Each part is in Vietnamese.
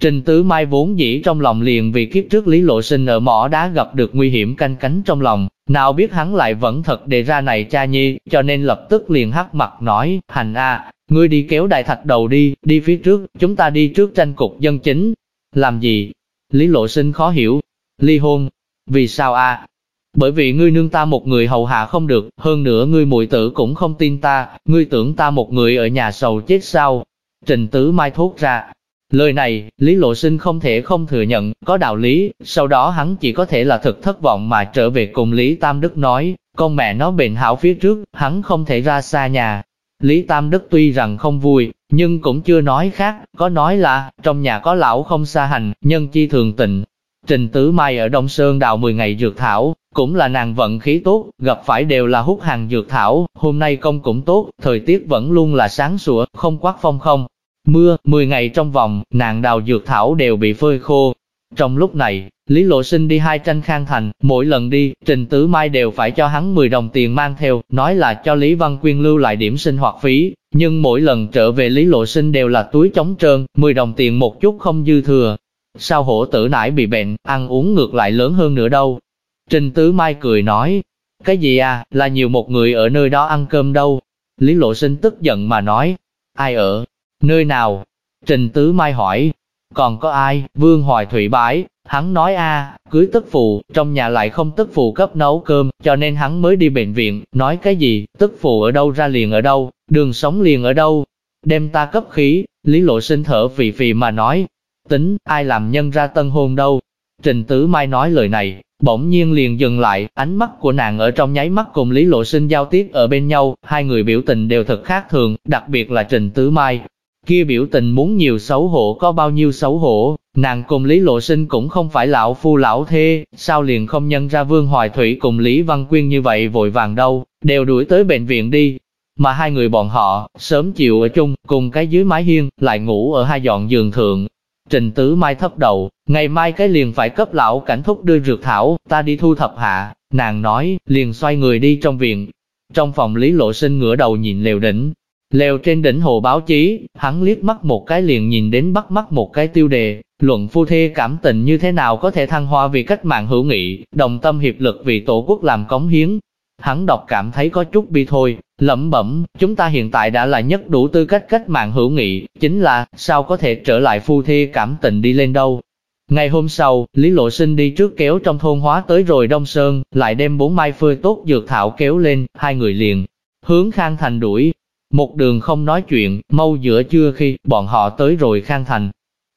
Trình Tứ Mai vốn dĩ trong lòng liền vì kiếp trước Lý Lộ Sinh ở mỏ đá gặp được nguy hiểm canh cánh trong lòng, nào biết hắn lại vẫn thật đề ra này cha nhi, cho nên lập tức liền hắc mặt nói, hành a, ngươi đi kéo đại thạch đầu đi, đi phía trước, chúng ta đi trước tranh cục dân chính. Làm gì? Lý Lộ Sinh khó hiểu. Ly hôn. Vì sao a? Bởi vì ngươi nương ta một người hầu hạ không được, hơn nữa ngươi muội tử cũng không tin ta, ngươi tưởng ta một người ở nhà sầu chết sao? Trình Tứ Mai thốt ra, Lời này, Lý Lộ Sinh không thể không thừa nhận, có đạo lý, sau đó hắn chỉ có thể là thực thất vọng mà trở về cùng Lý Tam Đức nói, con mẹ nó bệnh hảo phía trước, hắn không thể ra xa nhà. Lý Tam Đức tuy rằng không vui, nhưng cũng chưa nói khác, có nói là, trong nhà có lão không xa hành, nhân chi thường tình. Trình Tứ Mai ở Đông Sơn đào 10 ngày dược thảo, cũng là nàng vận khí tốt, gặp phải đều là hút hàng dược thảo, hôm nay công cũng tốt, thời tiết vẫn luôn là sáng sủa, không quát phong không, Mưa, 10 ngày trong vòng, nàng đào dược thảo đều bị phơi khô. Trong lúc này, Lý Lộ Sinh đi hai tranh khang thành, mỗi lần đi, Trình Tứ Mai đều phải cho hắn 10 đồng tiền mang theo, nói là cho Lý Văn Quyên lưu lại điểm sinh hoạt phí, nhưng mỗi lần trở về Lý Lộ Sinh đều là túi trống trơn, 10 đồng tiền một chút không dư thừa. Sao hổ tử nãi bị bệnh, ăn uống ngược lại lớn hơn nữa đâu. Trình Tứ Mai cười nói, cái gì à, là nhiều một người ở nơi đó ăn cơm đâu. Lý Lộ Sinh tức giận mà nói, ai ở, Nơi nào? Trình Tứ Mai hỏi. Còn có ai? Vương Hoài Thủy bái. Hắn nói a, cưới tức phụ, trong nhà lại không tức phụ cấp nấu cơm, cho nên hắn mới đi bệnh viện, nói cái gì, tức phụ ở đâu ra liền ở đâu, đường sống liền ở đâu. Đem ta cấp khí, Lý Lộ Sinh thở phì phì mà nói, tính, ai làm nhân ra tân hôn đâu. Trình Tứ Mai nói lời này, bỗng nhiên liền dừng lại, ánh mắt của nàng ở trong nháy mắt cùng Lý Lộ Sinh giao tiếp ở bên nhau, hai người biểu tình đều thật khác thường, đặc biệt là Trình Tứ Mai, kia biểu tình muốn nhiều xấu hổ có bao nhiêu xấu hổ, nàng cùng Lý Lộ Sinh cũng không phải lão phu lão thê, sao liền không nhân ra Vương Hoài Thủy cùng Lý Văn Quyên như vậy vội vàng đâu, đều đuổi tới bệnh viện đi. Mà hai người bọn họ, sớm chiều ở chung, cùng cái dưới mái hiên, lại ngủ ở hai dọn giường thượng. Trình Tứ Mai thấp đầu, ngày mai cái liền phải cấp lão cảnh thúc đưa rượt thảo, ta đi thu thập hạ, nàng nói, liền xoay người đi trong viện. Trong phòng Lý Lộ Sinh ngửa đầu nhìn lều đỉnh, Leo trên đỉnh hồ báo chí, hắn liếc mắt một cái liền nhìn đến bắt mắt một cái tiêu đề, luận phu thê cảm tình như thế nào có thể thăng hoa vì cách mạng hữu nghị, đồng tâm hiệp lực vì tổ quốc làm cống hiến. Hắn đọc cảm thấy có chút bi thôi, lẩm bẩm, chúng ta hiện tại đã là nhất đủ tư cách cách mạng hữu nghị, chính là, sao có thể trở lại phu thê cảm tình đi lên đâu. Ngày hôm sau, Lý Lộ Sinh đi trước kéo trong thôn hóa tới rồi Đông Sơn, lại đem bốn mai phơi tốt dược thảo kéo lên, hai người liền, hướng Khang Thành đuổi, một đường không nói chuyện, mâu giữa trưa khi bọn họ tới rồi Khang Thành.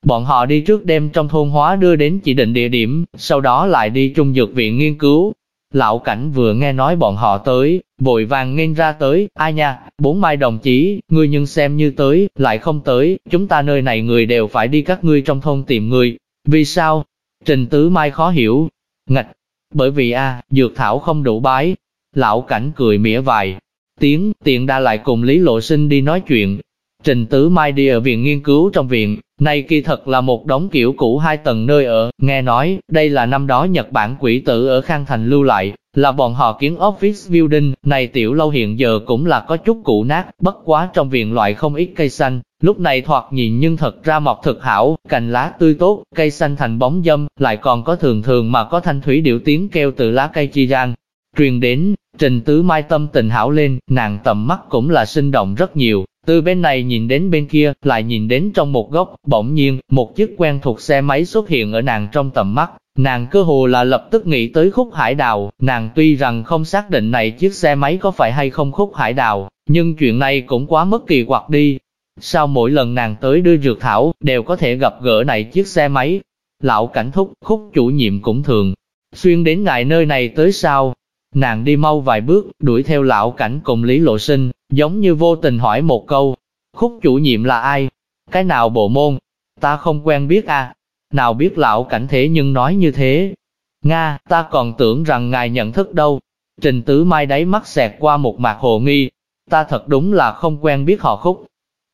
Bọn họ đi trước đem trong thôn hóa đưa đến chỉ định địa điểm, sau đó lại đi trung dược viện nghiên cứu. Lão cảnh vừa nghe nói bọn họ tới, vội vàng nghênh ra tới, ai nha, bốn mai đồng chí, ngươi nhưng xem như tới, lại không tới, chúng ta nơi này người đều phải đi các ngươi trong thôn tìm người. Vì sao? Trình Tứ Mai khó hiểu. Ngạch, bởi vì a dược thảo không đủ bái. Lão cảnh cười mỉa vài, tiếng, tiện đa lại cùng Lý Lộ Sinh đi nói chuyện. Trình Tứ Mai đi ở viện nghiên cứu trong viện, này kỳ thật là một đống kiểu cũ hai tầng nơi ở, nghe nói, đây là năm đó Nhật Bản quỷ tử ở Khang Thành lưu lại, là bọn họ kiến office building, này tiểu lâu hiện giờ cũng là có chút cũ nát, bất quá trong viện loại không ít cây xanh, lúc này thoạt nhìn nhưng thật ra mọc thực hảo, cành lá tươi tốt, cây xanh thành bóng dâm, lại còn có thường thường mà có thanh thủy điệu tiếng kêu từ lá cây chi rang, truyền đến, Trình Tứ Mai tâm tình hảo lên, nàng tầm mắt cũng là sinh động rất nhiều, từ bên này nhìn đến bên kia, lại nhìn đến trong một góc, bỗng nhiên, một chiếc quen thuộc xe máy xuất hiện ở nàng trong tầm mắt, nàng cơ hồ là lập tức nghĩ tới khúc hải đào, nàng tuy rằng không xác định này chiếc xe máy có phải hay không khúc hải đào, nhưng chuyện này cũng quá mất kỳ quặc đi. Sao mỗi lần nàng tới đưa dược thảo, đều có thể gặp gỡ này chiếc xe máy? Lão cảnh thúc, khúc chủ nhiệm cũng thường, xuyên đến ngài nơi này tới sao? Nàng đi mau vài bước, đuổi theo lão cảnh cùng Lý Lộ Sinh, giống như vô tình hỏi một câu. Khúc chủ nhiệm là ai? Cái nào bộ môn? Ta không quen biết à? Nào biết lão cảnh thế nhưng nói như thế? Nga, ta còn tưởng rằng ngài nhận thức đâu. Trình tứ mai đáy mắt xẹt qua một mặt hồ nghi. Ta thật đúng là không quen biết họ khúc.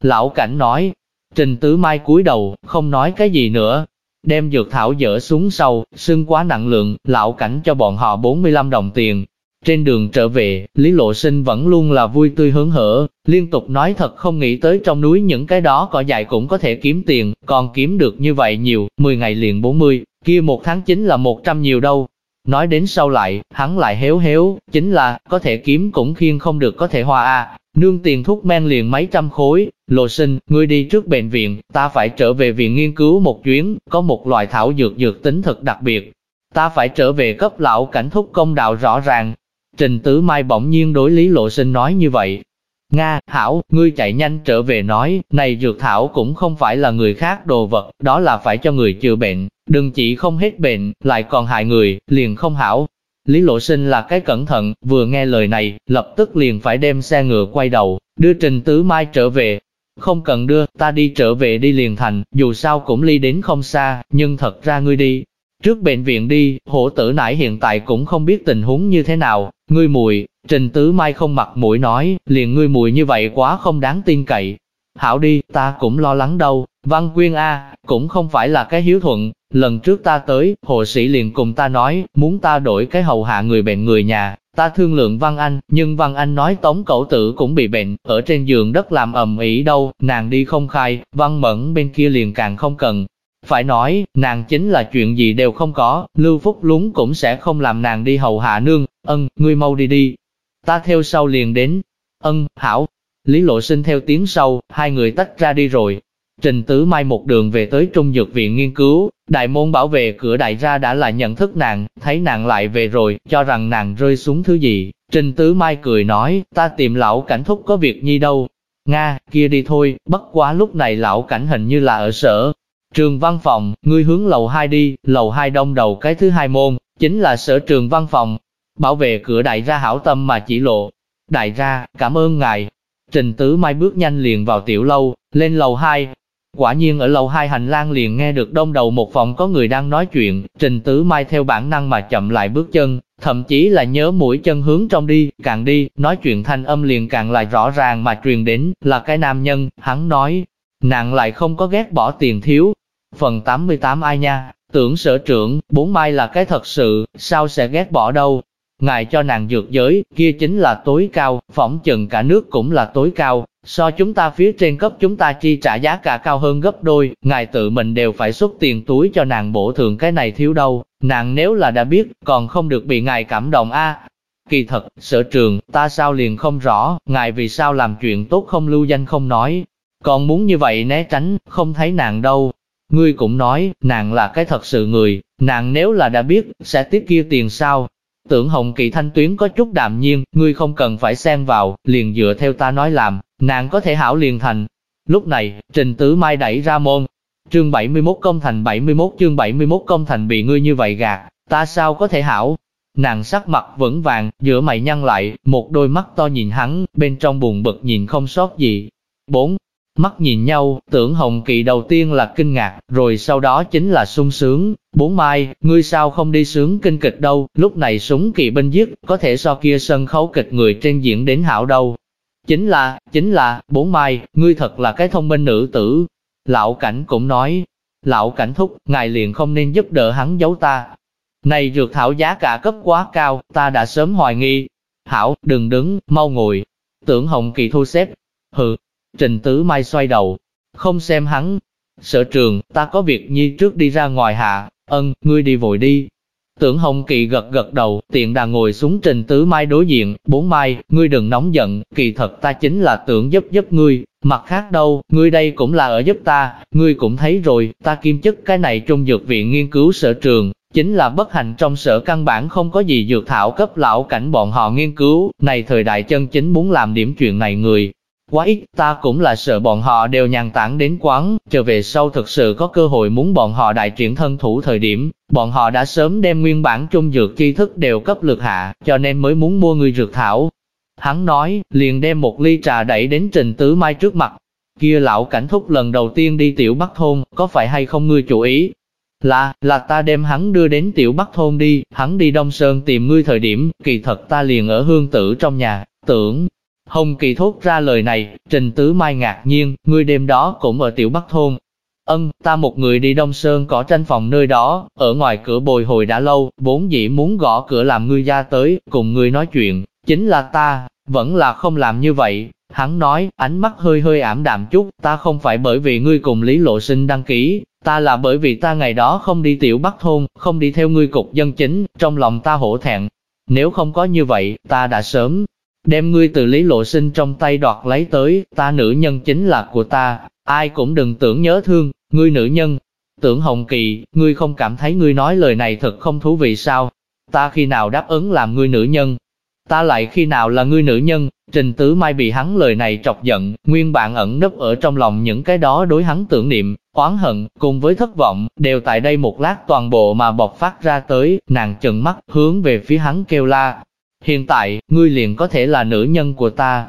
Lão cảnh nói. Trình tứ mai cúi đầu, không nói cái gì nữa, đem dược thảo dỡ xuống sau, xương quá nặng lượng, lão cảnh cho bọn họ 45 đồng tiền. Trên đường trở về, Lý Lộ Sinh vẫn luôn là vui tươi hớn hở, liên tục nói thật không nghĩ tới trong núi những cái đó cỏ dại cũng có thể kiếm tiền, còn kiếm được như vậy nhiều, 10 ngày liền 40, kia một tháng chính là 100 nhiều đâu. Nói đến sau lại, hắn lại héo héo, chính là, có thể kiếm cũng khiên không được có thể hoa a nương tiền thuốc men liền mấy trăm khối, lộ sinh, ngươi đi trước bệnh viện, ta phải trở về viện nghiên cứu một chuyến, có một loại thảo dược dược tính thật đặc biệt. Ta phải trở về cấp lão cảnh thúc công đạo rõ ràng. Trình Tứ Mai bỗng nhiên đối Lý Lộ Sinh nói như vậy. Nga, Hảo, ngươi chạy nhanh trở về nói, này dược thảo cũng không phải là người khác đồ vật, đó là phải cho người chữa bệnh, đừng chỉ không hết bệnh, lại còn hại người, liền không hảo. Lý Lộ Sinh là cái cẩn thận, vừa nghe lời này, lập tức liền phải đem xe ngựa quay đầu, đưa Trình Tứ Mai trở về. Không cần đưa, ta đi trở về đi liền thành, dù sao cũng ly đến không xa, nhưng thật ra ngươi đi. Trước bệnh viện đi, hổ tử nải hiện tại cũng không biết tình huống như thế nào, ngươi mùi, Trình Tứ Mai không mặt mũi nói, liền ngươi mùi như vậy quá không đáng tin cậy. Hảo đi, ta cũng lo lắng đâu, Văn Quyên A, cũng không phải là cái hiếu thuận, lần trước ta tới, hộ sĩ liền cùng ta nói, muốn ta đổi cái hầu hạ người bệnh người nhà, ta thương lượng Văn Anh, nhưng Văn Anh nói tống cậu tử cũng bị bệnh, ở trên giường đất làm ầm ĩ đâu, nàng đi không khai, Văn Mẫn bên kia liền càng không cần. Phải nói, nàng chính là chuyện gì đều không có, Lưu Phúc lúng cũng sẽ không làm nàng đi hầu hạ nương, ân, ngươi mau đi đi. Ta theo sau liền đến, ân, hảo. Lý Lộ Sinh theo tiếng sau, hai người tách ra đi rồi, Trình Tứ Mai một đường về tới Trung Dược Viện nghiên cứu, đại môn bảo vệ cửa đại ra đã là nhận thức nàng, thấy nàng lại về rồi, cho rằng nàng rơi xuống thứ gì. Trình Tứ Mai cười nói, ta tìm lão cảnh thúc có việc nhi đâu. Nga, kia đi thôi, bất quá lúc này lão cảnh hình như là ở sở. Trường văn phòng, ngươi hướng lầu 2 đi, lầu 2 đông đầu cái thứ hai môn, chính là sở trường văn phòng. Bảo vệ cửa đại ra hảo tâm mà chỉ lộ. Đại ra, cảm ơn ngài. Trình Tứ Mai bước nhanh liền vào tiểu lâu, lên lầu 2, Quả nhiên ở lầu hai hành lang liền nghe được đông đầu một phòng có người đang nói chuyện, Trình Tứ Mai theo bản năng mà chậm lại bước chân, thậm chí là nhớ mũi chân hướng trong đi, càng đi, nói chuyện thanh âm liền càng lại rõ ràng mà truyền đến, là cái nam nhân, hắn nói, nàng lại không có ghét bỏ tiền thiếu. Phần 88 ai nha, tưởng sở trưởng, bốn mai là cái thật sự, sao sẽ ghét bỏ đâu, Ngài cho nàng dược giới, kia chính là tối cao, phỏng chừng cả nước cũng là tối cao, so chúng ta phía trên cấp chúng ta chi trả giá cả cao hơn gấp đôi, ngài tự mình đều phải xuất tiền túi cho nàng bổ thường cái này thiếu đâu, nàng nếu là đã biết, còn không được bị ngài cảm động a. Kỳ thật, sở trường, ta sao liền không rõ, ngài vì sao làm chuyện tốt không lưu danh không nói, còn muốn như vậy né tránh, không thấy nàng đâu. Ngươi cũng nói, nàng là cái thật sự người, nàng nếu là đã biết, sẽ tiếp kia tiền sao, Tưởng Hồng Kỳ thanh tuyến có chút đạm nhiên, ngươi không cần phải xen vào, liền dựa theo ta nói làm, nàng có thể hảo liền thành. Lúc này, Trình Tứ Mai đẩy ra môn. Chương 71 công thành 71 chương 71 công thành bị ngươi như vậy gạt, ta sao có thể hảo? Nàng sắc mặt vững vàng, giữa mày nhăn lại, một đôi mắt to nhìn hắn, bên trong buồn bực nhìn không sót gì. 4. Mắt nhìn nhau, tưởng Hồng Kỳ đầu tiên là kinh ngạc, rồi sau đó chính là sung sướng. Bốn mai, ngươi sao không đi sướng kinh kịch đâu, lúc này súng Kỳ binh giết, có thể so kia sân khấu kịch người trên diễn đến hảo đâu. Chính là, chính là, bốn mai, ngươi thật là cái thông minh nữ tử. Lão cảnh cũng nói, lão cảnh thúc, ngài liền không nên giúp đỡ hắn giấu ta. Này dược thảo giá cả cấp quá cao, ta đã sớm hoài nghi. Hảo, đừng đứng, mau ngồi. Tưởng Hồng Kỳ thu xếp. Hừ, Trình Tứ Mai xoay đầu, không xem hắn. Sở trường, ta có việc nhi trước đi ra ngoài hạ, ân, ngươi đi vội đi. Tưởng Hồng Kỳ gật gật đầu, tiện đà ngồi xuống Trình Tứ Mai đối diện, bốn mai, ngươi đừng nóng giận, kỳ thật ta chính là tưởng giúp giúp ngươi, mặt khác đâu, ngươi đây cũng là ở giúp ta, ngươi cũng thấy rồi, ta kim chức cái này trong dược viện nghiên cứu sở trường, chính là bất hành trong sở căn bản không có gì dược thảo cấp lão cảnh bọn họ nghiên cứu, này thời đại chân chính muốn làm điểm chuyện này người, Quá ít, ta cũng là sợ bọn họ đều nhàn tản đến quán, trở về sau thực sự có cơ hội muốn bọn họ đại triển thân thủ thời điểm, bọn họ đã sớm đem nguyên bản trung dược chi thức đều cấp lực hạ, cho nên mới muốn mua người dược thảo. Hắn nói, liền đem một ly trà đẩy đến Trình Tứ Mai trước mặt. Kia lão cảnh thúc lần đầu tiên đi tiểu Bắc Thôn, có phải hay không ngươi chủ ý? Là, là ta đem hắn đưa đến tiểu Bắc Thôn đi, hắn đi Đông Sơn tìm ngươi thời điểm, kỳ thật ta liền ở hương tử trong nhà, tưởng, Hồng Kỳ thốt ra lời này, Trình Tứ Mai ngạc nhiên, ngươi đêm đó cũng ở Tiểu Bắc Thôn. Ân, ta một người đi Đông Sơn có tranh phòng nơi đó, ở ngoài cửa bồi hồi đã lâu, vốn dĩ muốn gõ cửa làm ngươi ra tới, cùng ngươi nói chuyện, chính là ta, vẫn là không làm như vậy. Hắn nói, ánh mắt hơi hơi ảm đạm chút, ta không phải bởi vì ngươi cùng Lý Lộ Sinh đăng ký, ta là bởi vì ta ngày đó không đi tiểu bắc thôn, không đi theo ngươi cục dân chính, trong lòng ta hổ thẹn. Nếu không có như vậy, ta đã sớm đem ngươi từ Lý Lộ Sinh trong tay đoạt lấy tới, ta nữ nhân chính là của ta, ai cũng đừng tưởng nhớ thương, ngươi nữ nhân. Tưởng Hồng Kỳ, ngươi không cảm thấy ngươi nói lời này thật không thú vị sao? Ta khi nào đáp ứng làm ngươi nữ nhân? Ta lại khi nào là ngươi nữ nhân? Trình Tứ Mai bị hắn lời này chọc giận, nguyên bản ẩn nấp ở trong lòng những cái đó đối hắn tưởng niệm, oán hận, cùng với thất vọng, đều tại đây một lát toàn bộ mà bộc phát ra tới, nàng chừng mắt, hướng về phía hắn kêu la. Hiện tại, ngươi liền có thể là nữ nhân của ta,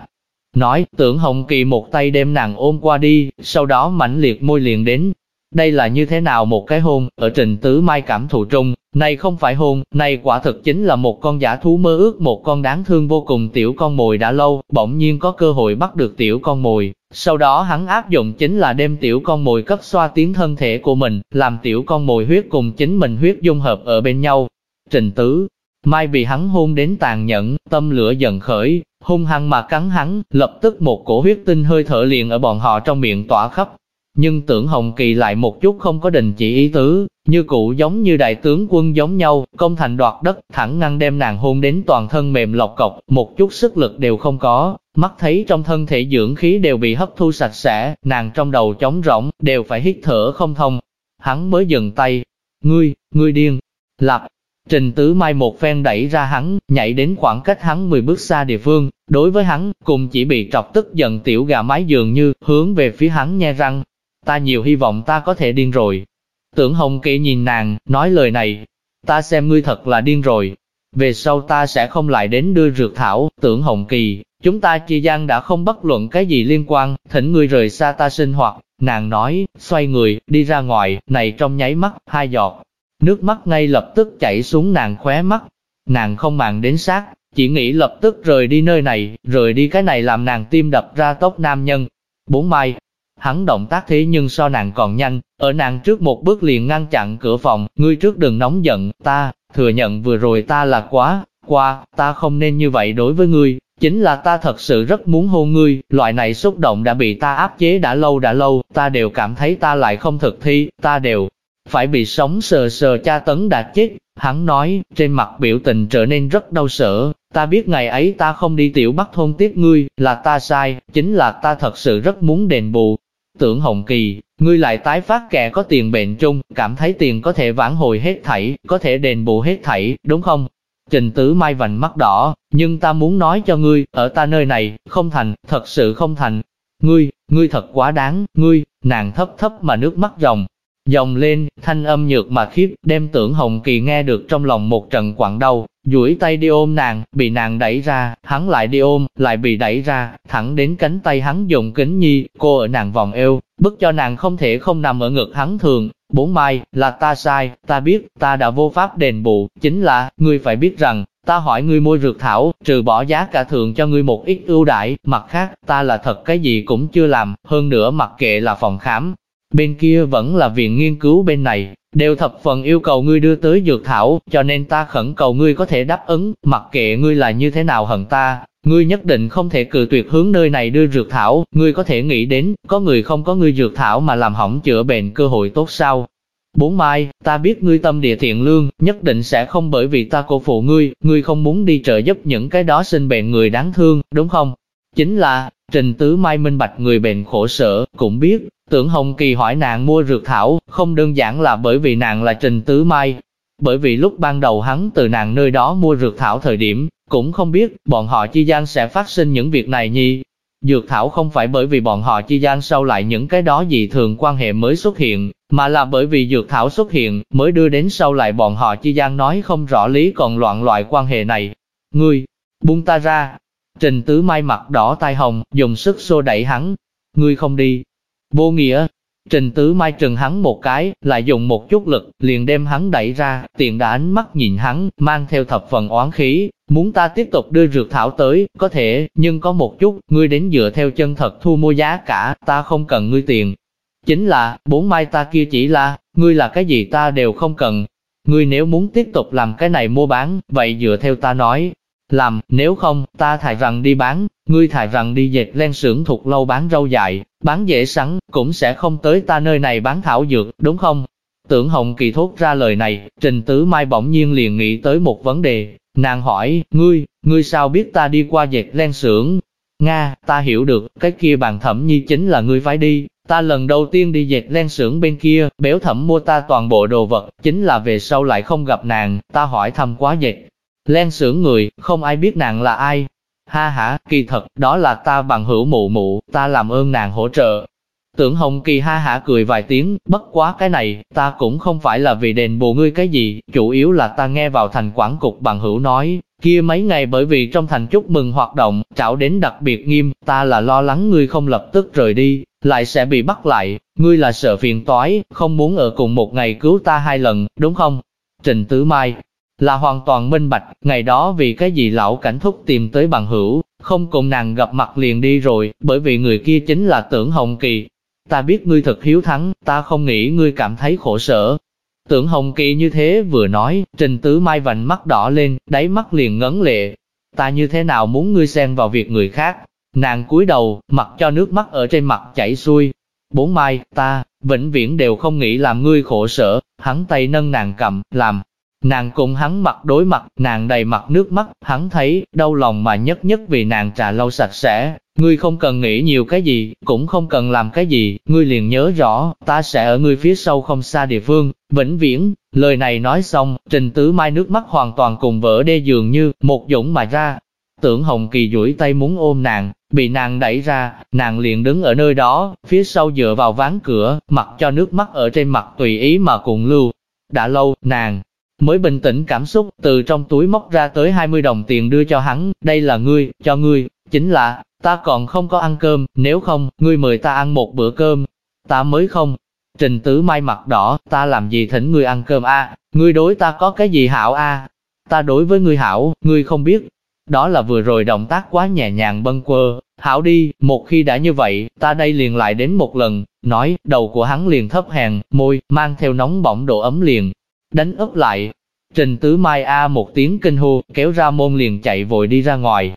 Nói, tưởng Hồng Kỳ một tay đem nàng ôm qua đi, sau đó mãnh liệt môi liền đến. Đây là như thế nào một cái hôn, ở trình tứ mai cảm thụ trung, này không phải hôn, này quả thực chính là một con giả thú mơ ước một con đáng thương vô cùng tiểu con mồi đã lâu, bỗng nhiên có cơ hội bắt được tiểu con mồi. Sau đó hắn áp dụng chính là đem tiểu con mồi cấp xoa tiến thân thể của mình, làm tiểu con mồi huyết cùng chính mình huyết dung hợp ở bên nhau. Trình tứ, Mai bị hắn hôn đến tàn nhẫn, tâm lửa dần khởi, hung hăng mà cắn hắn, lập tức một cổ huyết tinh hơi thở liền ở bọn họ trong miệng tỏa khắp. Nhưng tưởng Hồng Kỳ lại một chút không có đình chỉ ý tứ, như cụ giống như đại tướng quân giống nhau, công thành đoạt đất, thẳng ngăn đem nàng hôn đến toàn thân mềm lọc cọc, một chút sức lực đều không có, mắt thấy trong thân thể dưỡng khí đều bị hấp thu sạch sẽ, nàng trong đầu trống rỗng, đều phải hít thở không thông. Hắn mới dừng tay, ngươi, ngươi điên, lặp, Trình Tứ Mai một phen đẩy ra hắn, nhảy đến khoảng cách hắn 10 bước xa địa phương, đối với hắn, cùng chỉ bị trọc tức giận tiểu gà mái dường như, hướng về phía hắn nhe răng. Ta nhiều hy vọng ta có thể điên rồi. Tưởng Hồng Kỵ nhìn nàng, nói lời này, ta xem ngươi thật là điên rồi. Về sau ta sẽ không lại đến đưa rượt thảo, tưởng Hồng Kỳ, chúng ta chi gian đã không bất luận cái gì liên quan, thỉnh ngươi rời xa ta sinh hoạt. Nàng nói, xoay người, đi ra ngoài, này trong nháy mắt, hai giọt, Nước mắt ngay lập tức chảy xuống nàng khóe mắt. Nàng không màng đến sát, chỉ nghĩ lập tức rời đi nơi này, rời đi cái này làm nàng tim đập ra tốc nam nhân. Bốn mai, hắn động tác thế nhưng so nàng còn nhanh, ở nàng trước một bước liền ngăn chặn cửa phòng, ngươi trước đừng nóng giận, ta, thừa nhận vừa rồi ta là quá, qua, ta không nên như vậy đối với ngươi, chính là ta thật sự rất muốn hôn ngươi, loại này xúc động đã bị ta áp chế đã lâu đã lâu, ta đều cảm thấy ta lại không thực thi, ta đều phải bị sống sờ sờ cha tấn đạt chết. Hắn nói, trên mặt biểu tình trở nên rất đau sở, ta biết ngày ấy ta không đi tiểu bắc thôn tiếp ngươi, là ta sai, chính là ta thật sự rất muốn đền bù. Tưởng Hồng Kỳ, ngươi lại tái phát kẻ có tiền bệnh chung, cảm thấy tiền có thể vãn hồi hết thảy, có thể đền bù hết thảy, đúng không? Trình tứ Mai vành mắt đỏ, nhưng ta muốn nói cho ngươi, ở ta nơi này, không thành, thật sự không thành. Ngươi, ngươi thật quá đáng, ngươi, nàng thấp thấp mà nước mắt ròng, dòng lên, thanh âm nhược mà khiếp, đem tưởng Hồng Kỳ nghe được trong lòng một trận quặn đau, duỗi tay đi ôm nàng, bị nàng đẩy ra, hắn lại đi ôm, lại bị đẩy ra, thẳng đến cánh tay hắn dùng kính nhi, cô ở nàng vòng eo, bức cho nàng không thể không nằm ở ngực hắn thường. Bốn mai, là ta sai, ta biết, ta đã vô pháp đền bù, chính là, ngươi phải biết rằng, ta hỏi ngươi môi rượt thảo, trừ bỏ giá cả thường cho ngươi một ít ưu đãi, mặt khác, ta là thật cái gì cũng chưa làm, hơn nữa mặc kệ là phòng khám, Bên kia vẫn là viện nghiên cứu bên này, đều thập phần yêu cầu ngươi đưa tới dược thảo, cho nên ta khẩn cầu ngươi có thể đáp ứng, mặc kệ ngươi là như thế nào hận ta, ngươi nhất định không thể cự tuyệt hướng nơi này đưa dược thảo, ngươi có thể nghĩ đến, có người không có ngươi dược thảo mà làm hỏng chữa bệnh cơ hội tốt sao. Bốn mai, ta biết ngươi tâm địa thiện lương, nhất định sẽ không bởi vì ta cô phụ ngươi, ngươi không muốn đi trợ giúp những cái đó sinh bệnh người đáng thương, đúng không? Chính là, Trình Tứ Mai minh bạch người bệnh khổ sở, cũng biết, tưởng Hồng Kỳ hỏi nàng mua rượt thảo, không đơn giản là bởi vì nàng là Trình Tứ Mai. Bởi vì lúc ban đầu hắn từ nàng nơi đó mua rượt thảo thời điểm, cũng không biết bọn họ chi gian sẽ phát sinh những việc này nhi. Dược thảo không phải bởi vì bọn họ chi gian sau lại những cái đó gì thường quan hệ mới xuất hiện, mà là bởi vì dược thảo xuất hiện, mới đưa đến sau lại bọn họ chi gian nói không rõ lý còn loạn loại quan hệ này. Ngươi, buông ta ra, Trình Tứ Mai mặt đỏ tai hồng, dùng sức xô đẩy hắn. Ngươi không đi. Vô nghĩa. Trình Tứ Mai trừng hắn một cái, lại dùng một chút lực, liền đem hắn đẩy ra, tiện đã ánh mắt nhìn hắn, mang theo thập phần oán khí. Muốn ta tiếp tục đưa rượt thảo tới, có thể, nhưng có một chút, ngươi đến dựa theo chân thật thu mua giá cả, ta không cần ngươi tiền. Chính là, bốn mai ta kia chỉ là, ngươi là cái gì ta đều không cần. Ngươi nếu muốn tiếp tục làm cái này mua bán, vậy dựa theo ta nói, làm, nếu không, ta thải rằng đi bán, ngươi thải rằng đi dệt len sưởng thuộc lâu bán rau dại, bán dễ sắn, cũng sẽ không tới ta nơi này bán thảo dược, đúng không? Tưởng Hồng Kỳ thốt ra lời này, Trình Tứ Mai bỗng nhiên liền nghĩ tới một vấn đề, nàng hỏi, ngươi, ngươi sao biết ta đi qua dệt len sưởng? Nga, ta hiểu được, cái kia bàn thẩm nhi chính là ngươi phải đi, ta lần đầu tiên đi dệt len sưởng bên kia, béo thẩm mua ta toàn bộ đồ vật, chính là về sau lại không gặp nàng, ta hỏi thăm quá dệt. Len sưởng người, không ai biết nàng là ai. Ha ha, kỳ thật, đó là ta bằng hữu mụ mụ, ta làm ơn nàng hỗ trợ, Tưởng Hồng Kỳ ha hả cười vài tiếng, bất quá cái này, ta cũng không phải là vì đền bù ngươi cái gì, chủ yếu là ta nghe vào thành quản cục bằng hữu nói, kia mấy ngày bởi vì trong thành chúc mừng hoạt động, trảo đến đặc biệt nghiêm, ta là lo lắng ngươi không lập tức rời đi, lại sẽ bị bắt lại, ngươi là sợ phiền toái, không muốn ở cùng một ngày cứu ta hai lần, đúng không? Trình Tứ Mai là hoàn toàn minh bạch, ngày đó vì cái gì lão cảnh thúc tìm tới bằng hữu, không cùng nàng gặp mặt liền đi rồi, bởi vì người kia chính là tưởng Hồng Kỳ, ta biết ngươi thật hiếu thắng, ta không nghĩ ngươi cảm thấy khổ sở. Tưởng Hồng Kỳ như thế vừa nói, Trình Tứ Mai vành mắt đỏ lên, đáy mắt liền ngấn lệ. Ta như thế nào muốn ngươi xen vào việc người khác? Nàng cúi đầu, mặc cho nước mắt ở trên mặt chảy xuôi. Bốn mai, ta, vĩnh viễn đều không nghĩ làm ngươi khổ sở, hắn tay nâng nàng cầm, làm, Nàng cùng hắn mặt đối mặt, nàng đầy mặt nước mắt, hắn thấy, đau lòng mà nhất nhất vì nàng trà lâu sạch sẽ. Ngươi không cần nghĩ nhiều cái gì, cũng không cần làm cái gì, ngươi liền nhớ rõ, ta sẽ ở ngươi phía sau không xa địa phương, vĩnh viễn. Lời này nói xong, trình tứ mai nước mắt hoàn toàn cùng vỡ đê dường như, một dũng mà ra. Tưởng Hồng Kỳ duỗi tay muốn ôm nàng, bị nàng đẩy ra, nàng liền đứng ở nơi đó, phía sau dựa vào ván cửa, mặc cho nước mắt ở trên mặt tùy ý mà cùng lưu. Đã lâu, nàng mới bình tĩnh cảm xúc, từ trong túi móc ra tới 20 đồng tiền đưa cho hắn, đây là ngươi, cho ngươi, chính là, ta còn không có ăn cơm, nếu không, ngươi mời ta ăn một bữa cơm, ta mới không. Trình tứ mai mặt đỏ, ta làm gì thỉnh ngươi ăn cơm a? ngươi đối ta có cái gì hảo a? Ta đối với ngươi hảo, ngươi không biết. Đó là vừa rồi động tác quá nhẹ nhàng bâng quơ, hảo đi, một khi đã như vậy, ta đây liền lại đến một lần, nói, đầu của hắn liền thấp hèn, môi, mang theo nóng bỏng độ ấm liền, đánh ấp lại. Trình Tứ Mai A một tiếng kinh hô, kéo ra môn liền chạy vội đi ra ngoài.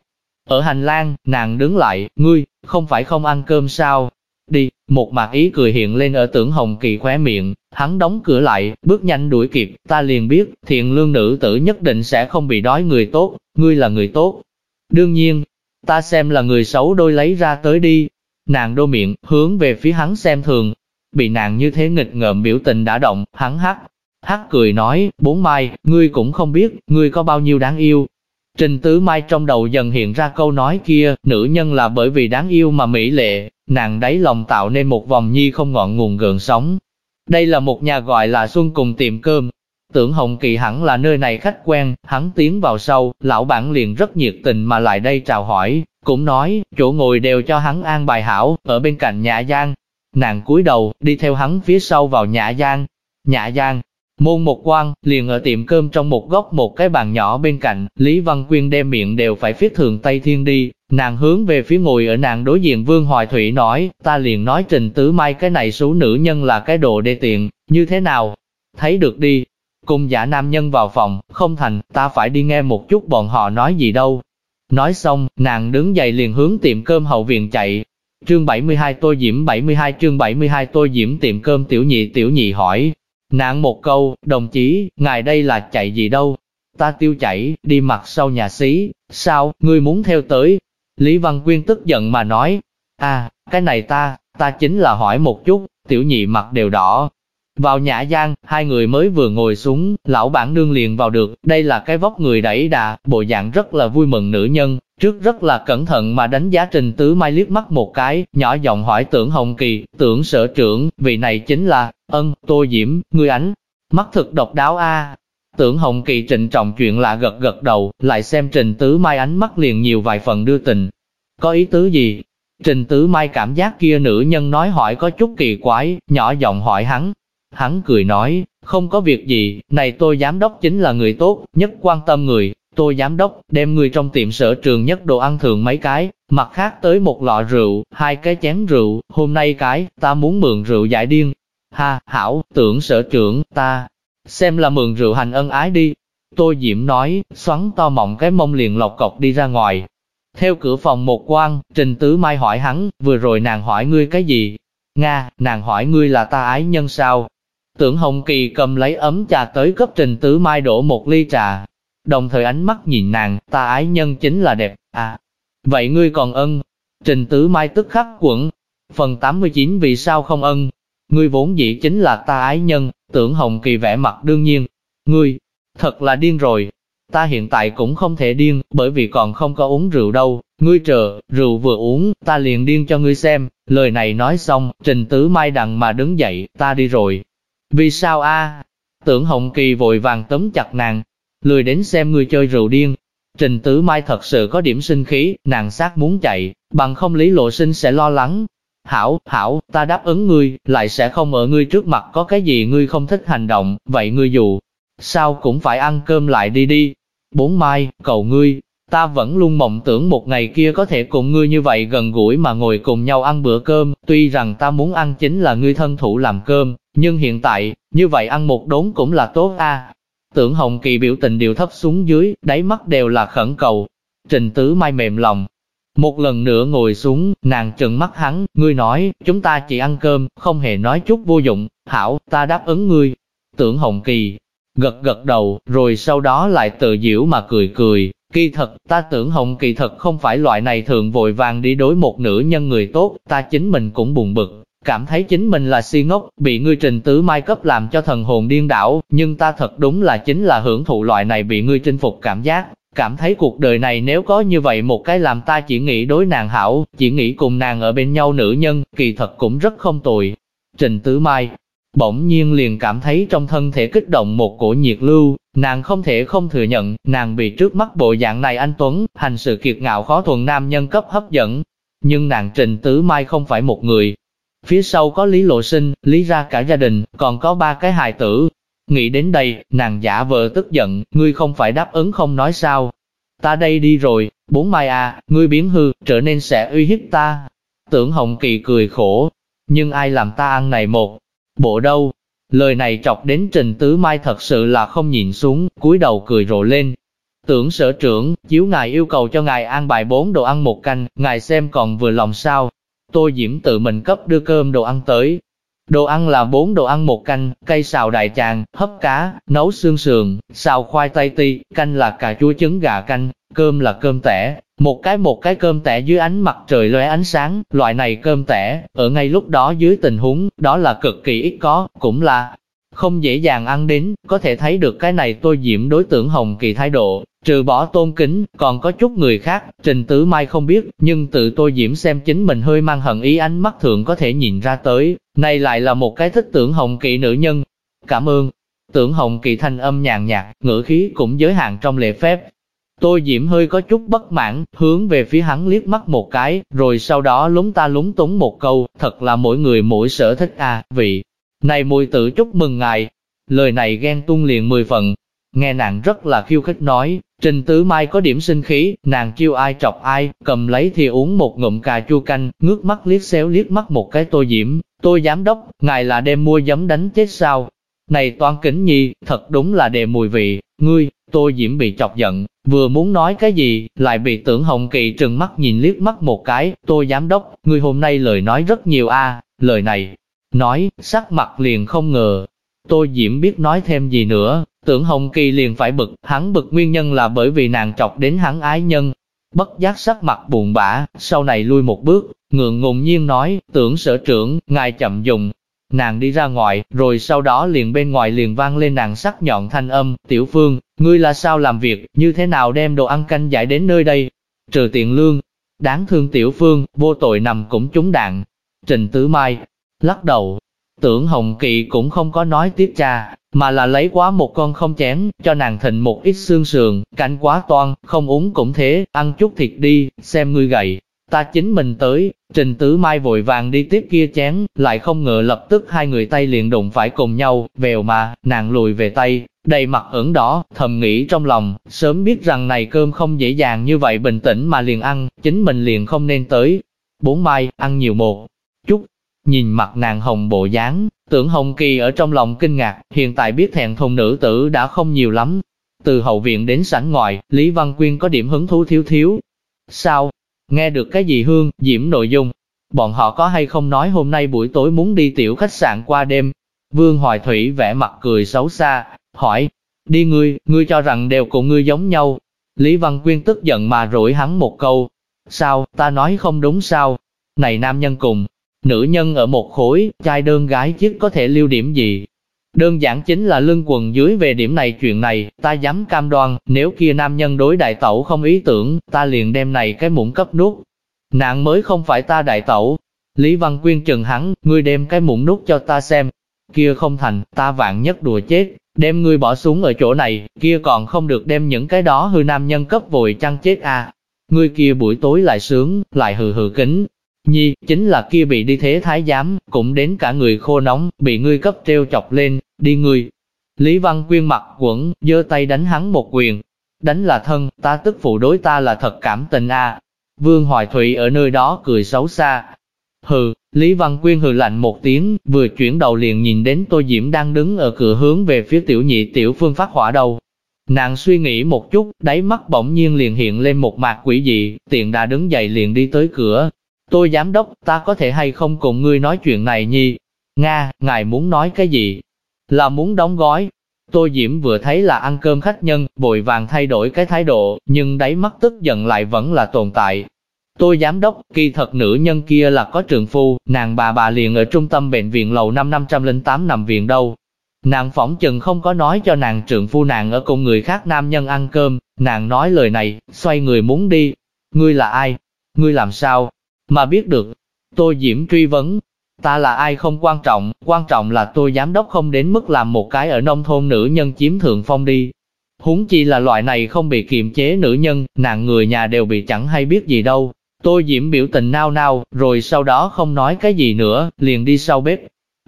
Ở hành lang, nàng đứng lại, ngươi, không phải không ăn cơm sao? Đi, một mặt ý cười hiện lên ở tưởng Hồng Kỳ khóe miệng, hắn đóng cửa lại, bước nhanh đuổi kịp, ta liền biết, thiện lương nữ tử nhất định sẽ không bị đói người tốt, ngươi là người tốt. Đương nhiên, ta xem là người xấu đôi lấy ra tới đi. Nàng đô miệng, hướng về phía hắn xem thường. Bị nàng như thế nghịch ngợm biểu tình đã động, hắn hắc, Hắc cười nói, bốn mai, ngươi cũng không biết, ngươi có bao nhiêu đáng yêu. Trình tứ mai trong đầu dần hiện ra câu nói kia, nữ nhân là bởi vì đáng yêu mà mỹ lệ, nàng đáy lòng tạo nên một vòng nhi không ngọn nguồn gợn sóng. Đây là một nhà gọi là Xuân cùng tiệm cơm. Tưởng Hồng Kỳ hẳn là nơi này khách quen, hắn tiến vào sau, lão bản liền rất nhiệt tình mà lại đây chào hỏi, cũng nói, chỗ ngồi đều cho hắn an bài hảo, ở bên cạnh nhà Giang. Nàng cúi đầu, đi theo hắn phía sau vào nhà Giang. Nhà Giang, Môn một quan, liền ở tiệm cơm trong một góc một cái bàn nhỏ bên cạnh, Lý Văn Quyên đem miệng đều phải viết thường Tây Thiên đi, nàng hướng về phía ngồi ở nàng đối diện Vương Hoài Thủy nói, ta liền nói Trình Tứ Mai cái này số nữ nhân là cái đồ đê tiện, như thế nào? Thấy được đi, cùng giả nam nhân vào phòng, không thành, ta phải đi nghe một chút bọn họ nói gì đâu. Nói xong, nàng đứng dậy liền hướng tiệm cơm hậu viện chạy. Chương 72 tôi Diễm 72 chương 72 tôi Diễm tiệm cơm tiểu nhị tiểu nhị hỏi, Nạn một câu, đồng chí, ngài đây là chạy gì đâu? Ta tiêu chảy, đi mặt sau nhà xí, sao, ngươi muốn theo tới? Lý Văn Quyên tức giận mà nói, à, cái này ta, ta chính là hỏi một chút, tiểu nhị mặt đều đỏ. Vào nhã gian, hai người mới vừa ngồi xuống, lão bản nương liền vào được, đây là cái vóc người đẩy đà, bộ dạng rất là vui mừng nữ nhân, trước rất là cẩn thận mà đánh giá trình tứ mai liếc mắt một cái, nhỏ giọng hỏi tưởng Hồng Kỳ, tưởng sở trưởng, vị này chính là, ân, tô diễm, người ánh, mắt thực độc đáo a Tưởng Hồng Kỳ trịnh trọng chuyện lạ gật gật đầu, lại xem trình tứ mai ánh mắt liền nhiều vài phần đưa tình. Có ý tứ gì? Trình tứ mai cảm giác kia nữ nhân nói hỏi có chút kỳ quái, nhỏ giọng hỏi hắn. Hắn cười nói, không có việc gì, này tôi giám đốc chính là người tốt, nhất quan tâm người, Tôi giám đốc, đem người trong tiệm sở trường nhất đồ ăn thường mấy cái, mặt khác tới một lọ rượu, hai cái chén rượu, hôm nay cái, ta muốn mượn rượu giải điên. Ha, hảo, tưởng sở trưởng, ta, xem là mượn rượu hành ân ái đi. Tôi Diễm nói, xoắn to mọng cái mông liền lọc cọc đi ra ngoài. Theo cửa phòng một quan, Trình Tứ Mai hỏi hắn, vừa rồi nàng hỏi ngươi cái gì? Nga, nàng hỏi ngươi là ta ái nhân sao? Tưởng Hồng Kỳ cầm lấy ấm trà tới cấp Trình Tứ Mai đổ một ly trà. Đồng thời ánh mắt nhìn nàng, ta ái nhân chính là đẹp, à. Vậy ngươi còn ân? Trình Tứ Mai tức khắc quẩn. Phần 89 vì sao không ân? Ngươi vốn dĩ chính là ta ái nhân, tưởng Hồng Kỳ vẽ mặt đương nhiên. Ngươi, thật là điên rồi. Ta hiện tại cũng không thể điên, bởi vì còn không có uống rượu đâu. Ngươi chờ, rượu vừa uống, ta liền điên cho ngươi xem. Lời này nói xong, Trình Tứ Mai đằng mà đứng dậy, ta đi rồi. Vì sao a? Tưởng Hồng Kỳ vội vàng tấm chặt nàng, lười đến xem ngươi chơi rượu điên. Trình Tứ Mai thật sự có điểm sinh khí, nàng sát muốn chạy, bằng không lý lộ sinh sẽ lo lắng. Hảo, hảo, ta đáp ứng ngươi, lại sẽ không ở ngươi trước mặt có cái gì ngươi không thích hành động, vậy ngươi dù, sao cũng phải ăn cơm lại đi đi. Bốn Mai, cầu ngươi, ta vẫn luôn mộng tưởng một ngày kia có thể cùng ngươi như vậy gần gũi mà ngồi cùng nhau ăn bữa cơm, tuy rằng ta muốn ăn chính là ngươi thân thủ làm cơm, nhưng hiện tại, như vậy ăn một đốn cũng là tốt a. Tưởng Hồng Kỳ biểu tình điều thấp xuống dưới, đáy mắt đều là khẩn cầu. Trình Tứ Mai mềm lòng. Một lần nữa ngồi xuống, nàng trừng mắt hắn, ngươi nói, chúng ta chỉ ăn cơm, không hề nói chút vô dụng, hảo, ta đáp ứng ngươi. Tưởng Hồng Kỳ, gật gật đầu, rồi sau đó lại tự diễu mà cười cười, kỳ thật, ta tưởng Hồng Kỳ thật không phải loại này thường vội vàng đi đối một nữ nhân người tốt, ta chính mình cũng buồn bực, cảm thấy chính mình là si ngốc, bị ngươi trình tứ mai cấp làm cho thần hồn điên đảo, nhưng ta thật đúng là chính là hưởng thụ loại này bị ngươi chinh phục cảm giác, cảm thấy cuộc đời này nếu có như vậy một cái làm ta chỉ nghĩ đối nàng hảo, chỉ nghĩ cùng nàng ở bên nhau nữ nhân, kỳ thật cũng rất không tồi. Trình tứ mai, bỗng nhiên liền cảm thấy trong thân thể kích động một cổ nhiệt lưu, nàng không thể không thừa nhận, nàng bị trước mắt bộ dạng này anh Tuấn, hành sự kiệt ngạo khó thuần nam nhân cấp hấp dẫn. Nhưng nàng Trình Tứ Mai không phải một người, Phía sau có Lý Lộ Sinh, Lý ra cả gia đình, còn có ba cái hài tử. Nghĩ đến đây, nàng giả vờ tức giận, ngươi không phải đáp ứng không nói sao. Ta đây đi rồi, bốn mai à, ngươi biến hư, trở nên sẽ uy hiếp ta. Tưởng Hồng Kỳ cười khổ, nhưng ai làm ta ăn này một, bộ đâu. Lời này chọc đến Trình Tứ Mai thật sự là không nhìn xuống, cúi đầu cười rộ lên. Tưởng sở trưởng, chiếu ngài yêu cầu cho ngài an bài bốn đồ ăn một canh, ngài xem còn vừa lòng sao. Tô Diễm tự mình cấp đưa cơm đồ ăn tới. Đồ ăn là bốn đồ ăn một canh, cây xào đại tràng, hấp cá, nấu xương sườn, xào khoai tây ti, canh là cà chua trứng gà canh, cơm là cơm tẻ, một cái một cái cơm tẻ dưới ánh mặt trời lóe ánh sáng, loại này cơm tẻ, ở ngay lúc đó dưới tình huống, đó là cực kỳ ít có, cũng là không dễ dàng ăn đến, có thể thấy được cái này tôi diễm đối tượng Hồng Kỳ thái độ, trừ bỏ tôn kính, còn có chút người khác, Trình tứ Mai không biết, nhưng tự tôi diễm xem chính mình hơi mang hận ý ánh mắt thượng có thể nhìn ra tới, này lại là một cái thích tưởng Hồng Kỳ nữ nhân. Cảm ơn. Tưởng Hồng Kỳ thanh âm nhàn nhạt, ngữ khí cũng giới hạn trong lễ phép. Tôi diễm hơi có chút bất mãn, hướng về phía hắn liếc mắt một cái, rồi sau đó lúng ta lúng túng một câu, thật là mỗi người mỗi sở thích à, vị này mùi tử chúc mừng ngài. Lời này ghen tung liền mười phần. Nghe nàng rất là khiêu khích nói, Trình Tứ Mai có điểm sinh khí, nàng chiêu ai chọc ai, cầm lấy thì uống một ngụm cà chua canh, ngước mắt liếc xéo liếc mắt một cái tô diễm, tôi giám đốc, ngài là đem mua giấm đánh chết sao? Này toan kính nhi, thật đúng là đề mùi vị, ngươi, tô diễm bị chọc giận, vừa muốn nói cái gì, lại bị tưởng hồng kỳ trừng mắt nhìn liếc mắt một cái, tôi giám đốc, ngươi hôm nay lời nói rất nhiều a lời này, nói, sắc mặt liền không ngờ. Tôi Diễm biết nói thêm gì nữa, tưởng Hồng Kỳ liền phải bực, hắn bực nguyên nhân là bởi vì nàng chọc đến hắn ái nhân. Bất giác sắc mặt buồn bã, sau này lui một bước, ngượng ngùng nhiên nói, tưởng sở trưởng, ngài chậm dùng. Nàng đi ra ngoài, rồi sau đó liền bên ngoài liền vang lên nàng sắc nhọn thanh âm, tiểu phương, ngươi là sao làm việc, như thế nào đem đồ ăn canh giải đến nơi đây? Trừ tiền lương, đáng thương tiểu phương, vô tội nằm cũng trúng đạn. Trình Tứ Mai, lắc đầu. Tưởng Hồng Kỳ cũng không có nói tiếp cha, mà là lấy quá một con không chén, cho nàng thịnh một ít xương sườn, canh quá toan, không uống cũng thế, ăn chút thịt đi, xem ngươi gầy. Ta chính mình tới, Trình Tứ Mai vội vàng đi tiếp kia chén, lại không ngờ lập tức hai người tay liền đụng phải cùng nhau, vèo mà, nàng lùi về tay, đầy mặt ửng đỏ, thầm nghĩ trong lòng, sớm biết rằng này cơm không dễ dàng như vậy bình tĩnh mà liền ăn, chính mình liền không nên tới. Bốn mai, ăn nhiều một chút, nhìn mặt nàng hồng bộ dáng, tưởng Hồng Kỳ ở trong lòng kinh ngạc, hiện tại biết thẹn thùng nữ tử đã không nhiều lắm. Từ hậu viện đến sảnh ngoài, Lý Văn Quyên có điểm hứng thú thiếu thiếu. Sao? Nghe được cái gì hương, diễm nội dung? Bọn họ có hay không nói hôm nay buổi tối muốn đi tiểu khách sạn qua đêm? Vương Hoài Thủy vẽ mặt cười xấu xa, hỏi, đi ngươi, ngươi cho rằng đều cùng ngươi giống nhau. Lý Văn Quyên tức giận mà rủi hắn một câu, sao, ta nói không đúng sao? Này nam nhân cùng, nữ nhân ở một khối, trai đơn gái chiếc có thể lưu điểm gì? Đơn giản chính là lưng quần dưới về điểm này chuyện này, ta dám cam đoan, nếu kia nam nhân đối đại tẩu không ý tưởng, ta liền đem này cái muỗng cấp nuốt. Nạn mới không phải ta đại tẩu. Lý Văn Quyên trừng hắn, ngươi đem cái muỗng nút cho ta xem. Kia không thành, ta vạn nhất đùa chết, đem ngươi bỏ xuống ở chỗ này, kia còn không được đem những cái đó hư nam nhân cấp vội chăng chết à. Ngươi kia buổi tối lại sướng, lại hừ hừ kính. Nhi, chính là kia bị đi thế thái giám, cũng đến cả người khô nóng, bị ngươi cấp treo chọc lên, đi ngươi. Lý Văn Quyên mặt quẩn, giơ tay đánh hắn một quyền. Đánh là thân, ta tức phụ đối ta là thật cảm tình a. Vương Hoài Thụy ở nơi đó cười xấu xa. Hừ, Lý Văn Quyên hừ lạnh một tiếng, vừa chuyển đầu liền nhìn đến Tô Diễm đang đứng ở cửa hướng về phía tiểu nhị tiểu phương phát hỏa đầu. Nàng suy nghĩ một chút, đáy mắt bỗng nhiên liền hiện lên một mạc quỷ dị, tiện đã đứng dậy liền đi tới cửa. Tôi giám đốc, ta có thể hay không cùng ngươi nói chuyện này nhi? Nga, ngài muốn nói cái gì? Là muốn đóng gói. Tô Diễm vừa thấy là ăn cơm khách nhân, vội vàng thay đổi cái thái độ, nhưng đáy mắt tức giận lại vẫn là tồn tại. Tôi giám đốc, kỳ thật nữ nhân kia là có trường phu, nàng bà bà liền ở trung tâm bệnh viện lầu năm 508 nằm viện đâu. Nàng phỏng chừng không có nói cho nàng trượng phu nàng ở cùng người khác nam nhân ăn cơm, nàng nói lời này, xoay người muốn đi. Ngươi là ai? Ngươi làm sao? Mà biết được. Tôi Diễm truy vấn. Ta là ai không quan trọng, quan trọng là tôi giám đốc không đến mức làm một cái ở nông thôn nữ nhân chiếm thượng phong đi. Huống chi là loại này không bị kiềm chế nữ nhân, nàng người nhà đều bị chẳng hay biết gì đâu. Tôi Diễm biểu tình nao nao, rồi sau đó không nói cái gì nữa, liền đi sau bếp.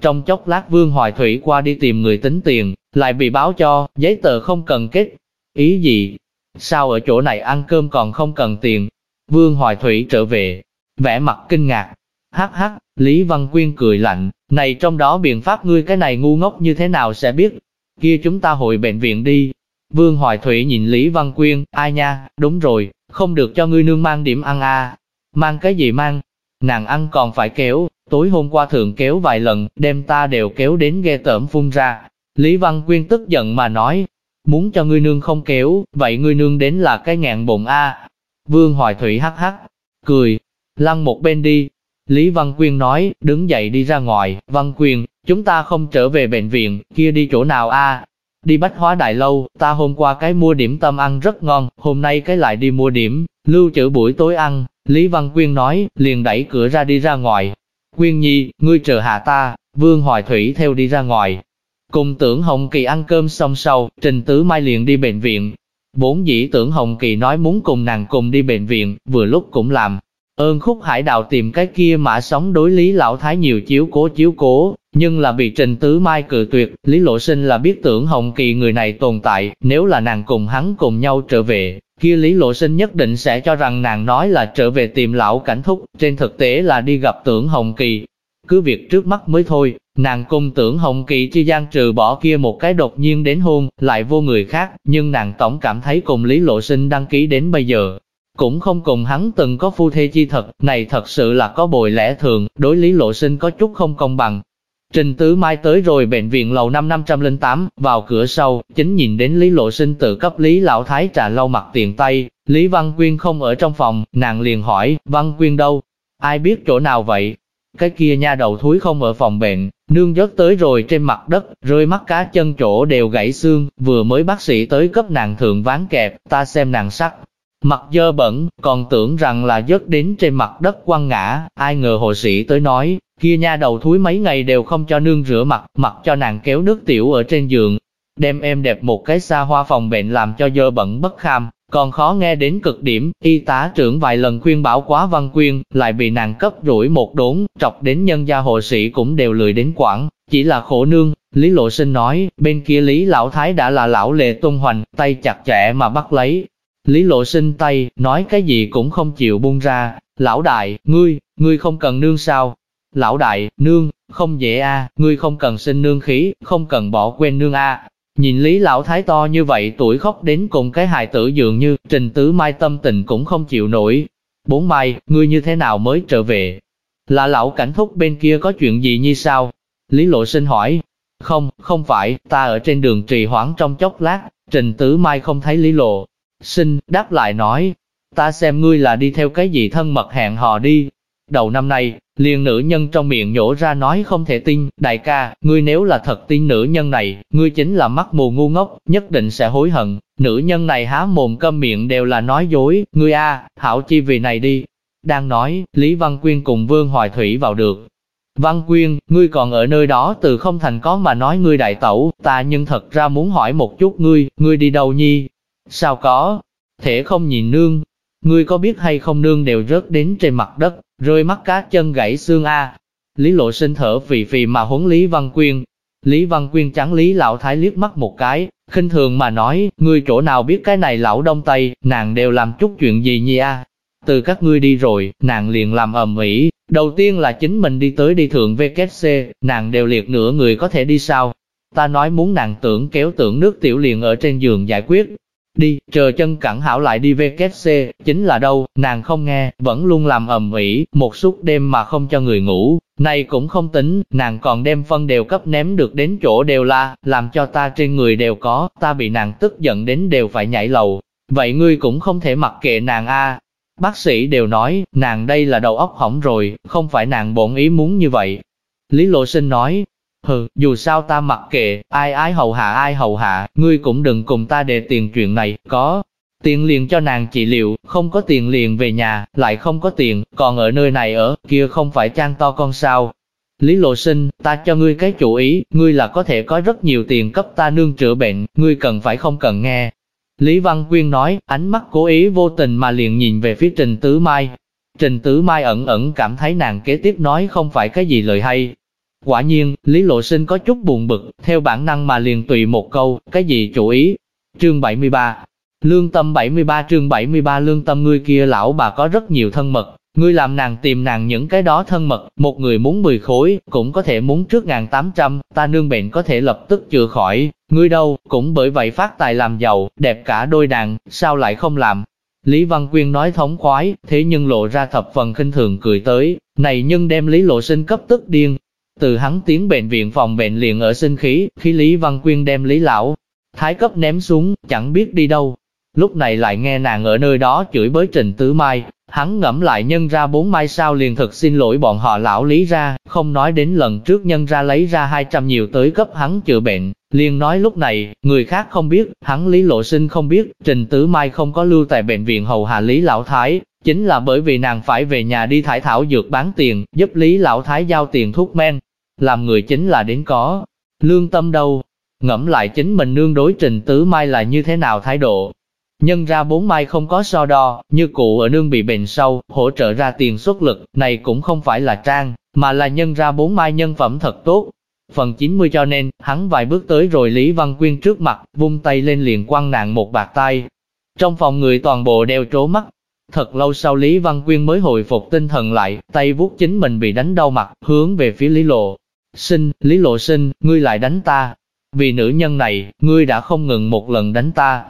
Trong chốc lát Vương Hoài Thủy qua đi tìm người tính tiền, lại bị báo cho, giấy tờ không cần kết. Ý gì? Sao ở chỗ này ăn cơm còn không cần tiền? Vương Hoài Thủy trở về, vẻ mặt kinh ngạc. Hắc hắc, Lý Văn Quyên cười lạnh, này trong đó biện pháp ngươi cái này ngu ngốc như thế nào sẽ biết? Kia chúng ta hội bệnh viện đi. Vương Hoài Thủy nhìn Lý Văn Quyên, ai nha, đúng rồi, không được cho ngươi nương mang điểm ăn à. Mang cái gì mang? Nàng ăn còn phải kéo, tối hôm qua thường kéo vài lần, đem ta đều kéo đến ghe tởm phun ra. Lý Văn Quyên tức giận mà nói, muốn cho ngươi nương không kéo, vậy ngươi nương đến là cái ngạn bụng a. Vương Hoài Thủy hắc hắc, cười, lăn một bên đi. Lý Văn Quyên nói, đứng dậy đi ra ngoài, Văn Quyên, chúng ta không trở về bệnh viện, kia đi chỗ nào a? Đi bách hóa đại lâu, ta hôm qua cái mua điểm tâm ăn rất ngon, hôm nay cái lại đi mua điểm, lưu trữ buổi tối ăn. Lý Văn Quyên nói, liền đẩy cửa ra đi ra ngoài. Quyên Nhi, ngươi chờ hạ ta, Vương Hoài Thủy theo đi ra ngoài. Cùng tưởng Hồng Kỳ ăn cơm xong sau, Trình Tứ Mai liền đi bệnh viện. Bốn dĩ tưởng Hồng Kỳ nói muốn cùng nàng cùng đi bệnh viện, vừa lúc cũng làm. Ơn khúc hải đào tìm cái kia mã sống đối Lý Lão Thái nhiều chiếu cố chiếu cố, nhưng là bị Trình Tứ Mai cự tuyệt, Lý Lộ Sinh là biết tưởng Hồng Kỳ người này tồn tại, nếu là nàng cùng hắn cùng nhau trở về, kia Lý Lộ Sinh nhất định sẽ cho rằng nàng nói là trở về tìm lão cảnh thúc, trên thực tế là đi gặp tưởng Hồng Kỳ. Cứ việc trước mắt mới thôi, nàng cùng tưởng Hồng Kỳ chi gian trừ bỏ kia một cái đột nhiên đến hôn, lại vô người khác, nhưng nàng tổng cảm thấy cùng Lý Lộ Sinh đăng ký đến bây giờ. Cũng không cùng hắn từng có phu thê chi thật, này thật sự là có bồi lẽ thường, đối Lý Lộ Sinh có chút không công bằng, Trình Tứ Mai tới rồi bệnh viện lầu năm 508, vào cửa sau, chính nhìn đến Lý Lộ Sinh tự cấp Lý Lão Thái trà lau mặt tiền tay, Lý Văn Quyên không ở trong phòng, nàng liền hỏi, Văn Quyên đâu? Ai biết chỗ nào vậy? Cái kia nha đầu thúi không ở phòng bệnh, nương dớt tới rồi trên mặt đất, rơi mắt cá chân chỗ đều gãy xương, vừa mới bác sĩ tới cấp nàng thượng ván kẹp, ta xem nàng sắc. Mặt dơ bẩn, còn tưởng rằng là dứt đến trên mặt đất quăng ngã, ai ngờ hồ sĩ tới nói, Kia nha đầu thúi mấy ngày đều không cho nương rửa mặt, mặc cho nàng kéo nước tiểu ở trên giường, đem em đẹp một cái xa hoa phòng bệnh làm cho dơ bẩn bất kham, còn khó nghe đến cực điểm, y tá trưởng vài lần khuyên bảo quá văn quyên, lại bị nàng cấp rủi một đốn, trọc đến nhân gia hộ sĩ cũng đều lười đến quảng, chỉ là khổ nương, Lý Lộ Sinh nói, bên kia Lý Lão Thái đã là lão lệ tung hoành, tay chặt chẽ mà bắt lấy. Lý Lộ Sinh tay, nói cái gì cũng không chịu buông ra. Lão đại, ngươi, ngươi không cần nương sao? Lão đại, nương, không dễ a, ngươi không cần sinh nương khí, không cần bỏ quên nương a. Nhìn Lý Lão Thái to như vậy tuổi khóc đến cùng cái hài tử dường như, Trình Tứ Mai tâm tình cũng không chịu nổi. Bốn Mai, ngươi như thế nào mới trở về? Là lão cảnh thúc bên kia có chuyện gì như sao? Lý Lộ Sinh hỏi. Không, không phải, ta ở trên đường trì hoãn trong chốc lát, Trình Tứ Mai không thấy Lý Lộ. Sinh, đáp lại nói, ta xem ngươi là đi theo cái gì thân mật hẹn hò đi. Đầu năm nay, liền nữ nhân trong miệng nhổ ra nói không thể tin, đại ca, ngươi nếu là thật tin nữ nhân này, ngươi chính là mắt mù ngu ngốc, nhất định sẽ hối hận. Nữ nhân này há mồm câm miệng đều là nói dối, ngươi a, hảo chi vì này đi. Đang nói, Lý Văn Quyên cùng Vương Hoài Thủy vào được, Văn Quyên, ngươi còn ở nơi đó từ không thành có mà nói ngươi đại tẩu, ta nhưng thật ra muốn hỏi một chút ngươi, ngươi đi đâu nhi? Sao có? Thể không nhìn nương. Ngươi có biết hay không nương đều rớt đến trên mặt đất, rơi mắt cá chân gãy xương A. Lý lộ sinh thở phì phì mà huấn Lý Văn Quyên. Lý Văn Quyên trắng Lý Lão Thái liếc mắt một cái, khinh thường mà nói, ngươi chỗ nào biết cái này lão đông tây, nàng đều làm chút chuyện gì nhi a? Từ các ngươi đi rồi, nàng liền làm ầm ĩ, Đầu tiên là chính mình đi tới đi thượng VKC, nàng đều liệt nửa người có thể đi sao? Ta nói muốn nàng tưởng kéo tưởng nước tiểu liền ở trên giường giải quyết. Đi, chờ chân cẳng hảo lại đi VKC, chính là đâu, nàng không nghe, vẫn luôn làm ầm ĩ, một suốt đêm mà không cho người ngủ. Này cũng không tính, nàng còn đem phân đều cấp ném được đến chỗ đều la làm cho ta trên người đều có, ta bị nàng tức giận đến đều phải nhảy lầu. Vậy ngươi cũng không thể mặc kệ nàng a Bác sĩ đều nói, nàng đây là đầu óc hỏng rồi, không phải nàng bổn ý muốn như vậy. Lý Lộ Sinh nói, hừ, dù sao ta mặc kệ, ai ái hầu hạ ai hầu hạ, ngươi cũng đừng cùng ta đề tiền chuyện này, có. Tiền liền cho nàng trị liệu, không có tiền liền về nhà, lại không có tiền, còn ở nơi này ở, kia không phải trang to con sao. Lý Lộ Sinh, ta cho ngươi cái chủ ý, ngươi là có thể có rất nhiều tiền cấp ta nương chữa bệnh, ngươi cần phải không cần nghe, Lý Văn Quyên nói, ánh mắt cố ý vô tình mà liền nhìn về phía Trình Tứ Mai. Trình Tứ Mai ẩn ẩn cảm thấy nàng kế tiếp nói không phải cái gì lời hay. Quả nhiên, Lý Lộ Sinh có chút buồn bực, theo bản năng mà liền tùy một câu, cái gì chủ ý. Chương 73 Lương tâm 73 chương 73 lương tâm ngươi kia lão bà có rất nhiều thân mật, Ngươi làm nàng tìm nàng những cái đó thân mật, một người muốn 10 khối, cũng có thể muốn trước ngàn tám trăm, ta nương bệnh có thể lập tức chữa khỏi, ngươi đâu, cũng bởi vậy phát tài làm giàu, đẹp cả đôi đàn, sao lại không làm? Lý Văn Quyên nói thống khoái, thế nhưng lộ ra thập phần khinh thường cười tới, này nhưng đem Lý Lộ Sinh cấp tức điên. Từ hắn tiến bệnh viện phòng bệnh liền ở sinh khí, khi Lý Văn Quyên đem Lý Lão, thái cấp ném xuống, chẳng biết đi đâu. Lúc này lại nghe nàng ở nơi đó chửi bới Trình Tứ Mai, Hắn ngẫm lại nhân ra bốn mai sao liền thực xin lỗi bọn họ lão lý ra, không nói đến lần trước nhân ra lấy ra 200 nhiều tới cấp hắn chữa bệnh, liền nói lúc này, người khác không biết, hắn lý lộ sinh không biết, trình tứ mai không có lưu tại bệnh viện hầu hạ lý lão thái, chính là bởi vì nàng phải về nhà đi thải thảo dược bán tiền, giúp lý lão thái giao tiền thuốc men, làm người chính là đến có, lương tâm đâu, ngẫm lại chính mình nương đối trình tứ mai là như thế nào thái độ, Nhân ra bốn mai không có so đo, như cụ ở nương bị bệnh sâu, hỗ trợ ra tiền xuất lực, này cũng không phải là trang, mà là nhân ra bốn mai nhân phẩm thật tốt. Phần 90 cho nên, hắn vài bước tới rồi Lý Văn Quyên trước mặt, vung tay lên liền quăng nạn một bạc tay. Trong phòng người toàn bộ đeo trố mắt. Thật lâu sau Lý Văn Quyên mới hồi phục tinh thần lại, tay vuốt chính mình bị đánh đau mặt, hướng về phía Lý Lộ. Sinh, Lý Lộ sinh, ngươi lại đánh ta. Vì nữ nhân này, ngươi đã không ngừng một lần đánh ta,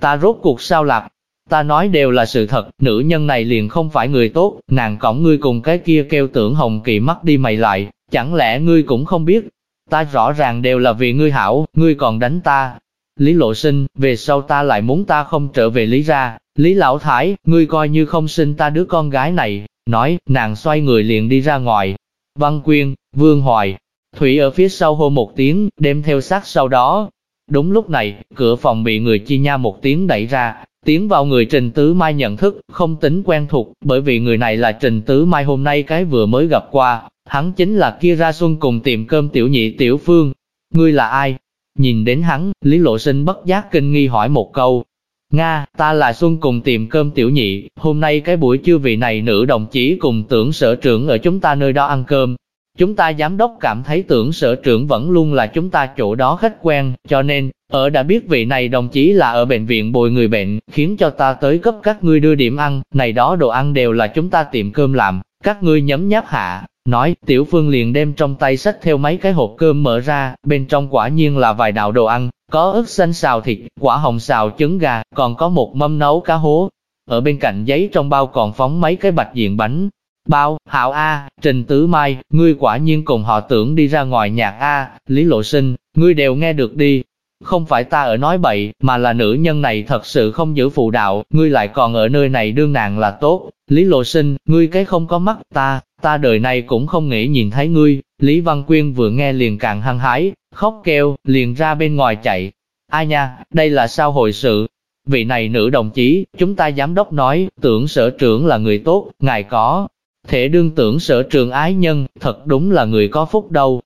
Ta rốt cuộc sao lạc? Ta nói đều là sự thật, nữ nhân này liền không phải người tốt, nàng cõng ngươi cùng cái kia kêu tưởng hồng kỳ mắt đi mày lại, chẳng lẽ ngươi cũng không biết? Ta rõ ràng đều là vì ngươi hảo, ngươi còn đánh ta. Lý lộ sinh, về sau ta lại muốn ta không trở về Lý ra, Lý lão thái, ngươi coi như không sinh ta đứa con gái này, nói, nàng xoay người liền đi ra ngoài. Văn Quyên, Vương Hoài, Thủy ở phía sau hô một tiếng, đem theo sát sau đó, Đúng lúc này, cửa phòng bị người chi nha một tiếng đẩy ra, tiến vào người Trình Tứ Mai nhận thức, không tính quen thuộc, bởi vì người này là Trình Tứ Mai hôm nay cái vừa mới gặp qua, hắn chính là kia ra xuân cùng tiệm cơm tiểu nhị tiểu phương. Ngươi là ai? Nhìn đến hắn, Lý Lộ Sinh bất giác kinh nghi hỏi một câu. Nga, ta là Xuân cùng tiệm cơm tiểu nhị, hôm nay cái buổi trưa vị này nữ đồng chí cùng tưởng sở trưởng ở chúng ta nơi đó ăn cơm. Chúng ta giám đốc cảm thấy tưởng sở trưởng vẫn luôn là chúng ta chỗ đó khách quen, cho nên, ở đã biết vị này đồng chí là ở bệnh viện bồi người bệnh, khiến cho ta tới cấp các ngươi đưa điểm ăn, này đó đồ ăn đều là chúng ta tiệm cơm làm, các ngươi nhấm nháp hạ. Nói, Tiểu Phương liền đem trong tay sách theo mấy cái hộp cơm mở ra, bên trong quả nhiên là vài đạo đồ ăn, có ớt xanh xào thịt, quả hồng xào trứng gà, còn có một mâm nấu cá hố. Ở bên cạnh giấy trong bao còn phóng mấy cái bạch diện bánh, Bao, hảo A, Trình Tứ Mai, ngươi quả nhiên cùng họ tưởng đi ra ngoài nhạc A, Lý Lộ Sinh, ngươi đều nghe được đi. Không phải ta ở nói bậy, mà là nữ nhân này thật sự không giữ phụ đạo, ngươi lại còn ở nơi này đương nàng là tốt. Lý Lộ Sinh, ngươi cái không có mắt, ta, ta đời này cũng không nghĩ nhìn thấy ngươi. Lý Văn Quyên vừa nghe liền càng hăng hái, khóc kêu, liền ra bên ngoài chạy. Ai nha, đây là sao hồi sự? Vị này nữ đồng chí, chúng ta giám đốc nói, tưởng sở trưởng là người tốt, ngài có, Thể đương tưởng sở trường ái nhân, thật đúng là người có phúc đâu.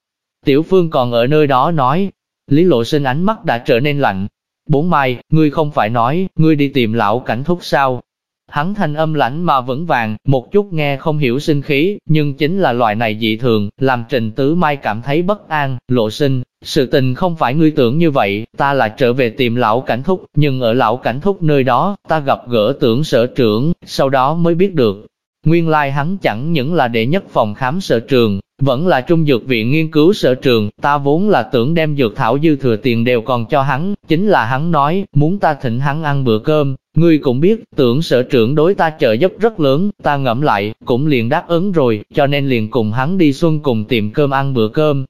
Tiểu Phương còn ở nơi đó nói, Lý Lộ Sinh ánh mắt đã trở nên lạnh. Bốn mai, ngươi không phải nói, ngươi đi tìm lão cảnh thúc sao? Hắn thanh âm lãnh mà vững vàng, một chút nghe không hiểu sinh khí, nhưng chính là loại này dị thường, làm Trình Tứ Mai cảm thấy bất an, lộ sinh. Sự tình không phải ngươi tưởng như vậy, ta là trở về tìm lão cảnh thúc, nhưng ở lão cảnh thúc nơi đó, ta gặp gỡ tưởng sở trưởng, sau đó mới biết được, Nguyên lai like hắn chẳng những là đệ nhất phòng khám sở trường, vẫn là trung dược viện nghiên cứu sở trường, ta vốn là tưởng đem dược thảo dư thừa tiền đều còn cho hắn, chính là hắn nói, muốn ta thịnh hắn ăn bữa cơm, ngươi cũng biết, tưởng sở trưởng đối ta trợ giúp rất lớn, ta ngẫm lại, cũng liền đáp ứng rồi, cho nên liền cùng hắn đi xuân cùng tìm cơm ăn bữa cơm.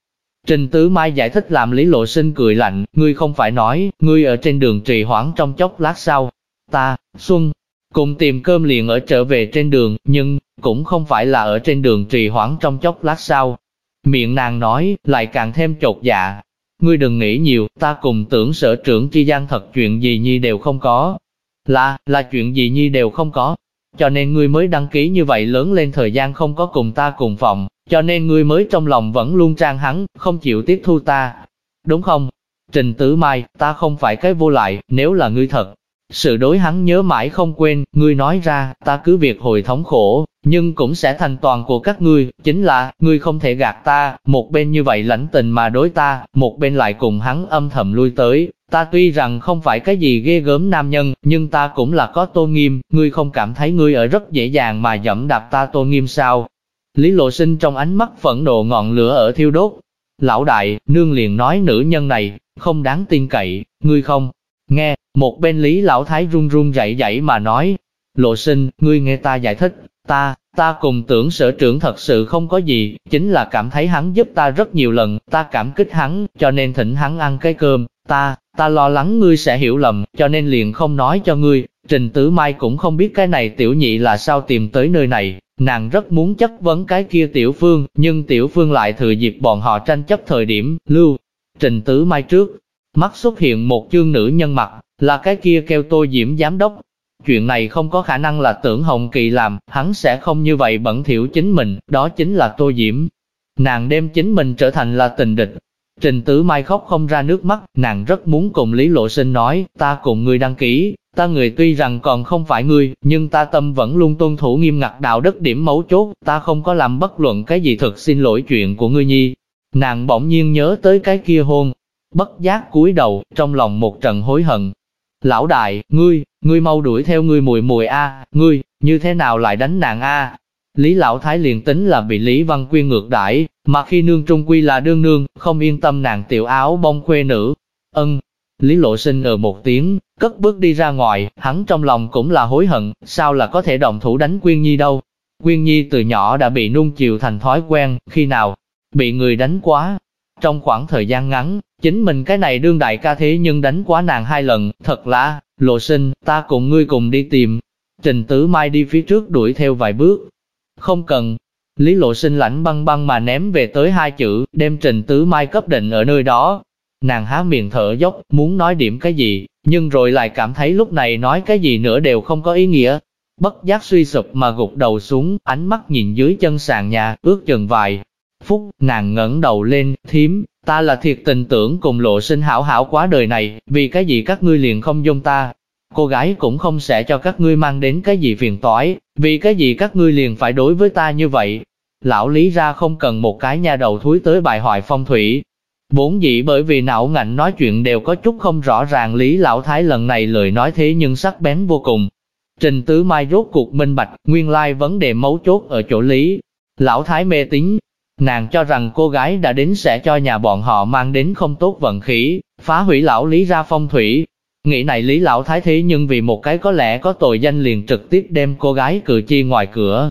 Trình Tứ Mai giải thích làm Lý Lộ Sinh cười lạnh, ngươi không phải nói, ngươi ở trên đường trì hoãn trong chốc lát sau. Ta, Xuân, Cùng tìm cơm liền ở trở về trên đường, nhưng, cũng không phải là ở trên đường trì hoãn trong chốc lát sau. Miệng nàng nói, lại càng thêm chột dạ. Ngươi đừng nghĩ nhiều, ta cùng tưởng sở trưởng chi gian thật chuyện gì nhi đều không có. Là, là chuyện gì nhi đều không có. Cho nên ngươi mới đăng ký như vậy lớn lên thời gian không có cùng ta cùng phòng, cho nên ngươi mới trong lòng vẫn luôn trang hắn, không chịu tiếp thu ta. Đúng không? Trình Tử Mai, ta không phải cái vô lại, nếu là ngươi thật, sự đối hắn nhớ mãi không quên, ngươi nói ra, ta cứ việc hồi thống khổ, nhưng cũng sẽ thành toàn của các ngươi, chính là, ngươi không thể gạt ta, một bên như vậy lãnh tình mà đối ta, một bên lại cùng hắn âm thầm lui tới. Ta tuy rằng không phải cái gì ghê gớm nam nhân, nhưng ta cũng là có tôn nghiêm, ngươi không cảm thấy ngươi ở rất dễ dàng mà dẫm đạp ta tôn nghiêm sao. Lý lộ sinh trong ánh mắt phẫn nộ ngọn lửa ở thiêu đốt. Lão đại, nương liền nói nữ nhân này, không đáng tin cậy, ngươi không, nghe, một bên Lý Lão Thái run run dậy dậy mà nói, lộ sinh, ngươi nghe ta giải thích, ta, ta cùng tưởng sở trưởng thật sự không có gì, chính là cảm thấy hắn giúp ta rất nhiều lần, ta cảm kích hắn, cho nên thỉnh hắn ăn cái cơm, ta, ta lo lắng ngươi sẽ hiểu lầm, cho nên liền không nói cho ngươi, Trình Tử Mai cũng không biết cái này tiểu nhị là sao tìm tới nơi này, nàng rất muốn chất vấn cái kia tiểu phương, nhưng tiểu phương lại thừa dịp bọn họ tranh chấp thời điểm, lưu, Trình Tử Mai trước, mắt xuất hiện một chương nữ nhân mặt, là cái kia kêu tôi diễm giám đốc. Chuyện này không có khả năng là tưởng Hồng Kỳ làm, hắn sẽ không như vậy bẩn thiểu chính mình, đó chính là tôi diễm. Nàng đem chính mình trở thành là tình địch. Trình Tử Mai khóc không ra nước mắt, nàng rất muốn cùng Lý Lộ Sinh nói, ta cùng người đăng ký, ta người tuy rằng còn không phải ngươi, nhưng ta tâm vẫn luôn tuân thủ nghiêm ngặt đạo đức điểm mấu chốt, ta không có làm bất luận cái gì thực xin lỗi chuyện của ngươi nhi. Nàng bỗng nhiên nhớ tới cái kia hôn, bất giác cúi đầu, trong lòng một trận hối hận. Lão đại, ngươi, ngươi mau đuổi theo ngươi mùi mùi a, ngươi, như thế nào lại đánh nàng a? Lý Lão Thái liền tính là bị Lý Văn Quyên ngược đãi, mà khi nương trung quy là đương nương, không yên tâm nàng tiểu áo bông khuê nữ. Ân, Lý Lộ Sinh ở một tiếng, cất bước đi ra ngoài, hắn trong lòng cũng là hối hận, sao là có thể động thủ đánh Quyên Nhi đâu. Quyên Nhi từ nhỏ đã bị nung chiều thành thói quen, khi nào bị người đánh quá. Trong khoảng thời gian ngắn, Chính mình cái này đương đại ca thế nhưng đánh quá nàng hai lần, thật là, lộ sinh, ta cùng ngươi cùng đi tìm. Trình Tứ Mai đi phía trước đuổi theo vài bước. Không cần. Lý lộ sinh lãnh băng băng mà ném về tới hai chữ, đem Trình Tứ Mai cấp định ở nơi đó. Nàng há miệng thở dốc, muốn nói điểm cái gì, nhưng rồi lại cảm thấy lúc này nói cái gì nữa đều không có ý nghĩa. Bất giác suy sụp mà gục đầu xuống, ánh mắt nhìn dưới chân sàn nhà, ước chừng vài phút, nàng ngẩng đầu lên, thím, Ta là thiệt tình tưởng cùng lộ sinh hảo hảo quá đời này, vì cái gì các ngươi liền không dung ta. Cô gái cũng không sẽ cho các ngươi mang đến cái gì phiền toái, vì cái gì các ngươi liền phải đối với ta như vậy. lão lý ra không cần một cái nha đầu thúi tới bài hoại phong thủy. Bốn dĩ bởi vì não ngạnh nói chuyện đều có chút không rõ ràng lý lão thái lần này lời nói thế nhưng sắc bén vô cùng. Trình tứ mai rốt cuộc minh bạch, nguyên lai vấn đề mấu chốt ở chỗ lý. Lão thái mê tín, nàng cho rằng cô gái đã đến sẽ cho nhà bọn họ mang đến không tốt vận khí, phá hủy lão lý ra phong thủy, Nghĩ này Lý Lão Thái thế nhưng vì một cái có lẽ có tội danh liền trực tiếp đem cô gái cự chi ngoài cửa.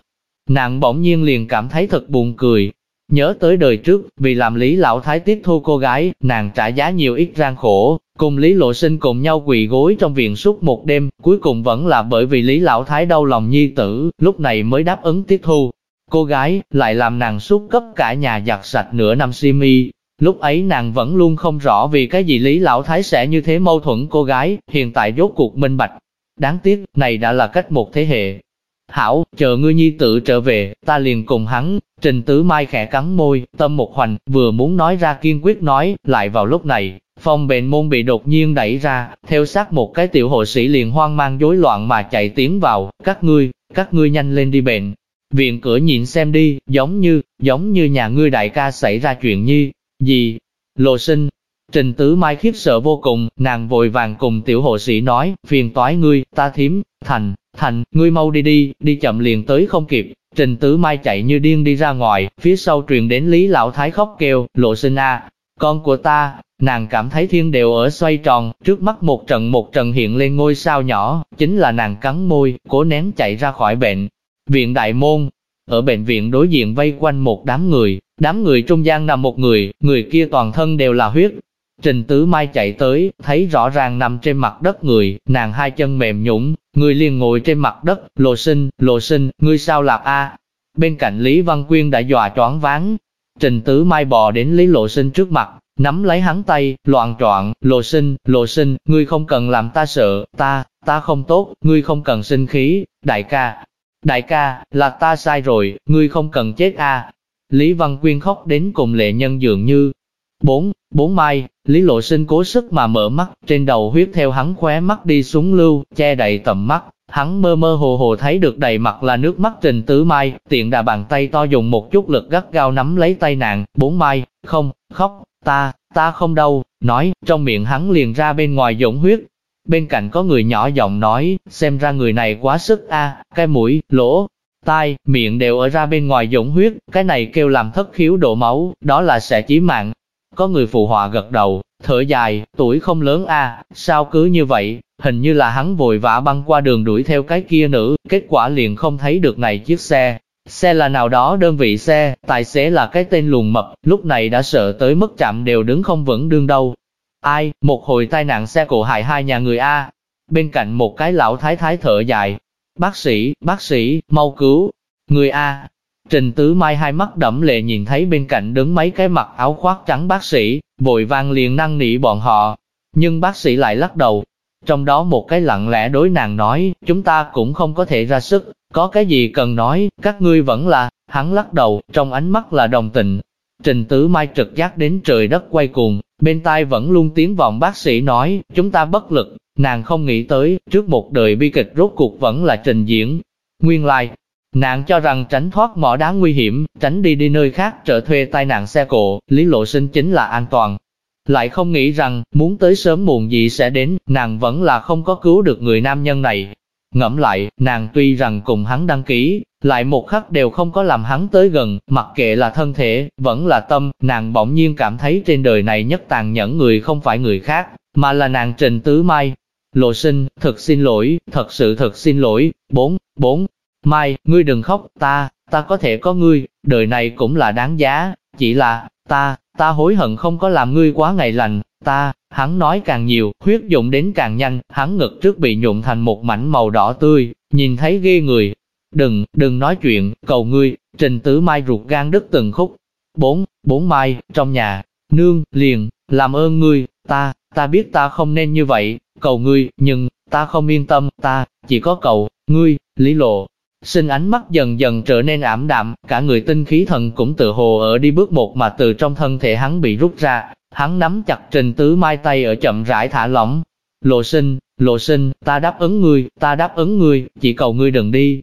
Nàng bỗng nhiên liền cảm thấy thật buồn cười. Nhớ tới đời trước, vì làm Lý Lão Thái tiếp thu cô gái, nàng trả giá nhiều ít gian khổ, cùng Lý Lộ Sinh cùng nhau quỳ gối trong viện suốt một đêm, cuối cùng vẫn là bởi vì Lý Lão Thái đau lòng nhi tử, lúc này mới đáp ứng tiếp thu. Cô gái, lại làm nàng suốt cấp cả nhà giặt sạch nửa năm si mi, Lúc ấy nàng vẫn luôn không rõ vì cái gì Lý Lão Thái sẽ như thế mâu thuẫn cô gái, hiện tại rốt cuộc minh bạch. Đáng tiếc, này đã là cách một thế hệ. Hảo, chờ ngươi nhi tự trở về, ta liền cùng hắn, trình tứ mai khẽ cắn môi, tâm một hoành, vừa muốn nói ra kiên quyết nói, lại vào lúc này, phòng bệnh môn bị đột nhiên đẩy ra, theo sát một cái tiểu hộ sĩ liền hoang mang rối loạn mà chạy tiến vào, các ngươi, các ngươi nhanh lên đi bệnh. Viện cửa nhìn xem đi, giống như, giống như nhà ngươi đại ca xảy ra chuyện nhi, gì? Lộ sinh. Trình tứ mai khiếp sợ vô cùng, nàng vội vàng cùng tiểu hộ sĩ nói, phiền toái ngươi, ta thím, thành, thành, ngươi mau đi đi, đi chậm liền tới không kịp. Trình tứ mai chạy như điên đi ra ngoài, phía sau truyền đến Lý Lão Thái khóc kêu, lộ sinh a, con của ta, nàng cảm thấy thiên đều ở xoay tròn, trước mắt một trận một trận hiện lên ngôi sao nhỏ, chính là nàng cắn môi, cố nén chạy ra khỏi bệnh. Viện Đại Môn, ở bệnh viện đối diện vây quanh một đám người, đám người trung gian nằm một người, người kia toàn thân đều là huyết. Trình Tứ Mai chạy tới, thấy rõ ràng nằm trên mặt đất người, nàng hai chân mềm nhũn, người liền ngồi trên mặt đất, lộ sinh, lộ sinh, ngươi sao lạc a? Bên cạnh Lý Văn Quyên đã dọa choáng váng. Trình Tứ Mai bò đến Lý Lộ Sinh trước mặt, nắm lấy hắn tay, loạn trọn, lộ sinh, lộ sinh, ngươi không cần làm ta sợ, ta, ta không tốt, ngươi không cần sinh khí, đại ca, Đại ca, là ta sai rồi, ngươi không cần chết a. Lý Văn Quyên khóc đến cùng lệ nhân dường như. Bốn, bốn mai, Lý Lộ Sinh cố sức mà mở mắt, trên đầu huyết theo hắn khóe mắt đi xuống lưu, che đầy tầm mắt. Hắn mơ mơ hồ hồ thấy được đầy mặt là nước mắt trình tứ mai, tiện đà bàn tay to dùng một chút lực gắt gao nắm lấy tay nàng, bốn mai, không, khóc, ta, ta không đâu, nói, trong miệng hắn liền ra bên ngoài dũng huyết, Bên cạnh có người nhỏ giọng nói, xem ra người này quá sức a, cái mũi, lỗ, tai, miệng đều ở ra bên ngoài dũng huyết, cái này kêu làm thất khiếu đổ máu, đó là sẽ chí mạng. Có người phụ họa gật đầu, thở dài, tuổi không lớn a, sao cứ như vậy, hình như là hắn vội vã băng qua đường đuổi theo cái kia nữ, kết quả liền không thấy được này chiếc xe. Xe là nào đó đơn vị xe, tài xế là cái tên lùn mập, lúc này đã sợ tới mức chạm đều đứng không vững đương đâu, Ai, một hồi tai nạn xe cộ hại hai nhà người A. Bên cạnh một cái lão thái thái thở dài. Bác sĩ, bác sĩ, mau cứu. Người A. Trình Tứ Mai hai mắt đẫm lệ nhìn thấy bên cạnh đứng mấy cái mặc áo khoác trắng bác sĩ, vội vang liền năn nỉ bọn họ. Nhưng bác sĩ lại lắc đầu. Trong đó một cái lặng lẽ đối nàng nói, chúng ta cũng không có thể ra sức, có cái gì cần nói, các ngươi vẫn là, hắn lắc đầu, trong ánh mắt là đồng tình. Trình Tứ Mai trực giác đến trời đất quay cuồng, Bên tai vẫn luôn tiếng vọng bác sĩ nói, chúng ta bất lực, nàng không nghĩ tới, trước một đời bi kịch rốt cuộc vẫn là trình diễn. Nguyên lai, nàng cho rằng tránh thoát mỏ đá nguy hiểm, tránh đi đi nơi khác trở thuê tai nạn xe cộ, lý lộ sinh chính là an toàn. Lại không nghĩ rằng, muốn tới sớm muộn gì sẽ đến, nàng vẫn là không có cứu được người nam nhân này. Ngẫm lại, nàng tuy rằng cùng hắn đăng ký, lại một khắc đều không có làm hắn tới gần, mặc kệ là thân thể, vẫn là tâm, nàng bỗng nhiên cảm thấy trên đời này nhất tàn nhẫn người không phải người khác, mà là nàng Trình Tứ Mai. Lộ sinh, thật xin lỗi, thật sự thật xin lỗi, bốn, bốn, Mai, ngươi đừng khóc, ta, ta có thể có ngươi, đời này cũng là đáng giá, chỉ là, ta, ta hối hận không có làm ngươi quá ngày lành, ta, hắn nói càng nhiều, huyết dụng đến càng nhanh, hắn ngực trước bị nhuộm thành một mảnh màu đỏ tươi, nhìn thấy ghê người, Đừng, đừng nói chuyện, cầu ngươi, trình tứ mai ruột gan đứt từng khúc. Bốn, bốn mai, trong nhà, nương, liền, làm ơn ngươi, ta, ta biết ta không nên như vậy, cầu ngươi, nhưng, ta không yên tâm, ta, chỉ có cầu, ngươi, lý lộ. Sinh ánh mắt dần dần trở nên ảm đạm, cả người tinh khí thần cũng tự hồ ở đi bước một mà từ trong thân thể hắn bị rút ra, hắn nắm chặt trình tứ mai tay ở chậm rãi thả lỏng. Lộ sinh, lộ sinh, ta đáp ứng ngươi, ta đáp ứng ngươi, chỉ cầu ngươi đừng đi,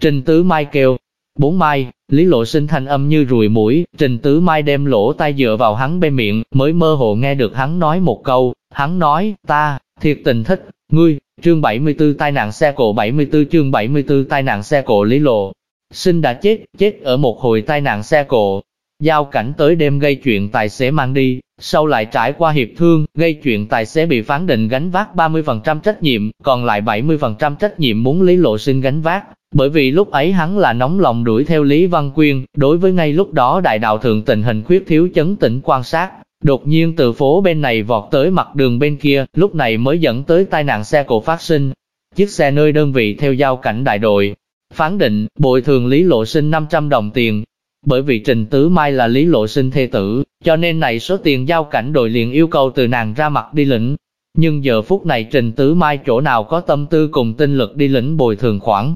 Trình Tứ Mai kêu, Bốn mai, Lý Lộ Sinh thanh âm như rùi mũi, Trình Tứ Mai đem lỗ tay dựa vào hắn bên miệng, mới mơ hồ nghe được hắn nói một câu, hắn nói, ta, thiệt tình thích, ngươi, chương 74 tai nạn xe cộ 74 chương 74 tai nạn xe cộ Lý Lộ. Sinh đã chết, chết ở một hồi tai nạn xe cộ. Giao cảnh tới đêm gây chuyện tài xế mang đi, sau lại trải qua hiệp thương, gây chuyện tài xế bị phán định gánh vác 30% trách nhiệm, còn lại 70% trách nhiệm muốn Lý Lộ Sinh gánh vác. Bởi vì lúc ấy hắn là nóng lòng đuổi theo Lý Văn Quyên, đối với ngay lúc đó đại đạo thượng tình hình khuyết thiếu chấn tĩnh quan sát, đột nhiên từ phố bên này vọt tới mặt đường bên kia, lúc này mới dẫn tới tai nạn xe cộ phát sinh. Chiếc xe nơi đơn vị theo giao cảnh đại đội, phán định, bồi thường Lý Lộ Sinh 500 đồng tiền. Bởi vì Trình Tứ Mai là Lý Lộ Sinh thê tử, cho nên này số tiền giao cảnh đội liền yêu cầu từ nàng ra mặt đi lĩnh. Nhưng giờ phút này Trình Tứ Mai chỗ nào có tâm tư cùng tinh lực đi lĩnh bồi thường khoản,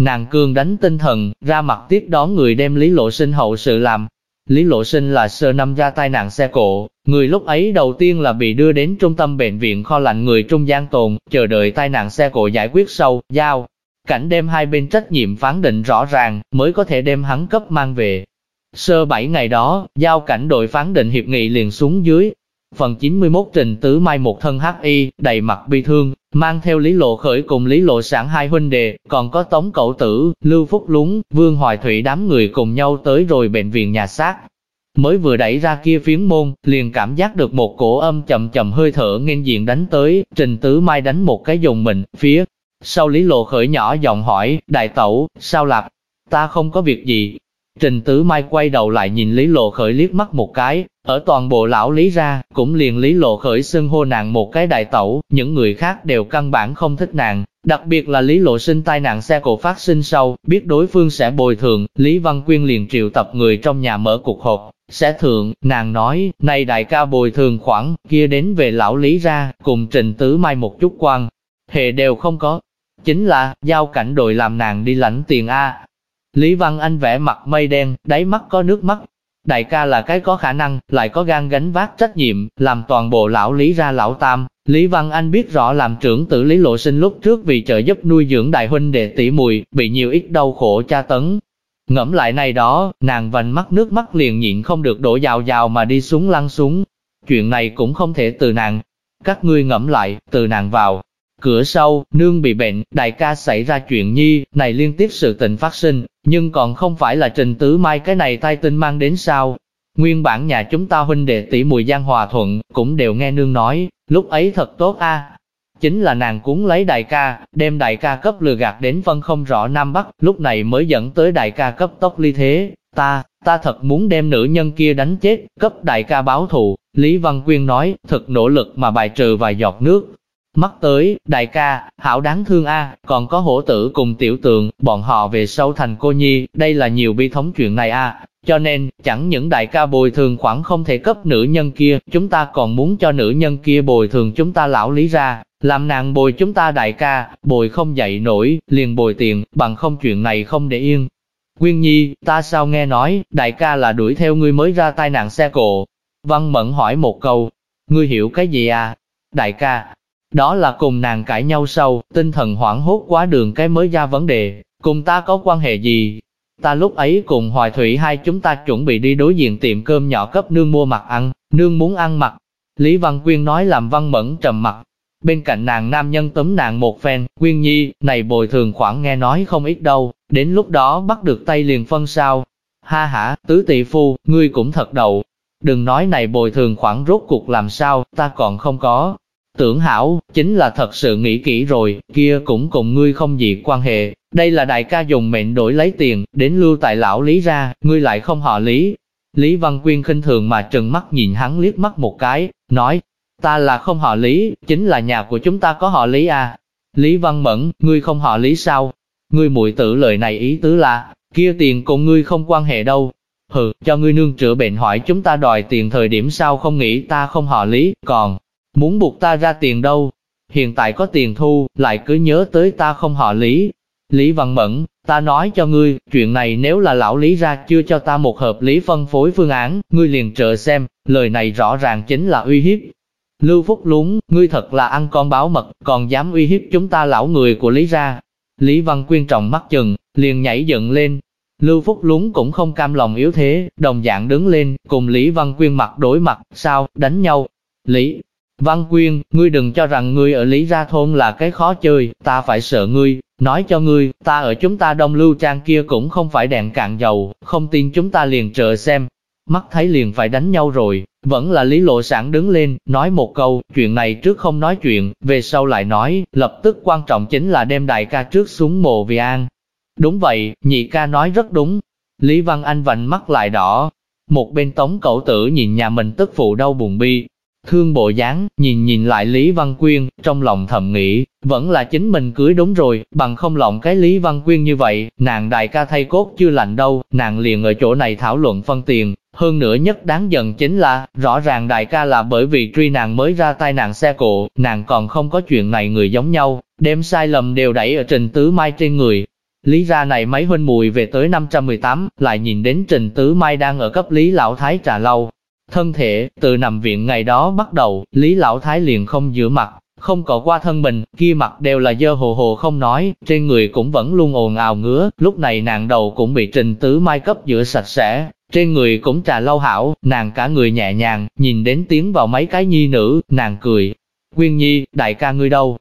Nàng cương đánh tinh thần, ra mặt tiếp đón người đem Lý Lộ Sinh hậu sự làm. Lý Lộ Sinh là sơ năm ra tai nạn xe cộ, người lúc ấy đầu tiên là bị đưa đến trung tâm bệnh viện kho lạnh người trung gian tồn, chờ đợi tai nạn xe cộ giải quyết sâu, giao. Cảnh đem hai bên trách nhiệm phán định rõ ràng, mới có thể đem hắn cấp mang về. Sơ bảy ngày đó, giao cảnh đội phán định hiệp nghị liền xuống dưới, Phần 91 Trình Tứ Mai một thân hắc y, đầy mặt bi thương, mang theo Lý Lộ Khởi cùng Lý Lộ Sản hai huynh đệ, còn có Tống Cậu Tử, Lưu Phúc Lúng, Vương Hoài Thủy đám người cùng nhau tới rồi bệnh viện nhà xác. Mới vừa đẩy ra kia phiến môn, liền cảm giác được một cổ âm chậm chậm hơi thở nghênh diện đánh tới, Trình Tứ Mai đánh một cái dùng mình, phía. Sau Lý Lộ Khởi nhỏ giọng hỏi, đại tẩu, sao lạp? Ta không có việc gì, Trình Tứ Mai quay đầu lại nhìn Lý Lộ Khởi liếc mắt một cái, ở toàn bộ lão Lý ra, cũng liền Lý Lộ Khởi xưng hô nàng một cái đại tẩu, những người khác đều căn bản không thích nàng, đặc biệt là Lý Lộ sinh tai nạn xe cộ phát sinh sau, biết đối phương sẽ bồi thường, Lý Văn Quyên liền triệu tập người trong nhà mở cuộc họp, sẽ thượng, nàng nói, này đại ca bồi thường khoản, kia đến về lão Lý ra, cùng Trình Tứ Mai một chút quan, hệ đều không có. Chính là, giao cảnh đội làm nàng đi lãnh tiền A, Lý Văn Anh vẽ mặt mây đen, đáy mắt có nước mắt. Đại ca là cái có khả năng, lại có gan gánh vác trách nhiệm, làm toàn bộ lão Lý ra lão tam. Lý Văn Anh biết rõ làm trưởng tử Lý Lộ Sinh lúc trước vì trợ giúp nuôi dưỡng đại huynh đệ tỷ mùi, bị nhiều ít đau khổ tra tấn. Ngẫm lại này đó, nàng vành mắt nước mắt liền nhịn không được đổ dào dào mà đi xuống lăn xuống. Chuyện này cũng không thể từ nàng. Các ngươi ngẫm lại, từ nàng vào, Cửa sau, nương bị bệnh, đại ca xảy ra chuyện nhi, này liên tiếp sự tình phát sinh, nhưng còn không phải là trình tứ mai cái này tai tinh mang đến sao. Nguyên bản nhà chúng ta huynh đệ tỷ mùi giang hòa thuận, cũng đều nghe nương nói, lúc ấy thật tốt a. Chính là nàng cuốn lấy đại ca, đem đại ca cấp lừa gạt đến phân không rõ Nam Bắc, lúc này mới dẫn tới đại ca cấp tốc ly thế. Ta, ta thật muốn đem nữ nhân kia đánh chết, cấp đại ca báo thù. Lý Văn Quyên nói, thật nỗ lực mà bài trừ vài giọt nước, Mắt tới, đại ca, hảo đáng thương a, còn có hổ tử cùng tiểu tượng, bọn họ về sâu thành cô nhi, đây là nhiều bi thống chuyện này a. Cho nên, chẳng những đại ca bồi thường khoản không thể cấp nữ nhân kia, chúng ta còn muốn cho nữ nhân kia bồi thường chúng ta lão lý ra, làm nàng bồi chúng ta đại ca, bồi không dậy nổi, liền bồi tiền, bằng không chuyện này không để yên. Quyên Nhi, ta sao nghe nói, đại ca là đuổi theo ngươi mới ra tai nạn xe cộ. Văn Mẫn hỏi một câu, ngươi hiểu cái gì à? Đại ca, đó là cùng nàng cãi nhau sâu, tinh thần hoảng hốt quá đường cái mới ra vấn đề, cùng ta có quan hệ gì? Ta lúc ấy cùng Hoài Thủy hai chúng ta chuẩn bị đi đối diện tiệm cơm nhỏ cấp nương mua mặt ăn, nương muốn ăn mặt. Lý Văn Quyên nói làm Văn Mẫn trầm mặt. Bên cạnh nàng nam nhân tấm nàng một phen, Quyên Nhi, này bồi thường khoảng nghe nói không ít đâu, đến lúc đó bắt được tay liền phân sao. Ha ha, tứ tỷ phu, ngươi cũng thật đầu. Đừng nói này bồi thường khoản rốt cuộc làm sao, ta còn không có, Tưởng hảo, chính là thật sự nghĩ kỹ rồi, kia cũng cùng ngươi không gì quan hệ. Đây là đại ca dùng mệnh đổi lấy tiền, đến lưu tại lão Lý ra, ngươi lại không họ Lý. Lý Văn Quyên khinh thường mà trừng mắt nhìn hắn liếc mắt một cái, nói, ta là không họ Lý, chính là nhà của chúng ta có họ Lý à. Lý Văn Mẫn, ngươi không họ Lý sao? Ngươi muội tử lời này ý tứ là, kia tiền cùng ngươi không quan hệ đâu. Hừ, cho ngươi nương chữa bệnh hỏi chúng ta đòi tiền thời điểm sao không nghĩ ta không họ Lý, còn, Muốn buộc ta ra tiền đâu? Hiện tại có tiền thu, lại cứ nhớ tới ta không họ Lý. Lý Văn Mẫn, ta nói cho ngươi, chuyện này nếu là lão Lý ra chưa cho ta một hợp lý phân phối phương án, ngươi liền trợ xem, lời này rõ ràng chính là uy hiếp. Lưu Phúc lúng, ngươi thật là ăn con báo mật, còn dám uy hiếp chúng ta lão người của Lý ra. Lý Văn Quyên trọng mắt chừng, liền nhảy dựng lên. Lưu Phúc lúng cũng không cam lòng yếu thế, đồng dạng đứng lên, cùng Lý Văn Quyên mặt đối mặt, sao, đánh nhau. Lý Văn Quyên, ngươi đừng cho rằng ngươi ở Lý Gia Thôn là cái khó chơi, ta phải sợ ngươi, nói cho ngươi, ta ở chúng ta đông lưu trang kia cũng không phải đèn cạn dầu, không tin chúng ta liền trợ xem. Mắt thấy liền phải đánh nhau rồi, vẫn là Lý Lộ Sản đứng lên, nói một câu, chuyện này trước không nói chuyện, về sau lại nói, lập tức quan trọng chính là đem đại ca trước xuống mồ vì an. Đúng vậy, nhị ca nói rất đúng. Lý Văn Anh vành mắt lại đỏ. Một bên tống cậu tử nhìn nhà mình tức phụ đau buồn bi, Thương bộ dáng, nhìn nhìn lại Lý Văn Quyên, trong lòng thầm nghĩ, vẫn là chính mình cưới đúng rồi, bằng không lòng cái Lý Văn Quyên như vậy, nàng đại ca thay cốt chưa lành đâu, nàng liền ở chỗ này thảo luận phân tiền. Hơn nữa nhất đáng giận chính là, rõ ràng đại ca là bởi vì truy nàng mới ra tai nạn xe cộ, nàng còn không có chuyện này người giống nhau, đem sai lầm đều đẩy ở Trình Tứ Mai trên người. Lý ra này mấy huynh mùi về tới 518, lại nhìn đến Trình Tứ Mai đang ở cấp Lý Lão Thái trà lâu, Thân thể, từ nằm viện ngày đó bắt đầu, Lý Lão Thái liền không rửa mặt, không có qua thân mình, kia mặt đều là dơ hồ hồ không nói, trên người cũng vẫn luôn ồn ào ngứa, lúc này nàng đầu cũng bị trình tứ mai cấp rửa sạch sẽ, trên người cũng trà lâu hảo, nàng cả người nhẹ nhàng, nhìn đến tiếng vào mấy cái nhi nữ, nàng cười. Quyên nhi, đại ca ngươi đâu?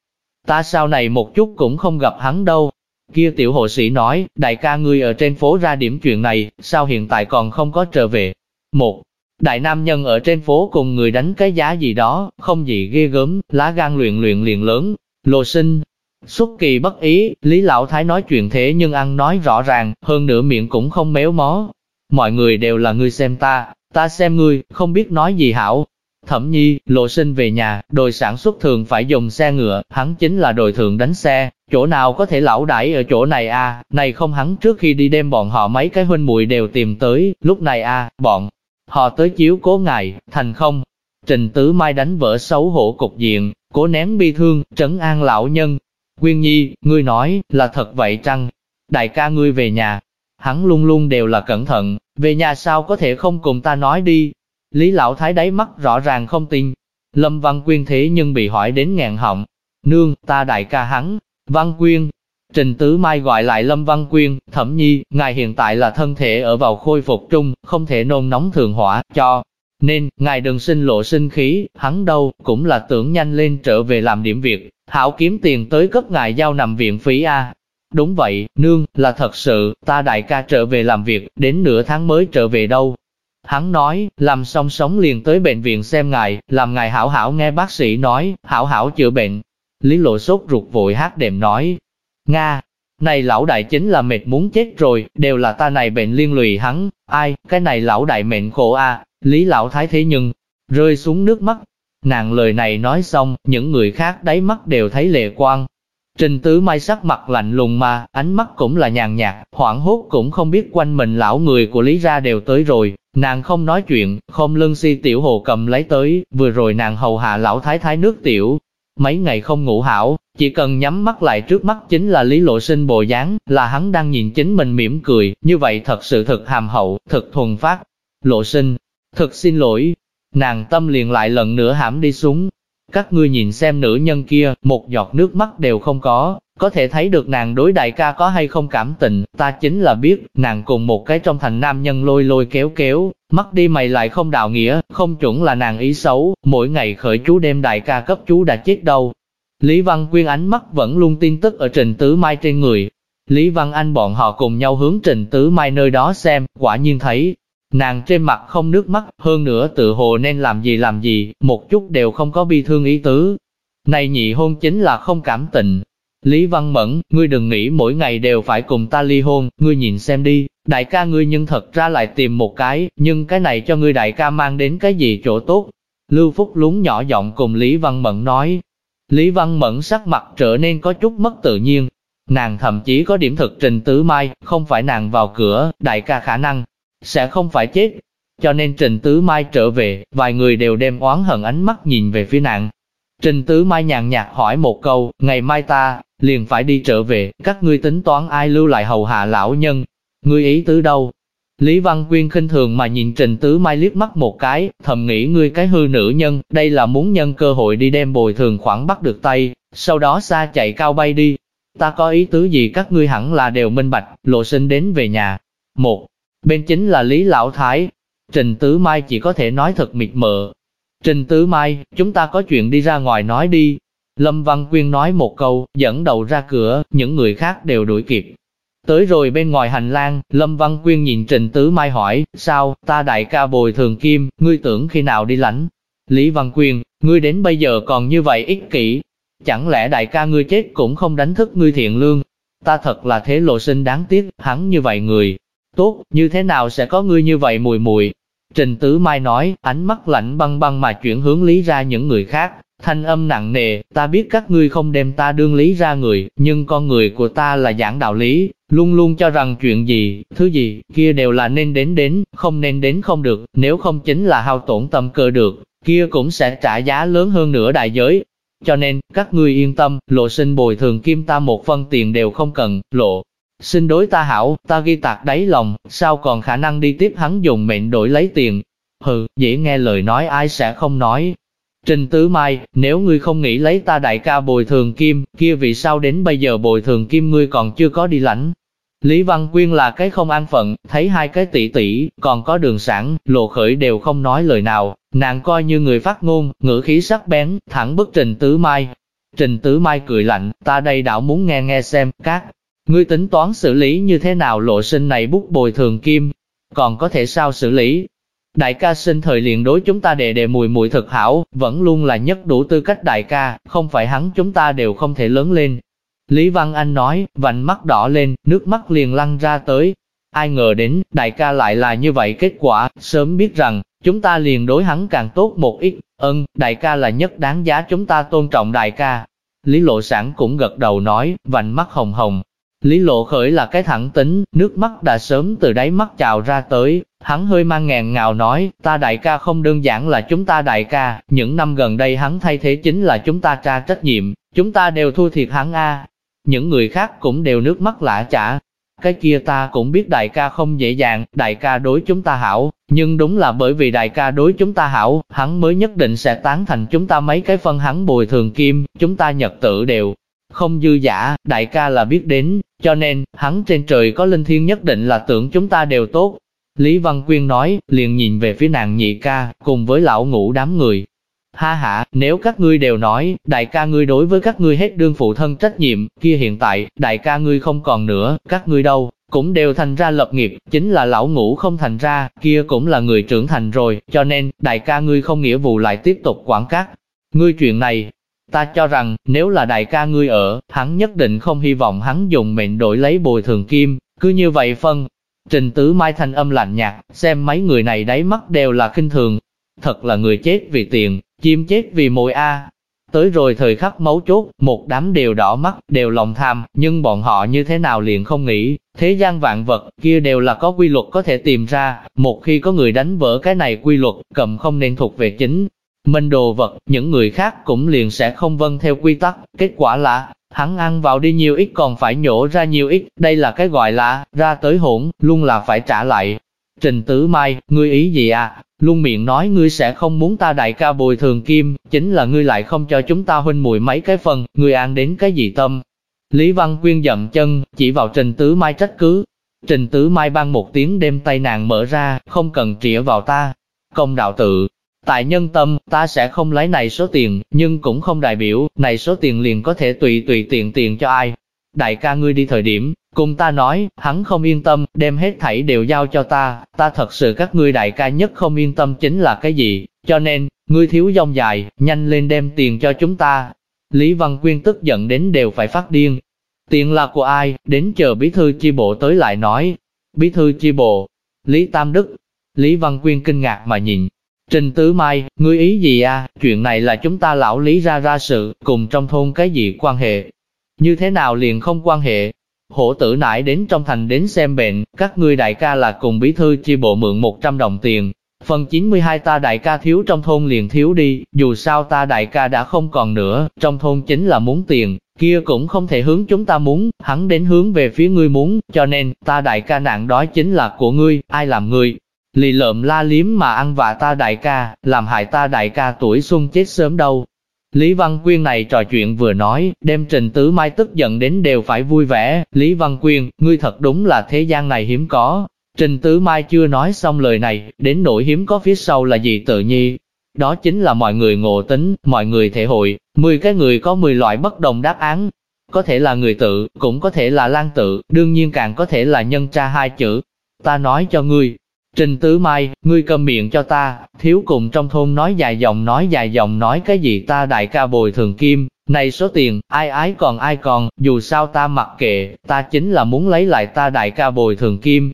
Ta sau này một chút cũng không gặp hắn đâu. Kia tiểu hộ sĩ nói, đại ca ngươi ở trên phố ra điểm chuyện này, sao hiện tại còn không có trở về? Một, Đại nam nhân ở trên phố cùng người đánh cái giá gì đó, không gì ghê gớm, lá gan luyện luyện liền lớn. Lô sinh, xuất kỳ bất ý, Lý Lão Thái nói chuyện thế nhưng ăn nói rõ ràng, hơn nữa miệng cũng không méo mó. Mọi người đều là người xem ta, ta xem ngươi, không biết nói gì hảo. Thẩm nhi, lộ sinh về nhà, đội sản xuất thường phải dùng xe ngựa, hắn chính là đội thường đánh xe, chỗ nào có thể lão đãi ở chỗ này a à? này không hắn trước khi đi đem bọn họ mấy cái huynh muội đều tìm tới, lúc này a à, bọn Họ tới chiếu cố ngài, thành không. Trình Tứ Mai đánh vỡ xấu hổ cục diện, cố nén bi thương, trấn an lão nhân. Quyên Nhi, ngươi nói, là thật vậy chăng? Đại ca ngươi về nhà. Hắn luôn luôn đều là cẩn thận, về nhà sao có thể không cùng ta nói đi. Lý Lão Thái đáy mắt rõ ràng không tin. Lâm Văn Quyên thế nhưng bị hỏi đến ngàn họng. Nương, ta đại ca hắn. Văn Quyên, Trình Tứ Mai gọi lại Lâm Văn Quyên, thẩm nhi, ngài hiện tại là thân thể ở vào khôi phục trung, không thể nôn nóng thường hỏa, cho. Nên, ngài đừng sinh lộ sinh khí, hắn đâu, cũng là tưởng nhanh lên trở về làm điểm việc, hảo kiếm tiền tới cấp ngài giao nằm viện phí A. Đúng vậy, nương, là thật sự, ta đại ca trở về làm việc, đến nửa tháng mới trở về đâu. Hắn nói, làm xong sống liền tới bệnh viện xem ngài, làm ngài hảo hảo nghe bác sĩ nói, hảo hảo chữa bệnh. Lý lộ sốt ruột vội hát đệm nói, Nga, này lão đại chính là mệt muốn chết rồi, đều là ta này bệnh liên lụy hắn, ai, cái này lão đại mệnh khổ a lý lão thái thế nhưng, rơi xuống nước mắt. Nàng lời này nói xong, những người khác đáy mắt đều thấy lệ quang. Trình tứ mai sắc mặt lạnh lùng mà, ánh mắt cũng là nhàn nhạt, hoảng hốt cũng không biết quanh mình lão người của Lý ra đều tới rồi. Nàng không nói chuyện, không lưng si tiểu hồ cầm lấy tới, vừa rồi nàng hầu hạ lão thái thái nước tiểu. Mấy ngày không ngủ hảo, chỉ cần nhắm mắt lại trước mắt chính là Lý Lộ Sinh bồ dáng, là hắn đang nhìn chính mình mỉm cười, như vậy thật sự thật hàm hậu, thật thuần phát. Lộ Sinh, thật xin lỗi, nàng tâm liền lại lần nữa hãm đi xuống. Các ngươi nhìn xem nữ nhân kia, một giọt nước mắt đều không có, có thể thấy được nàng đối đại ca có hay không cảm tình, ta chính là biết, nàng cùng một cái trong thành nam nhân lôi lôi kéo kéo, mắt đi mày lại không đạo nghĩa, không chuẩn là nàng ý xấu, mỗi ngày khởi chú đem đại ca cấp chú đã chết đâu, Lý Văn Quyên ánh mắt vẫn luôn tin tức ở Trình Tứ Mai trên người. Lý Văn Anh bọn họ cùng nhau hướng Trình Tứ Mai nơi đó xem, quả nhiên thấy, nàng trên mặt không nước mắt, hơn nữa tự hồ nên làm gì làm gì, một chút đều không có bi thương ý tứ. Này nhị hôn chính là không cảm tình. Lý Văn Mẫn, ngươi đừng nghĩ mỗi ngày đều phải cùng ta ly hôn, ngươi nhìn xem đi, đại ca ngươi nhưng thật ra lại tìm một cái, nhưng cái này cho ngươi đại ca mang đến cái gì chỗ tốt. Lưu Phúc lúng nhỏ giọng cùng Lý Văn Mẫn nói, Lý Văn Mẫn sắc mặt trở nên có chút mất tự nhiên. Nàng thậm chí có điểm thực trình tứ mai, không phải nàng vào cửa, đại ca khả năng, sẽ không phải chết. Cho nên Trình Tứ Mai trở về, vài người đều đem oán hận ánh mắt nhìn về phía nàng. Trình Tứ Mai nhàn nhạt hỏi một câu, ngày mai ta, liền phải đi trở về, các ngươi tính toán ai lưu lại hầu hạ lão nhân. Ngươi ý tứ đâu? Lý Văn Quyên khinh thường mà nhìn Trình Tứ Mai liếc mắt một cái, thầm nghĩ ngươi cái hư nữ nhân, đây là muốn nhân cơ hội đi đem bồi thường khoản bắt được tay, sau đó xa chạy cao bay đi. Ta có ý tứ gì các ngươi hẳn là đều minh bạch, lộ sinh đến về nhà. Một, bên chính là Lý Lão Thái. Trình Tứ Mai chỉ có thể nói thật mịt mờ. Trình Tứ Mai, chúng ta có chuyện đi ra ngoài nói đi. Lâm Văn Quyên nói một câu, dẫn đầu ra cửa, những người khác đều đuổi kịp. Tới rồi bên ngoài hành lang, Lâm Văn Quyên nhìn Trình Tứ Mai hỏi, sao, ta đại ca bồi thường kim, ngươi tưởng khi nào đi lãnh? Lý Văn Quyên, ngươi đến bây giờ còn như vậy ích kỷ, chẳng lẽ đại ca ngươi chết cũng không đánh thức ngươi thiện lương? Ta thật là thế lộ sinh đáng tiếc, hắn như vậy người. Tốt, như thế nào sẽ có ngươi như vậy mùi mùi? Trình Tứ Mai nói, ánh mắt lạnh băng băng mà chuyển hướng lý ra những người khác, thanh âm nặng nề, ta biết các ngươi không đem ta đương lý ra người, nhưng con người của ta là giảng đạo lý, luôn luôn cho rằng chuyện gì, thứ gì, kia đều là nên đến đến, không nên đến không được, nếu không chính là hao tổn tâm cơ được, kia cũng sẽ trả giá lớn hơn nửa đại giới. Cho nên, các ngươi yên tâm, lộ sinh bồi thường kim ta một phân tiền đều không cần, lộ. Xin đối ta hảo, ta ghi tạc đáy lòng, sao còn khả năng đi tiếp hắn dùng mệnh đổi lấy tiền. Hừ, dễ nghe lời nói ai sẽ không nói, Trình Tứ Mai, nếu ngươi không nghĩ lấy ta đại ca bồi thường kim, kia vì sao đến bây giờ bồi thường kim ngươi còn chưa có đi lãnh? Lý Văn Quyên là cái không an phận, thấy hai cái tỷ tỷ, còn có đường sản, lộ khởi đều không nói lời nào, nàng coi như người phát ngôn, ngữ khí sắc bén, thẳng bức Trình Tứ Mai. Trình Tứ Mai cười lạnh, ta đây đảo muốn nghe nghe xem, các ngươi tính toán xử lý như thế nào lộ sinh này bút bồi thường kim, còn có thể sao xử lý, Đại ca sinh thời liền đối chúng ta đề đề mùi mùi thực hảo, vẫn luôn là nhất đủ tư cách đại ca, không phải hắn chúng ta đều không thể lớn lên. Lý Văn Anh nói, vành mắt đỏ lên, nước mắt liền lăn ra tới. Ai ngờ đến, đại ca lại là như vậy kết quả, sớm biết rằng, chúng ta liền đối hắn càng tốt một ít, ơn đại ca là nhất đáng giá chúng ta tôn trọng đại ca. Lý Lộ Sản cũng gật đầu nói, vành mắt hồng hồng, Lý Lộ Khởi là cái thẳng tính, nước mắt đã sớm từ đáy mắt trào ra tới, hắn hơi mang ngàn ngào nói, ta đại ca không đơn giản là chúng ta đại ca, những năm gần đây hắn thay thế chính là chúng ta tra trách nhiệm, chúng ta đều thua thiệt hắn a. Những người khác cũng đều nước mắt lạ chả. Cái kia ta cũng biết đại ca không dễ dàng, đại ca đối chúng ta hảo, nhưng đúng là bởi vì đại ca đối chúng ta hảo, hắn mới nhất định sẽ tán thành chúng ta mấy cái phân hắn bồi thường kim, chúng ta nhật tự đều không dư giả, đại ca là biết đến, cho nên, hắn trên trời có linh thiên nhất định là tưởng chúng ta đều tốt. Lý Văn Quyên nói, liền nhìn về phía nàng nhị ca, cùng với lão ngũ đám người. Ha ha, nếu các ngươi đều nói, đại ca ngươi đối với các ngươi hết đương phụ thân trách nhiệm, kia hiện tại, đại ca ngươi không còn nữa, các ngươi đâu, cũng đều thành ra lập nghiệp, chính là lão ngũ không thành ra, kia cũng là người trưởng thành rồi, cho nên, đại ca ngươi không nghĩa vụ lại tiếp tục quản các. Ngươi chuyện này, Ta cho rằng, nếu là đại ca ngươi ở, hắn nhất định không hy vọng hắn dùng mệnh đổi lấy bồi thường kim, cứ như vậy phân. Trình tứ mai thanh âm lạnh nhạt, xem mấy người này đáy mắt đều là kinh thường. Thật là người chết vì tiền, chim chết vì mồi A. Tới rồi thời khắc mấu chốt, một đám đều đỏ mắt, đều lòng tham, nhưng bọn họ như thế nào liền không nghĩ, thế gian vạn vật, kia đều là có quy luật có thể tìm ra, một khi có người đánh vỡ cái này quy luật, cầm không nên thuộc về chính, mình đồ vật, những người khác cũng liền sẽ không vâng theo quy tắc, kết quả là, hắn ăn vào đi nhiều ít còn phải nhổ ra nhiều ít, đây là cái gọi là, ra tới hỗn, luôn là phải trả lại. Trình Tứ Mai, ngươi ý gì à? Luôn miệng nói ngươi sẽ không muốn ta đại ca bồi thường kim, chính là ngươi lại không cho chúng ta huynh mùi mấy cái phần, ngươi ăn đến cái gì tâm? Lý Văn Quyên dậm chân, chỉ vào Trình Tứ Mai trách cứ. Trình Tứ Mai ban một tiếng đem tay nàng mở ra, không cần trĩa vào ta. Công đạo tự, Tại nhân tâm, ta sẽ không lấy này số tiền, nhưng cũng không đại biểu, này số tiền liền có thể tùy tùy tiện tiền cho ai. Đại ca ngươi đi thời điểm, cùng ta nói, hắn không yên tâm, đem hết thảy đều giao cho ta, ta thật sự các ngươi đại ca nhất không yên tâm chính là cái gì, cho nên, ngươi thiếu dông dài, nhanh lên đem tiền cho chúng ta. Lý Văn Quyên tức giận đến đều phải phát điên. Tiền là của ai, đến chờ bí thư chi bộ tới lại nói. Bí thư chi bộ, Lý Tam Đức, Lý Văn Quyên kinh ngạc mà nhìn, Trình Tứ Mai, ngươi ý gì à, chuyện này là chúng ta lão lý ra ra sự, cùng trong thôn cái gì quan hệ? Như thế nào liền không quan hệ? Hổ tử nãi đến trong thành đến xem bệnh, các ngươi đại ca là cùng bí thư chi bộ mượn 100 đồng tiền. Phần 92 ta đại ca thiếu trong thôn liền thiếu đi, dù sao ta đại ca đã không còn nữa, trong thôn chính là muốn tiền, kia cũng không thể hướng chúng ta muốn, hắn đến hướng về phía ngươi muốn, cho nên, ta đại ca nạn đói chính là của ngươi, ai làm ngươi, lì lợm la liếm mà ăn vạ ta đại ca, làm hại ta đại ca tuổi xuân chết sớm đâu. Lý Văn Quyên này trò chuyện vừa nói, đem Trình Tứ Mai tức giận đến đều phải vui vẻ. Lý Văn Quyên, ngươi thật đúng là thế gian này hiếm có. Trình Tứ Mai chưa nói xong lời này, đến nỗi hiếm có phía sau là gì tự nhi. Đó chính là mọi người ngộ tính, mọi người thể hội, 10 cái người có 10 loại bất đồng đáp án. Có thể là người tự, cũng có thể là lan tự, đương nhiên càng có thể là nhân tra hai chữ. Ta nói cho ngươi, Trình Tứ Mai, ngươi cầm miệng cho ta, thiếu cùng trong thôn nói dài dòng nói dài dòng nói cái gì ta đại ca bồi thường kim, này số tiền, ai ái còn ai còn, dù sao ta mặc kệ, ta chính là muốn lấy lại ta đại ca bồi thường kim.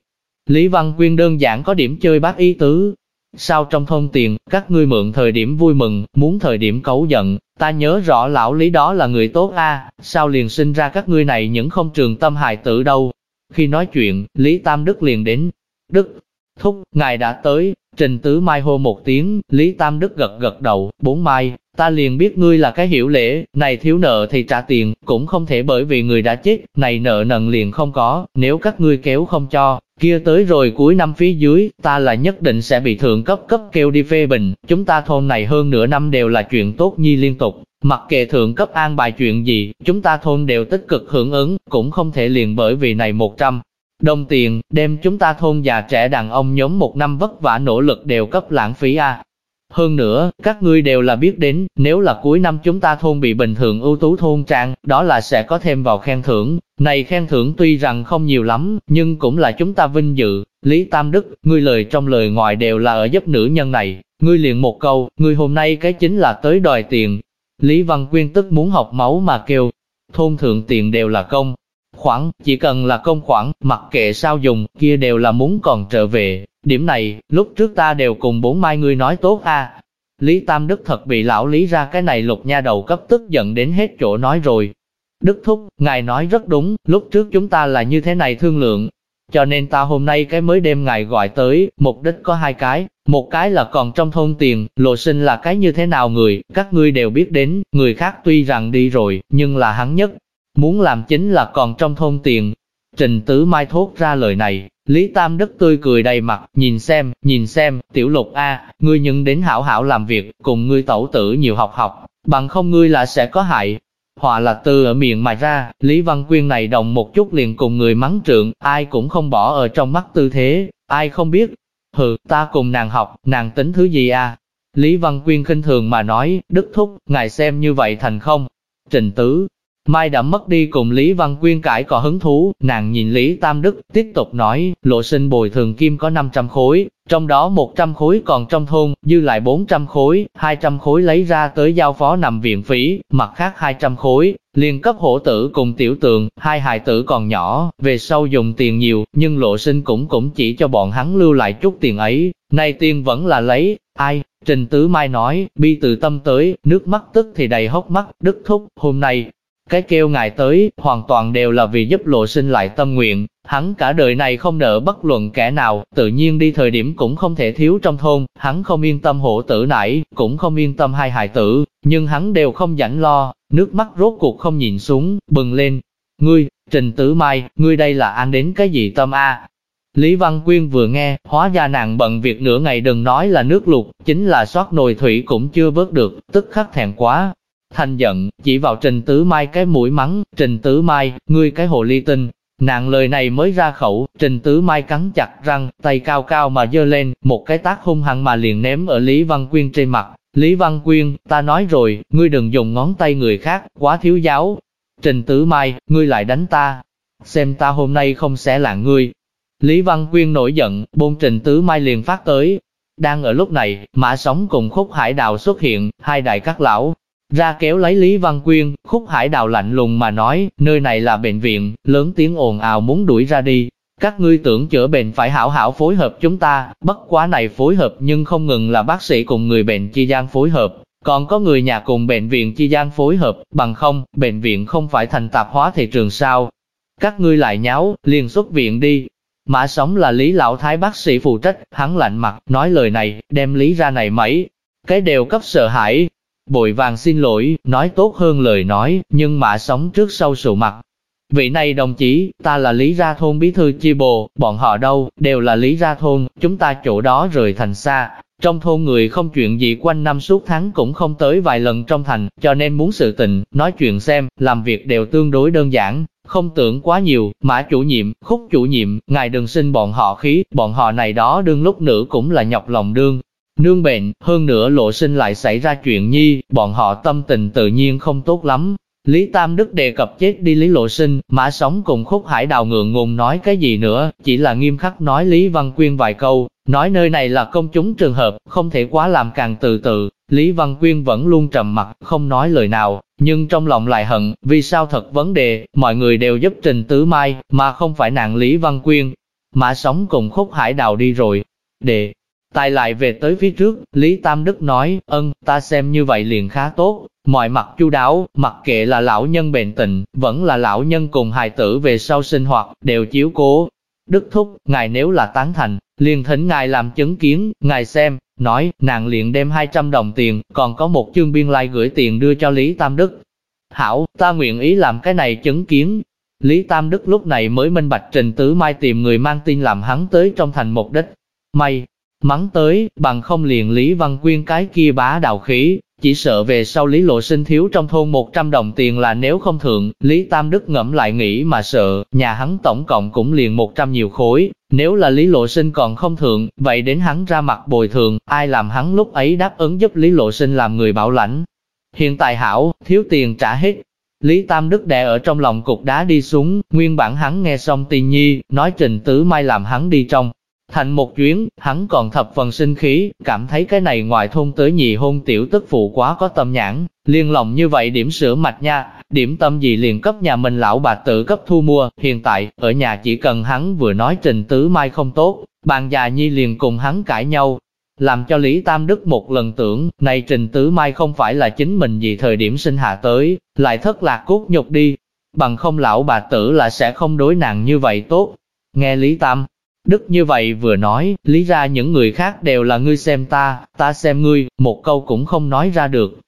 Lý Văn Quyên đơn giản có điểm chơi bác ý tứ. Sao trong thôn tiền, các ngươi mượn thời điểm vui mừng, muốn thời điểm cấu giận, ta nhớ rõ lão Lý đó là người tốt a, sao liền sinh ra các ngươi này những không trường tâm hài tử đâu. Khi nói chuyện, Lý Tam Đức liền đến. Đức, thúc, ngài đã tới, Trình Tứ Mai hô một tiếng, Lý Tam Đức gật gật đầu, bốn mai, ta liền biết ngươi là cái hiểu lễ, này thiếu nợ thì trả tiền, cũng không thể bởi vì người đã chết, này nợ nần liền không có, nếu các ngươi kéo không cho, kia tới rồi cuối năm phía dưới, ta là nhất định sẽ bị thượng cấp cấp kêu đi phê bình, chúng ta thôn này hơn nửa năm đều là chuyện tốt nhi liên tục, mặc kệ thượng cấp an bài chuyện gì, chúng ta thôn đều tích cực hưởng ứng, cũng không thể liền bởi vì này 100 đồng tiền, đem chúng ta thôn già trẻ đàn ông nhóm một năm vất vả nỗ lực đều cấp lãng phí a. Hơn nữa, các ngươi đều là biết đến, nếu là cuối năm chúng ta thôn bị bình thường ưu tú thôn trang, đó là sẽ có thêm vào khen thưởng. Này khen thưởng tuy rằng không nhiều lắm, nhưng cũng là chúng ta vinh dự. Lý Tam Đức, ngươi lời trong lời ngoài đều là ở giúp nữ nhân này. Ngươi liền một câu, ngươi hôm nay cái chính là tới đòi tiền. Lý Văn Quyên tức muốn học máu mà kêu, thôn thượng tiền đều là công. Khoản, chỉ cần là công khoản, mặc kệ sao dùng, kia đều là muốn còn trở về, Điểm này, lúc trước ta đều cùng bốn mai ngươi nói tốt a. Lý Tam Đức thật bị lão Lý ra cái này lục nha đầu cấp tức giận đến hết chỗ nói rồi. Đức Thúc, ngài nói rất đúng, lúc trước chúng ta là như thế này thương lượng. Cho nên ta hôm nay cái mới đêm ngài gọi tới, mục đích có hai cái, một cái là còn trong thôn tiền, lộ sinh là cái như thế nào người, các ngươi đều biết đến, người khác tuy rằng đi rồi, nhưng là hắn nhất. Muốn làm chính là còn trong thôn tiền. Trình Tứ Mai thốt ra lời này, Lý Tam Đức tươi cười đầy mặt, nhìn xem, nhìn xem, tiểu lục A, ngươi nhận đến hảo hảo làm việc, cùng ngươi tẩu tử nhiều học học, bằng không ngươi là sẽ có hại. Họa là từ ở miệng mà ra, Lý Văn Quyên này đồng một chút liền cùng người mắng trượng, ai cũng không bỏ ở trong mắt tư thế, ai không biết. Hừ, ta cùng nàng học, nàng tính thứ gì a? Lý Văn Quyên khinh thường mà nói, Đức Thúc, ngài xem như vậy thành không? Trình Tứ, Mai đã mất đi cùng Lý Văn Quyên cãi có hứng thú, nàng nhìn Lý Tam Đức, tiếp tục nói, lộ sinh bồi thường kim có 500 khối, trong đó 100 khối còn trong thôn, dư lại 400 khối, 200 khối lấy ra tới giao phó nằm viện phí, mặt khác 200 khối, liền cấp hổ tử cùng tiểu tường, hai hài tử còn nhỏ, về sau dùng tiền nhiều, nhưng lộ sinh cũng cũng chỉ cho bọn hắn lưu lại chút tiền ấy, nay tiền vẫn là lấy, ai, Trình Tứ Mai nói, bi từ tâm tới, nước mắt tức thì đầy hốc mắt, đức thúc, hôm nay, cái kêu ngài tới, hoàn toàn đều là vì giúp lộ sinh lại tâm nguyện, hắn cả đời này không nợ bất luận kẻ nào, tự nhiên đi thời điểm cũng không thể thiếu trong thôn, hắn không yên tâm hộ tử nải, cũng không yên tâm hai hài tử, nhưng hắn đều không rảnh lo, nước mắt rốt cuộc không nhìn xuống, bừng lên. Ngươi, Trình Tử Mai, ngươi đây là ăn đến cái gì tâm a? Lý Văn Quyên vừa nghe, hóa ra nàng bận việc nửa ngày đừng nói là nước lụt, chính là soát nồi thủy cũng chưa vớt được, tức khắc thẹn quá, Thanh giận, chỉ vào Trình Tứ Mai cái mũi mắng, Trình Tứ Mai, ngươi cái hồ ly tinh. Nàng lời này mới ra khẩu, Trình Tứ Mai cắn chặt răng, tay cao cao mà dơ lên, một cái tác hung hăng mà liền ném ở Lý Văn Quyên trên mặt. Lý Văn Quyên, ta nói rồi, ngươi đừng dùng ngón tay người khác, quá thiếu giáo. Trình Tứ Mai, ngươi lại đánh ta. Xem ta hôm nay không sẽ là ngươi. Lý Văn Quyên nổi giận, bôn Trình Tứ Mai liền phát tới. Đang ở lúc này, mã Sóng cùng khúc hải đào xuất hiện, hai đại các lão, ra kéo lấy Lý Văn Quyên, khúc hải đào lạnh lùng mà nói, nơi này là bệnh viện, lớn tiếng ồn ào muốn đuổi ra đi. Các ngươi tưởng chữa bệnh phải hảo hảo phối hợp chúng ta, bất quá này phối hợp nhưng không ngừng là bác sĩ cùng người bệnh chi gian phối hợp, còn có người nhà cùng bệnh viện chi gian phối hợp, bằng không, bệnh viện không phải thành tạp hóa thị trường sao. Các ngươi lại nháo, liền xuất viện đi. Mã sống là Lý Lão Thái bác sĩ phụ trách, hắn lạnh mặt, nói lời này, đem Lý ra này mấy, cái đều cấp sợ hãi, Bội vàng xin lỗi, nói tốt hơn lời nói, nhưng mà sống trước sau sụ mặt. Vị này đồng chí, ta là Lý Gia Thôn bí thư chi bộ, bọn họ đâu, đều là Lý Gia Thôn, chúng ta chỗ đó rời thành xa. Trong thôn người không chuyện gì quanh năm suốt tháng cũng không tới vài lần trong thành, cho nên muốn sự tình, nói chuyện xem, làm việc đều tương đối đơn giản. không tưởng quá nhiều, mã chủ nhiệm, khúc chủ nhiệm, ngài đừng sinh bọn họ khí, bọn họ này đó đương lúc nữa cũng là nhọc lòng đương. Nương bệnh, hơn nữa lộ sinh lại xảy ra chuyện nhi, bọn họ tâm tình tự nhiên không tốt lắm, Lý Tam Đức đề cập chết đi Lý Lộ Sinh, Mã Sống cùng Khúc Hải Đào ngượng ngùng nói cái gì nữa, chỉ là nghiêm khắc nói Lý Văn Quyên vài câu, nói nơi này là công chúng trường hợp, không thể quá làm càng từ từ. Lý Văn Quyên vẫn luôn trầm mặt, không nói lời nào, nhưng trong lòng lại hận, vì sao thật vấn đề, mọi người đều giúp Trình Tứ Mai, mà không phải nàng Lý Văn Quyên. Mã Sống cùng Khúc Hải Đào đi rồi. Để tài lại về tới phía trước, Lý Tam Đức nói, ân, ta xem như vậy liền khá tốt, Mọi mặt chu đáo, mặc kệ là lão nhân bệnh tình, vẫn là lão nhân cùng hài tử về sau sinh hoạt, đều chiếu cố. Đức Thúc, ngài nếu là tán thành, liền thỉnh ngài làm chứng kiến, ngài xem, nói, nàng liền đem 200 đồng tiền, còn có một chương biên lai like gửi tiền đưa cho Lý Tam Đức. Hảo, ta nguyện ý làm cái này chứng kiến. Lý Tam Đức lúc này mới minh bạch Trình Tứ Mai tìm người mang tin làm hắn tới trong thành mục đích. May, mắng tới, bằng không liền Lý Văn Quyên cái kia bá đạo khí, chỉ sợ về sau Lý Lộ Sinh thiếu trong thôn 100 đồng tiền là nếu không thượng, Lý Tam Đức ngẫm lại nghĩ mà sợ, nhà hắn tổng cộng cũng liền 100 nhiều khối, nếu là Lý Lộ Sinh còn không thượng, vậy đến hắn ra mặt bồi thường, ai làm hắn lúc ấy đáp ứng giúp Lý Lộ Sinh làm người bảo lãnh. Hiện tại hảo, thiếu tiền trả hết. Lý Tam Đức đè ở trong lòng cục đá đi xuống, nguyên bản hắn nghe xong tiền nhi, nói trình tứ mai làm hắn đi trong, Thành một chuyến, hắn còn thập phần sinh khí, cảm thấy cái này ngoài thôn tới nhị hôn tiểu tức phụ quá có tâm nhãn, liên lòng như vậy điểm sửa mạch nha, điểm tâm gì liền cấp nhà mình lão bà tự cấp thu mua, hiện tại, ở nhà chỉ cần hắn vừa nói trình tứ mai không tốt, bàn già nhi liền cùng hắn cãi nhau, làm cho Lý Tam Đức một lần tưởng, này trình tứ mai không phải là chính mình gì thời điểm sinh hạ tới, lại thất lạc cốt nhục đi, bằng không lão bà tử là sẽ không đối nàng như vậy tốt. Nghe Lý Tam, Đức như vậy vừa nói, lý ra những người khác đều là ngươi xem ta, ta xem ngươi, một câu cũng không nói ra được.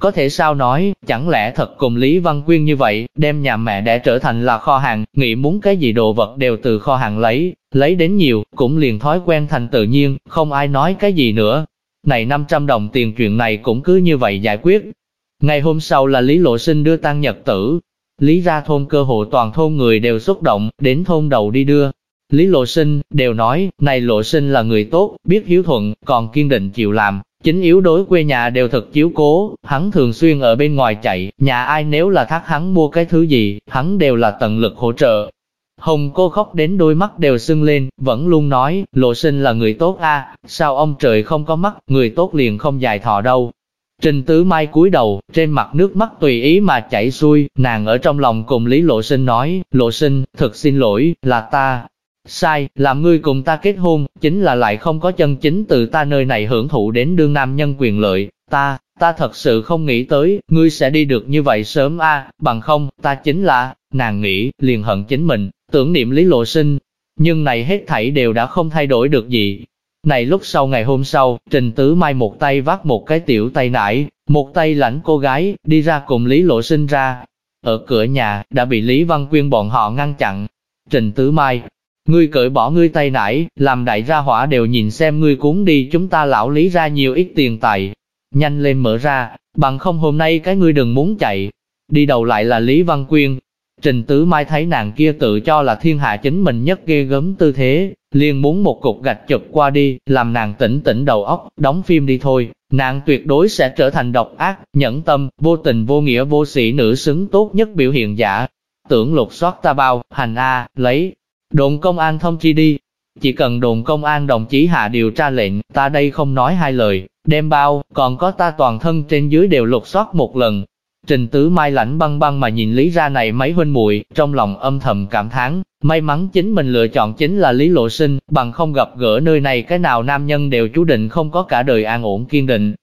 Có thể sao nói, chẳng lẽ thật cùng Lý Văn Quyên như vậy, đem nhà mẹ đẻ trở thành là kho hàng, nghĩ muốn cái gì đồ vật đều từ kho hàng lấy, lấy đến nhiều, cũng liền thói quen thành tự nhiên, không ai nói cái gì nữa. Này 500 đồng tiền chuyện này cũng cứ như vậy giải quyết. Ngày hôm sau là Lý Lộ Sinh đưa tăng nhật tử. Lý ra thôn cơ hội toàn thôn người đều xúc động, đến thôn đầu đi đưa, Lý Lộ Sinh, đều nói, này Lộ Sinh là người tốt, biết hiếu thuận, còn kiên định chịu làm, chính yếu đối quê nhà đều thật chiếu cố, hắn thường xuyên ở bên ngoài chạy, nhà ai nếu là thác hắn mua cái thứ gì, hắn đều là tận lực hỗ trợ. Hồng cô khóc đến đôi mắt đều sưng lên, vẫn luôn nói, Lộ Sinh là người tốt a, sao ông trời không có mắt, người tốt liền không dài thọ đâu. Trình Tứ Mai cúi đầu, trên mặt nước mắt tùy ý mà chảy xuôi, nàng ở trong lòng cùng Lý Lộ Sinh nói, Lộ Sinh, thật xin lỗi, là ta, Sai, làm ngươi cùng ta kết hôn, chính là lại không có chân chính từ ta nơi này hưởng thụ đến đương nam nhân quyền lợi, ta, ta thật sự không nghĩ tới, ngươi sẽ đi được như vậy sớm a, bằng không, ta chính là, nàng nghĩ, liền hận chính mình, tưởng niệm lý lộ sinh, nhưng này hết thảy đều đã không thay đổi được gì. Này lúc sau ngày hôm sau, Trình Tứ Mai một tay vác một cái tiểu tay nải, một tay lãnh cô gái, đi ra cùng Lý Lộ Sinh ra. Ở cửa nhà, đã bị Lý Văn Quyên bọn họ ngăn chặn. Trình Tứ Mai, Ngươi cởi bỏ ngươi tay nải, làm đại gia hỏa đều nhìn xem ngươi cuốn đi chúng ta lão lý ra nhiều ít tiền tài. Nhanh lên mở ra, bằng không hôm nay cái ngươi đừng muốn chạy. Đi đầu lại là Lý Văn Quyên. Trình Tứ Mai thấy nàng kia tự cho là thiên hạ chính mình nhất ghê gớm tư thế, liền muốn một cục gạch chụp qua đi, làm nàng tỉnh tỉnh đầu óc, đóng phim đi thôi. Nàng tuyệt đối sẽ trở thành độc ác, nhẫn tâm, vô tình vô nghĩa vô sĩ nữ xứng tốt nhất biểu hiện giả. Tưởng lục soát ta bao, hành A, lấy, Đồn công an thông chi đi. Chỉ cần đồn công an đồng chí hạ điều tra lệnh, ta đây không nói hai lời, đem bao, còn có ta toàn thân trên dưới đều lục soát một lần. Trình tứ mai lãnh băng băng mà nhìn lý ra này mấy huynh muội trong lòng âm thầm cảm thán may mắn chính mình lựa chọn chính là lý lộ sinh, bằng không gặp gỡ nơi này cái nào nam nhân đều chú định không có cả đời an ổn kiên định.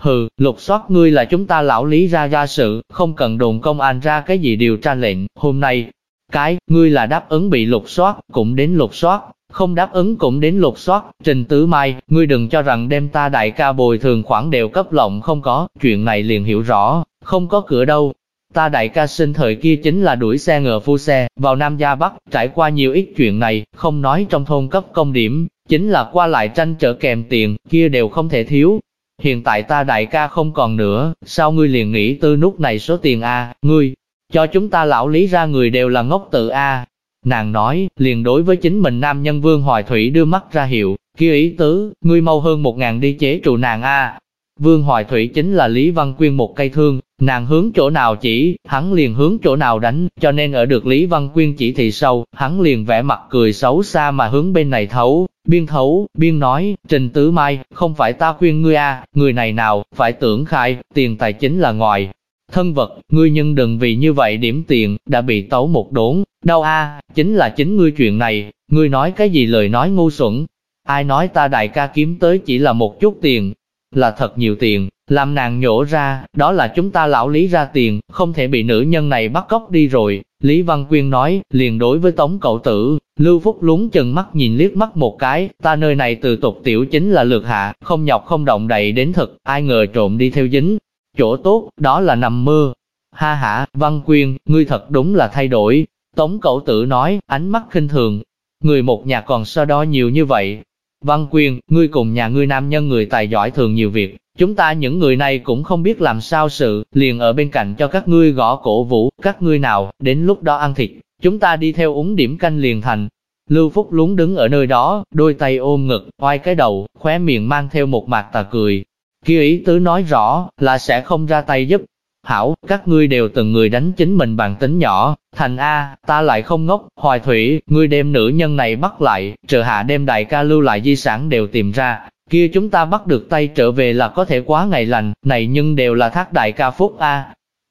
Hừ, lục soát ngươi là chúng ta lão lý ra ra sự, không cần đồn công an ra cái gì điều tra lệnh, hôm nay, cái, ngươi là đáp ứng bị lục soát, cũng đến lục soát, không đáp ứng cũng đến lục soát, Trình Tứ Mai, ngươi đừng cho rằng đem ta đại ca bồi thường khoản đều cấp lộng không có, chuyện này liền hiểu rõ, không có cửa đâu. Ta đại ca sinh thời kia chính là đuổi xe ngựa phu xe, vào Nam Gia Bắc, trải qua nhiều ít chuyện này, không nói trong thôn cấp công điểm, chính là qua lại tranh trở kèm tiền, kia đều không thể thiếu. Hiện tại ta đại ca không còn nữa, sao ngươi liền nghĩ tư nút này số tiền A, ngươi, cho chúng ta lão lý ra người đều là ngốc tự A. Nàng nói, liền đối với chính mình nam nhân vương hoài thủy đưa mắt ra hiệu, kia ý tứ, ngươi mau hơn một ngàn đi chế trụ nàng A. Vương Hoài Thủy chính là Lý Văn Quyên một cây thương, nàng hướng chỗ nào chỉ, hắn liền hướng chỗ nào đánh, cho nên ở được Lý Văn Quyên chỉ thị sâu, hắn liền vẽ mặt cười xấu xa mà hướng bên này thấu, biên thấu, biên nói, Trình Tứ Mai, không phải ta khuyên ngươi a, người này nào, phải tưởng khai, tiền tài chính là ngoài. Thân vật, ngươi nhân đừng vì như vậy điểm tiền, đã bị tấu một đốn, đau a, chính là chính ngươi chuyện này, ngươi nói cái gì lời nói ngu xuẩn, ai nói ta đại ca kiếm tới chỉ là một chút tiền, là thật nhiều tiền, làm nàng nhổ ra, đó là chúng ta lão lý ra tiền, không thể bị nữ nhân này bắt cóc đi rồi. Lý Văn Quyên nói, liền đối với tống cậu tử, Lưu Phúc lúng chừng mắt nhìn liếc mắt một cái, ta nơi này từ tục tiểu chính là lược hạ, không nhọc không động đậy đến thực, ai ngờ trộm đi theo dính. Chỗ tốt, đó là nằm mơ. Ha ha, Văn Quyên, ngươi thật đúng là thay đổi. Tống cậu tử nói, ánh mắt khinh thường. Người một nhà còn so đo nhiều như vậy, Văn Quyên, ngươi cùng nhà ngươi nam nhân người tài giỏi thường nhiều việc, chúng ta những người này cũng không biết làm sao sự, liền ở bên cạnh cho các ngươi gõ cổ vũ, các ngươi nào, đến lúc đó ăn thịt, chúng ta đi theo uống điểm canh liền thành. Lưu Phúc lúng đứng ở nơi đó, đôi tay ôm ngực, oai cái đầu, khóe miệng mang theo một mặt tà cười. Kia ý tứ nói rõ, là sẽ không ra tay giúp, Hảo, các ngươi đều từng người đánh chính mình bằng tính nhỏ, thành A, ta lại không ngốc, hoài thủy, ngươi đem nữ nhân này bắt lại, trợ hạ đem đại ca lưu lại di sản đều tìm ra, kia chúng ta bắt được tay trở về là có thể quá ngày lành, này nhưng đều là thác đại ca phúc A.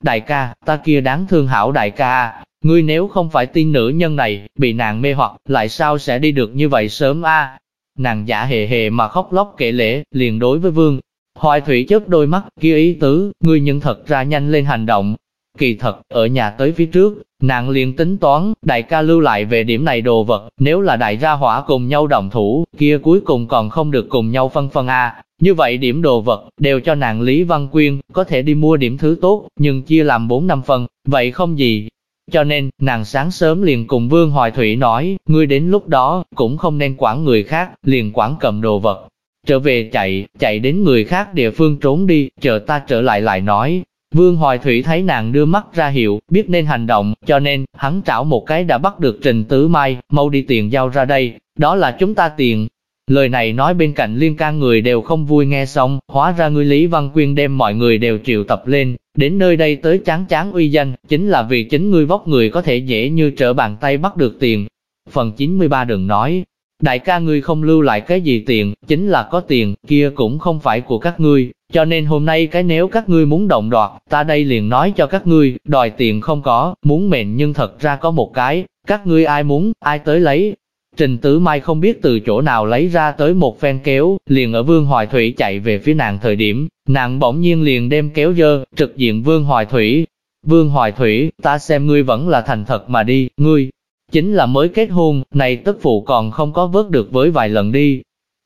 Đại ca, ta kia đáng thương hảo đại ca A, ngươi nếu không phải tin nữ nhân này, bị nàng mê hoặc, lại sao sẽ đi được như vậy sớm A. Nàng giả hề hề mà khóc lóc kể lễ, liền đối với vương, Hoài thủy chớp đôi mắt, kia ý tứ, ngươi nhưng thật ra nhanh lên hành động. Kỳ thật, ở nhà tới phía trước, nàng liền tính toán, đại ca lưu lại về điểm này đồ vật, nếu là đại gia hỏa cùng nhau đồng thủ, kia cuối cùng còn không được cùng nhau phân phân A. Như vậy điểm đồ vật, đều cho nàng Lý Văn Quyên, có thể đi mua điểm thứ tốt, nhưng chia làm 4 năm phần, vậy không gì. Cho nên, nàng sáng sớm liền cùng Vương Hoài Thủy nói, ngươi đến lúc đó, cũng không nên quản người khác, liền quản cầm đồ vật, trở về chạy, chạy đến người khác địa phương trốn đi, chờ ta trở lại lại nói. Vương Hoài Thủy thấy nàng đưa mắt ra hiệu, biết nên hành động, cho nên, hắn trảo một cái đã bắt được Trình Tứ Mai, mau đi tiền giao ra đây, đó là chúng ta tiền. Lời này nói bên cạnh liên can người đều không vui nghe xong, hóa ra ngươi Lý Văn Quyên đem mọi người đều triệu tập lên, đến nơi đây tới chán chán uy danh, chính là vì chính ngươi vóc người có thể dễ như trở bàn tay bắt được tiền. Phần 93 đừng nói, Đại ca ngươi không lưu lại cái gì tiền, chính là có tiền, kia cũng không phải của các ngươi, cho nên hôm nay cái nếu các ngươi muốn động đoạt, ta đây liền nói cho các ngươi, đòi tiền không có, muốn mệnh nhưng thật ra có một cái, các ngươi ai muốn, ai tới lấy. Trình Tử Mai không biết từ chỗ nào lấy ra tới một phen kéo, liền ở Vương Hoài Thủy chạy về phía nàng thời điểm, nàng bỗng nhiên liền đem kéo dơ, trực diện Vương Hoài Thủy. Vương Hoài Thủy, ta xem ngươi vẫn là thành thật mà đi, ngươi, Chính là mới kết hôn, này tức phụ còn không có vớt được với vài lần đi.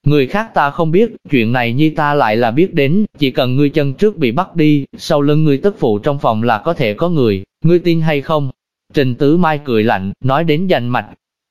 Người khác ta không biết, chuyện này như ta lại là biết đến, chỉ cần ngươi chân trước bị bắt đi, sau lưng ngươi tức phụ trong phòng là có thể có người, ngươi tin hay không? Trình Tứ Mai cười lạnh, nói đến danh mạch.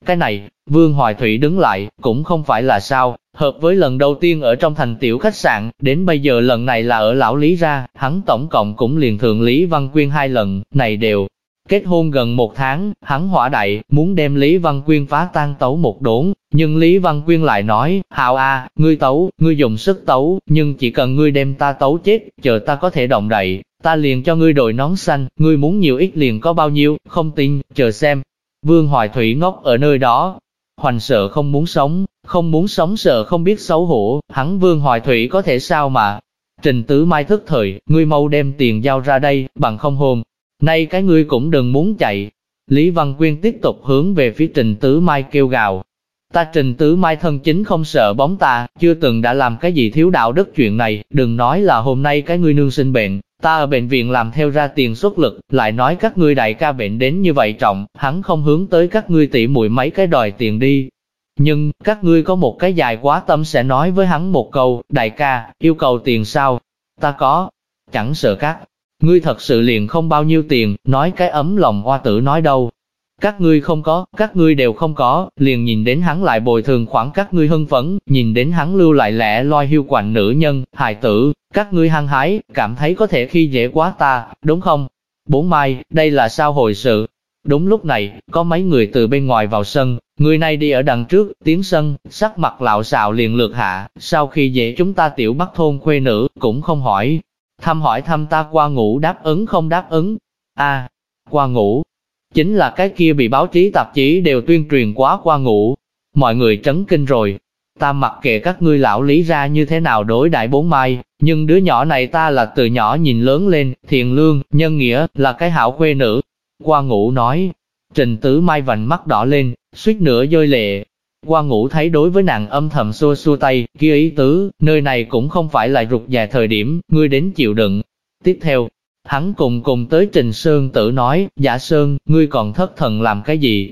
Cái này, Vương Hoài Thủy đứng lại, cũng không phải là sao, hợp với lần đầu tiên ở trong thành tiểu khách sạn, đến bây giờ lần này là ở lão Lý ra, hắn tổng cộng cũng liền thượng Lý Văn Quyên hai lần, này đều Kết hôn gần một tháng, hắn hỏa đại, muốn đem Lý Văn Quyên phá tan tấu một đốn, nhưng Lý Văn Quyên lại nói, Hào a, ngươi tấu, ngươi dùng sức tấu, nhưng chỉ cần ngươi đem ta tấu chết, chờ ta có thể động đậy, ta liền cho ngươi đội nón xanh, ngươi muốn nhiều ít liền có bao nhiêu, không tin, chờ xem. Vương Hoài Thủy ngốc ở nơi đó, hoành sợ không muốn sống, không muốn sống sợ không biết xấu hổ, hắn Vương Hoài Thủy có thể sao mà. Trình Tứ Mai thức thời, ngươi mau đem tiền giao ra đây, bằng không hồn, Nay cái ngươi cũng đừng muốn chạy. Lý Văn Quyên tiếp tục hướng về phía Trình Tứ Mai kêu gào. Ta Trình Tứ Mai thân chính không sợ bóng ta, chưa từng đã làm cái gì thiếu đạo đức chuyện này, đừng nói là hôm nay cái ngươi nương sinh bệnh, ta ở bệnh viện làm theo ra tiền xuất lực, lại nói các ngươi đại ca bệnh đến như vậy trọng, hắn không hướng tới các ngươi tỉ muội mấy cái đòi tiền đi. Nhưng, các ngươi có một cái dài quá tâm sẽ nói với hắn một câu, đại ca, yêu cầu tiền sao? Ta có, chẳng sợ các Ngươi thật sự liền không bao nhiêu tiền, nói cái ấm lòng hoa tử nói đâu. Các ngươi không có, các ngươi đều không có, liền nhìn đến hắn lại bồi thường khoảng các ngươi hưng phấn, nhìn đến hắn lưu lại lẻ loi hiu quạnh nữ nhân, hài tử, các ngươi hăng hái, cảm thấy có thể khi dễ quá ta, đúng không? Bốn mai, đây là sao hồi sự? Đúng lúc này, có mấy người từ bên ngoài vào sân, người này đi ở đằng trước, tiến sân, sắc mặt lạo xạo liền lượt hạ, sau khi dễ chúng ta tiểu bắt thôn khuê nữ, cũng không hỏi. Thăm hỏi thăm ta qua ngủ đáp ứng không đáp ứng. a qua ngủ, chính là cái kia bị báo chí tạp chí đều tuyên truyền quá qua ngủ. Mọi người trấn kinh rồi. Ta mặc kệ các ngươi lão lý ra như thế nào đối đại bốn mai, nhưng đứa nhỏ này ta là từ nhỏ nhìn lớn lên, thiện lương, nhân nghĩa, là cái hảo khuê nữ. Qua ngủ nói, trình tứ mai vành mắt đỏ lên, suýt nữa rơi lệ. Qua ngủ thấy đối với nàng âm thầm xua xua tay, kia ý tứ, nơi này cũng không phải là rụt dài thời điểm, ngươi đến chịu đựng. Tiếp theo, hắn cùng cùng tới Trình Sơn tử nói, giả Sơn, ngươi còn thất thần làm cái gì?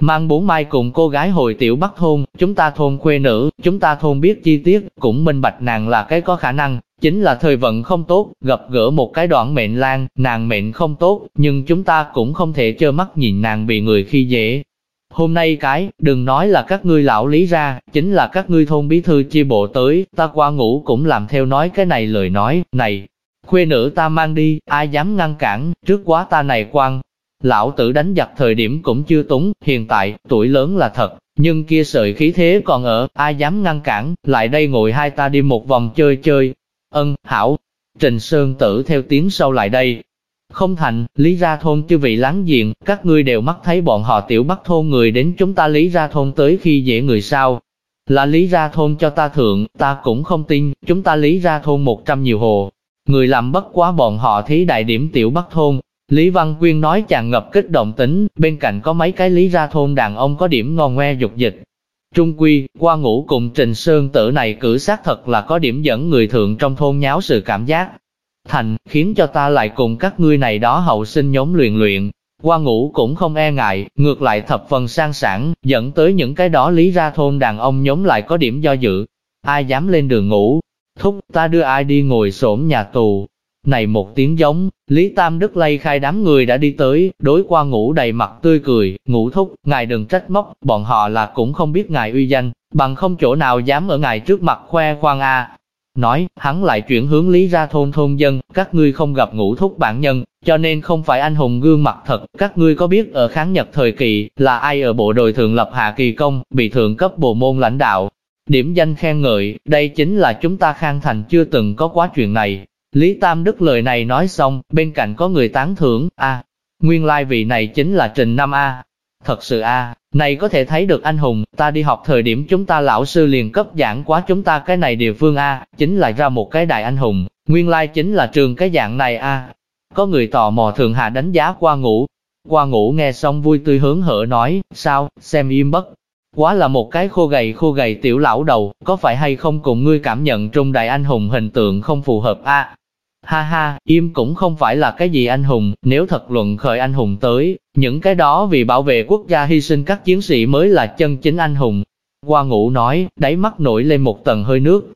Mang bốn mai cùng cô gái hồi tiểu bắc thôn, chúng ta thôn khuê nữ, chúng ta thôn biết chi tiết, cũng minh bạch nàng là cái có khả năng, chính là thời vận không tốt, gặp gỡ một cái đoạn mệnh lan, nàng mệnh không tốt, nhưng chúng ta cũng không thể trơ mắt nhìn nàng bị người khi dễ. Hôm nay cái, đừng nói là các ngươi lão lý ra, chính là các ngươi thôn bí thư chia bộ tới, ta qua ngủ cũng làm theo nói cái này lời nói, này, khuê nữ ta mang đi, ai dám ngăn cản, trước quá ta này quan. Lão tử đánh giặc thời điểm cũng chưa túng, hiện tại, tuổi lớn là thật, nhưng kia sợi khí thế còn ở, ai dám ngăn cản, lại đây ngồi hai ta đi một vòng chơi chơi. Ân, hảo, Trình Sơn Tử theo tiếng sau lại đây. Không thành, Lý Ra Thôn chư vị láng giềng, các ngươi đều mắt thấy bọn họ tiểu bắt thôn người đến chúng ta Lý Ra Thôn tới khi dễ người sao. Là Lý Ra Thôn cho ta thượng, ta cũng không tin, chúng ta Lý Ra Thôn một trăm nhiều hồ. Người làm bất quá bọn họ thí đại điểm tiểu bắt thôn. Lý Văn Quyên nói chàng ngập kích động tính, bên cạnh có mấy cái Lý Ra Thôn đàn ông có điểm ngon ngoe dục dịch, Trung quy, qua ngủ cùng Trình Sơn tử này cử sát thật là có điểm dẫn người thượng trong thôn nháo sự cảm giác. Thành, khiến cho ta lại cùng các ngươi này đó hậu sinh nhóm luyện luyện. Qua ngủ cũng không e ngại, ngược lại thập phần sang sản, dẫn tới những cái đó lý ra thôn đàn ông nhóm lại có điểm do dự. Ai dám lên đường ngủ? Thúc, ta đưa ai đi ngồi xổm nhà tù, này một tiếng giống, Lý Tam Đức lây khai đám người đã đi tới, đối qua ngủ đầy mặt tươi cười, ngủ thúc, ngài đừng trách móc, bọn họ là cũng không biết ngài uy danh, bằng không chỗ nào dám ở ngài trước mặt khoe khoang a. Nói, hắn lại chuyển hướng Lý ra thôn thôn dân, các ngươi không gặp ngũ thúc bản nhân, cho nên không phải anh hùng gương mặt thật, các ngươi có biết ở kháng nhật thời kỳ, là ai ở bộ đội thường lập hạ kỳ công, bị thượng cấp bộ môn lãnh đạo, điểm danh khen ngợi, đây chính là chúng ta khang thành chưa từng có quá chuyện này, Lý Tam Đức lời này nói xong, bên cạnh có người tán thưởng, a, nguyên lai vị này chính là Trình Năm A. Thật sự a, này có thể thấy được anh hùng, ta đi học thời điểm chúng ta lão sư liền cấp giảng quá chúng ta cái này địa phương a, chính là ra một cái đại anh hùng, nguyên lai chính là trường cái dạng này a. Có người tò mò thường hạ đánh giá qua ngủ. Qua ngủ nghe xong vui tươi hướng hở nói, sao, xem im bất. Quá là một cái khô gầy khô gầy tiểu lão đầu, có phải hay không cùng ngươi cảm nhận trung đại anh hùng hình tượng không phù hợp a? Ha ha, im cũng không phải là cái gì anh hùng, nếu thật luận khởi anh hùng tới, những cái đó vì bảo vệ quốc gia hy sinh các chiến sĩ mới là chân chính anh hùng. Qua ngủ nói, đáy mắt nổi lên một tầng hơi nước.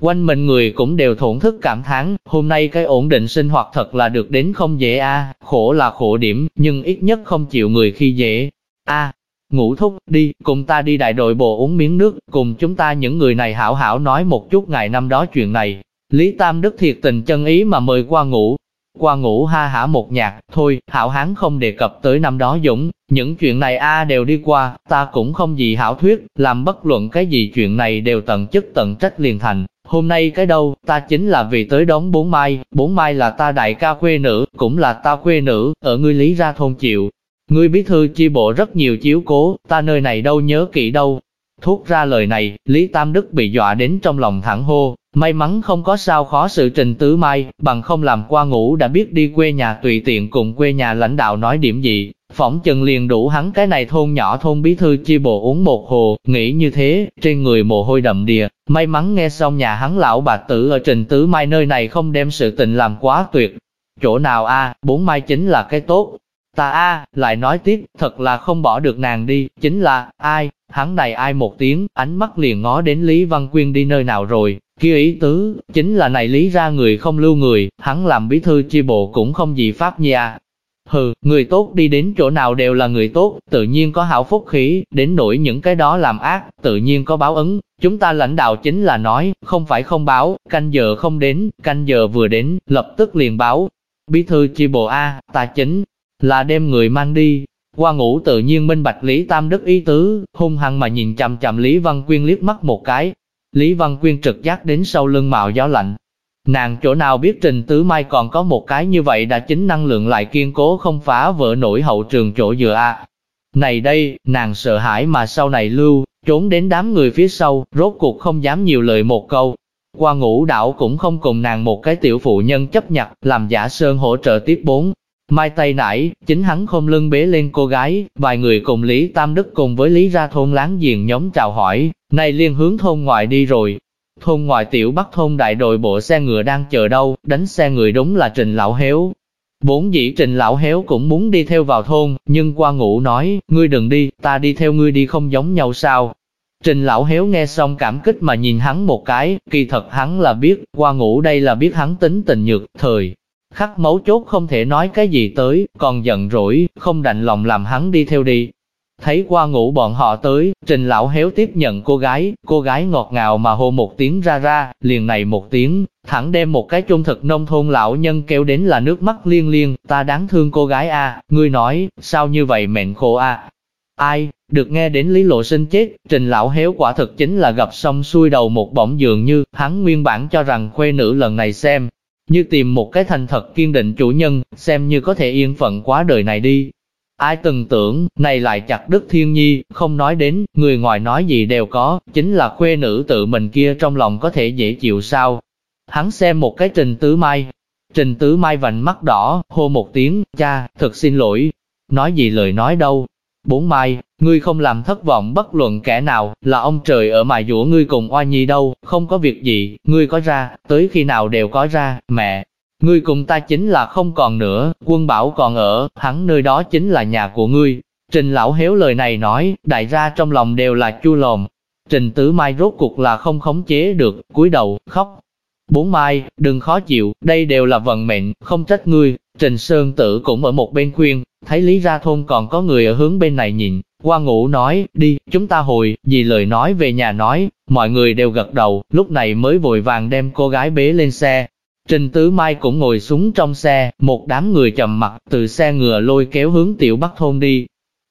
Quanh mình người cũng đều thổn thức cảm thán, hôm nay cái ổn định sinh hoạt thật là được đến không dễ a, khổ là khổ điểm, nhưng ít nhất không chịu người khi dễ. A, ngủ thúc, đi, cùng ta đi đại đội bộ uống miếng nước, cùng chúng ta những người này hảo hảo nói một chút ngày năm đó chuyện này, Lý Tam Đức thiệt tình chân ý mà mời qua ngủ. Qua ngủ ha hả một nhạc, thôi, hảo hán không đề cập tới năm đó Dũng, những chuyện này a đều đi qua, ta cũng không gì hảo thuyết, làm bất luận cái gì chuyện này đều tận chức tận trách liền thành. Hôm nay cái đâu, ta chính là vì tới đón bốn mai, bốn mai là ta đại ca quê nữ, cũng là ta quê nữ, ở ngươi lý ra thôn chịu. Ngươi bí thư chi bộ rất nhiều chiếu cố, ta nơi này đâu nhớ kỹ đâu. Thuốc ra lời này, Lý Tam Đức bị dọa đến trong lòng thẳng hô, May mắn không có sao khó sự trình tứ mai, bằng không làm qua ngủ đã biết đi quê nhà tùy tiện cùng quê nhà lãnh đạo nói điểm gì, phỏng chừng liền đủ hắn cái này thôn nhỏ thôn bí thư chi bộ uống một hồ, nghĩ như thế, trên người mồ hôi đậm đìa, may mắn nghe xong nhà hắn lão bà tử ở trình tứ mai nơi này không đem sự tình làm quá tuyệt. Chỗ nào a bốn mai chính là cái tốt. Ta a lại nói tiếp, thật là không bỏ được nàng đi, chính là, ai, hắn này ai một tiếng, ánh mắt liền ngó đến Lý Văn Quyên đi nơi nào rồi, Kia ý tứ, chính là này lý ra người không lưu người, hắn làm bí thư chi bộ cũng không gì pháp nha. Hừ, người tốt đi đến chỗ nào đều là người tốt, tự nhiên có hảo phúc khí, đến nỗi những cái đó làm ác, tự nhiên có báo ứng. Chúng ta lãnh đạo chính là nói, không phải không báo, canh giờ không đến, canh giờ vừa đến, lập tức liền báo. bí thư chi bộ A, ta chính là đem người mang đi. Qua ngủ tự nhiên minh bạch Lý Tam Đức ý tứ, hung hăng mà nhìn chằm chằm Lý Văn Quyên liếc mắt một cái. Lý Văn Quyên trực giác đến sau lưng mạo gió lạnh. Nàng chỗ nào biết Trình Tứ Mai còn có một cái như vậy đã chính năng lượng lại kiên cố không phá vỡ nổi hậu trường chỗ dựa a. Này đây, nàng sợ hãi mà sau này lưu, trốn đến đám người phía sau, rốt cuộc không dám nhiều lời một câu. Qua ngũ đảo cũng không cùng nàng một cái tiểu phụ nhân chấp nhặt, làm giả sơn hỗ trợ tiếp bốn. Mai tay nãy chính hắn không lưng bế lên cô gái, vài người cùng Lý Tam Đức cùng với Lý ra thôn láng giềng nhóm chào hỏi, nay liên hướng thôn ngoài đi rồi. Thôn ngoài tiểu bắc thôn đại đội bộ xe ngựa đang chờ đâu, đánh xe người đúng là Trình Lão Héo, Bốn dĩ trình lão héo cũng muốn đi theo vào thôn, nhưng qua ngủ nói, ngươi đừng đi, ta đi theo ngươi đi không giống nhau sao. Trình lão héo nghe xong cảm kích mà nhìn hắn một cái, kỳ thật hắn là biết, qua ngủ đây là biết hắn tính tình nhược, thời. Khắc mấu chốt không thể nói cái gì tới, còn giận rỗi, không đành lòng làm hắn đi theo đi. Thấy qua ngủ bọn họ tới, trình lão héo tiếp nhận cô gái, cô gái ngọt ngào mà hô một tiếng ra ra, liền này một tiếng, thẳng đem một cái trung thực nông thôn lão nhân kêu đến là nước mắt liên liên, ta đáng thương cô gái a, ngươi nói, sao như vậy mệnh khổ a. Ai, được nghe đến Lý Lộ Sinh chết, trình lão héo quả thực chính là gặp xong xuôi đầu một bỗng dường như, hắn nguyên bản cho rằng khuê nữ lần này xem, như tìm một cái thành thật kiên định chủ nhân, xem như có thể yên phận quá đời này đi, Ai từng tưởng, này lại chặt đức thiên nhi, không nói đến, người ngoài nói gì đều có, chính là khuê nữ tự mình kia trong lòng có thể dễ chịu sao. Hắn xem một cái trình tứ mai, trình tứ mai vành mắt đỏ, hô một tiếng, cha, thật xin lỗi, nói gì lời nói đâu. Bốn mai, ngươi không làm thất vọng bất luận kẻ nào, là ông trời ở mài dũa ngươi cùng oa nhi đâu, không có việc gì, ngươi có ra, tới khi nào đều có ra, mẹ, Ngươi cùng ta chính là không còn nữa, quân bảo còn ở, hắn nơi đó chính là nhà của ngươi. Trình lão héo lời này nói, đại ra trong lòng đều là chua lồn. Trình tứ mai rốt cuộc là không khống chế được, cúi đầu, khóc. Bốn mai, đừng khó chịu, đây đều là vận mệnh, không trách ngươi. Trình Sơn Tử cũng ở một bên khuyên, thấy Lý Ra Thôn còn có người ở hướng bên này nhìn, qua ngủ nói, đi, chúng ta hồi, vì lời nói về nhà nói, mọi người đều gật đầu, lúc này mới vội vàng đem cô gái bế lên xe, Trình Tứ Mai cũng ngồi xuống trong xe, một đám người chầm mặt từ xe ngựa lôi kéo hướng tiểu bắc thôn đi.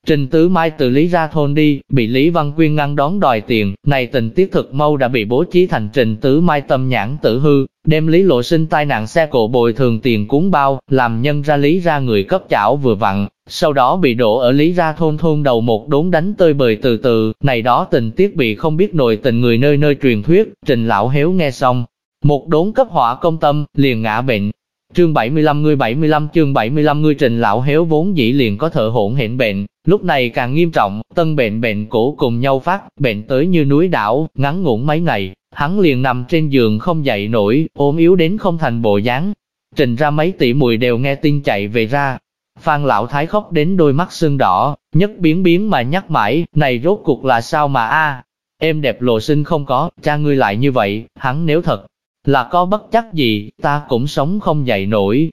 Trình Tứ Mai từ Lý ra thôn đi, bị Lý Văn Quyên ngăn đón đòi tiền, này tình tiết thực mau đã bị bố trí thành Trình Tứ Mai tâm nhãn tử hư, đem Lý Lộ Sinh tai nạn xe cộ bồi thường tiền cuốn bao, làm nhân ra Lý ra người cấp chảo vừa vặn, sau đó bị đổ ở Lý ra thôn thôn đầu một đốn đánh tơi bời từ từ, này đó tình tiết bị không biết nội tình người nơi nơi truyền thuyết, Trình Lão Héo nghe xong, một đốn cấp hỏa công tâm, liền ngã bệnh. Chương 75 người 75 chương 75 người trình lão héo vốn dĩ liền có thở hỗn hển bệnh, lúc này càng nghiêm trọng, tân bệnh bệnh cổ cùng nhau phát, bệnh tới như núi đảo, ngắn ngủn mấy ngày, hắn liền nằm trên giường không dậy nổi, ốm yếu đến không thành bộ dáng. Trình ra mấy tỷ mùi đều nghe tin chạy về ra. Phan lão thái khóc đến đôi mắt sưng đỏ, nhất biến biến mà nhắc mãi, này rốt cuộc là sao mà a Em đẹp lộ sinh không có, cha ngươi lại như vậy, hắn nếu thật là có bất chắc gì, ta cũng sống không dậy nổi.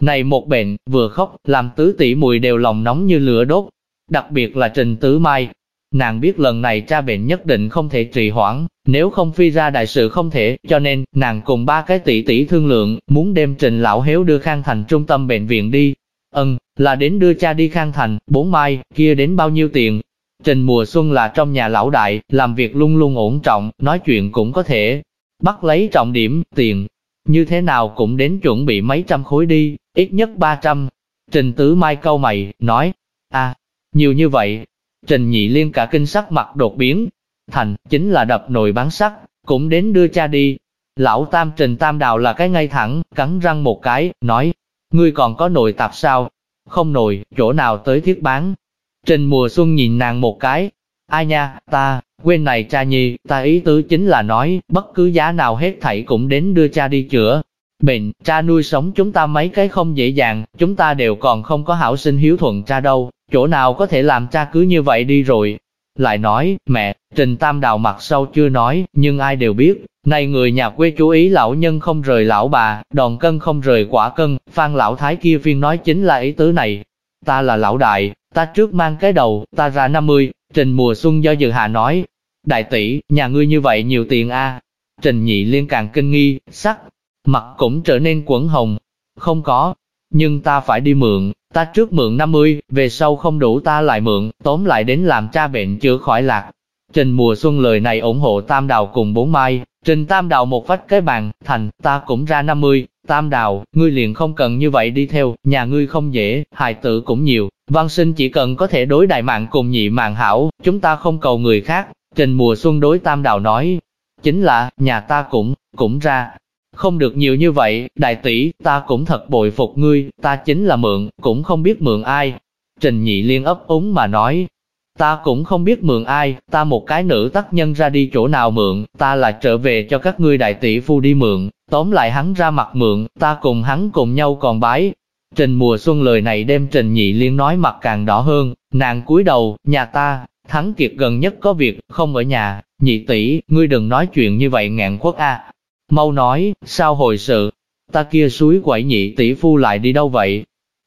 Này một bệnh, vừa khóc, làm tứ tỷ mùi đều lòng nóng như lửa đốt, đặc biệt là Trình Tứ Mai. Nàng biết lần này cha bệnh nhất định không thể trì hoãn, nếu không phi ra đại sự không thể, cho nên, nàng cùng ba cái tỷ tỷ thương lượng, muốn đem Trình Lão hiếu đưa Khang Thành trung tâm bệnh viện đi. Ừm, là đến đưa cha đi Khang Thành, bốn mai, kia đến bao nhiêu tiền? Trình mùa xuân là trong nhà lão đại, làm việc luôn luôn ổn trọng, nói chuyện cũng có thể, bắt lấy trọng điểm, tiền, như thế nào cũng đến chuẩn bị mấy trăm khối đi, ít nhất 300. Trình Tứ Mai câu mày, nói, a nhiều như vậy. Trình Nhị Liên cả kinh sắc mặt đột biến, thành, chính là đập nồi bán sắt, cũng đến đưa cha đi. Lão Tam Trình Tam Đào là cái ngay thẳng, cắn răng một cái, nói, ngươi còn có nồi tạp sao? Không nồi, chỗ nào tới thiết bán? Trình Mùa Xuân nhìn nàng một cái, ai nha, ta, Quên này cha nhi, ta ý tứ chính là nói, bất cứ giá nào hết thảy cũng đến đưa cha đi chữa. Bệnh, cha nuôi sống chúng ta mấy cái không dễ dàng, chúng ta đều còn không có hảo sinh hiếu thuận cha đâu, chỗ nào có thể làm cha cứ như vậy đi rồi. Lại nói, mẹ, Trình Tam Đào mặt sau chưa nói, nhưng ai đều biết, này người nhà quê chú ý lão nhân không rời lão bà, đòn cân không rời quả cân, phan lão thái kia viên nói chính là ý tứ này. Ta là lão đại, ta trước mang cái đầu, ta ra 50, Trình mùa xuân do dự hạ nói, đại tỷ, nhà ngươi như vậy nhiều tiền a Trình nhị liên càng kinh nghi, sắc, mặt cũng trở nên quẩn hồng. Không có, nhưng ta phải đi mượn, ta trước mượn 50, về sau không đủ ta lại mượn, tóm lại đến làm cha bệnh chữa khỏi lạc. Trình mùa xuân lời này ủng hộ Tam Đào cùng bốn mai, Trình Tam Đào một vách cái bàn, thành, ta cũng ra 50, Tam Đào, ngươi liền không cần như vậy đi theo, nhà ngươi không dễ, hài tử cũng nhiều, văn sinh chỉ cần có thể đối đại mạng cùng nhị mạng hảo, chúng ta không cầu người khác. Trình mùa xuân đối Tam Đào nói, chính là, nhà ta cũng, cũng ra, không được nhiều như vậy, đại tỷ, ta cũng thật bội phục ngươi, ta chính là mượn, cũng không biết mượn ai. Trình nhị liên ấp úng mà nói, ta cũng không biết mượn ai, ta một cái nữ tác nhân ra đi chỗ nào mượn, ta là trở về cho các ngươi đại tỷ phu đi mượn, tóm lại hắn ra mặt mượn, ta cùng hắn cùng nhau còn bái. Trình mùa xuân lời này đem Trình nhị liên nói mặt càng đỏ hơn, nàng cúi đầu, nhà ta, thắng kiệt gần nhất có việc, không ở nhà, nhị tỷ, ngươi đừng nói chuyện như vậy ngạn khuất a. Mau nói, sao hồi sự, ta kia suối quẩy nhị tỷ phu lại đi đâu vậy?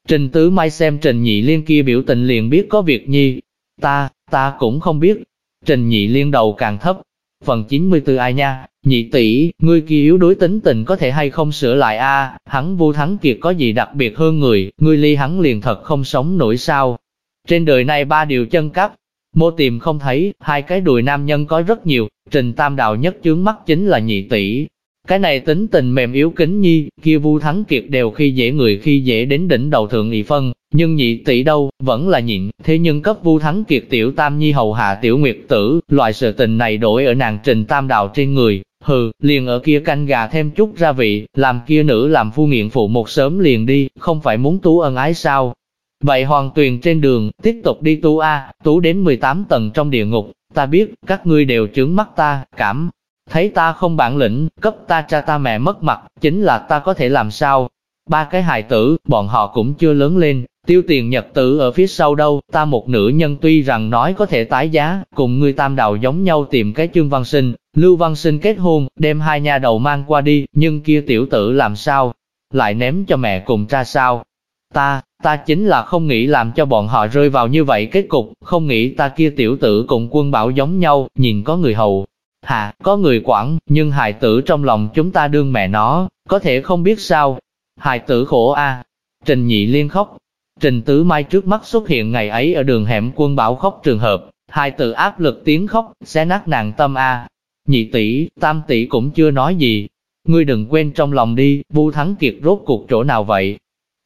Trình tứ mai xem Trình nhị liên kia biểu tình liền biết có việc nhi. Ta, ta cũng không biết. Trình nhị liên đầu càng thấp. Phần 94 ai nha, nhị tỷ, ngươi kia yếu đối tính tình có thể hay không sửa lại a hắn vu thắng kiệt có gì đặc biệt hơn người, ngươi ly hắn liền thật không sống nổi sao. Trên đời này ba điều chân cắp, mô tìm không thấy, hai cái đùi nam nhân có rất nhiều, trình tam đạo nhất chướng mắt chính là nhị tỷ, cái này tính tình mềm yếu kính nhi, kia vu thắng kiệt đều khi dễ người khi dễ đến đỉnh đầu thượng nghị phân, nhưng nhị tỷ đâu, vẫn là nhịn, thế nhưng cấp vu thắng kiệt tiểu tam nhi hầu hạ tiểu nguyệt tử, loại sự tình này đổi ở nàng trình tam đào trên người, hừ, liền ở kia canh gà thêm chút gia vị, làm kia nữ làm phu nghiện phụ một sớm liền đi, không phải muốn tú ân ái sao. Vậy hoàng tuyền trên đường, tiếp tục đi tu A, tú đến 18 tầng trong địa ngục, ta biết, các ngươi đều chứng mắt ta, cảm Thấy ta không bản lĩnh, cấp ta cha ta mẹ mất mặt, chính là ta có thể làm sao? Ba cái hài tử, bọn họ cũng chưa lớn lên, tiêu tiền nhật tử ở phía sau đâu, ta một nữ nhân tuy rằng nói có thể tái giá, cùng người tam đầu giống nhau tìm cái chương văn sinh, lưu văn sinh kết hôn, đem hai nhà đầu mang qua đi, nhưng kia tiểu tử làm sao? Lại ném cho mẹ cùng cha sao? Ta, ta chính là không nghĩ làm cho bọn họ rơi vào như vậy kết cục, không nghĩ ta kia tiểu tử cùng quân bảo giống nhau, nhìn có người hầu, Hà, có người quản, nhưng hài tử trong lòng chúng ta đương mẹ nó, có thể không biết sao. Hài tử khổ a. Trình nhị liên khóc. Trình tứ mai trước mắt xuất hiện ngày ấy ở đường hẻm quân bảo khóc trường hợp, hài tử áp lực tiếng khóc, sẽ nát nàng tâm a. Nhị tỷ, tam tỷ cũng chưa nói gì. Ngươi đừng quên trong lòng đi, Vu Thắng Kiệt rốt cuộc chỗ nào vậy?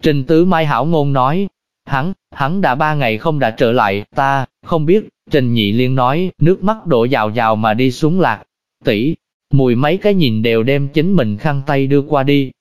Trình tứ mai hảo ngôn nói, hắn, hắn đã ba ngày không đã trở lại, ta, không biết, Trình Nhị Liên nói, nước mắt đổ dào dào mà đi xuống lạc. Tỷ, mùi mấy cái nhìn đều đem chính mình khăn tay đưa qua đi.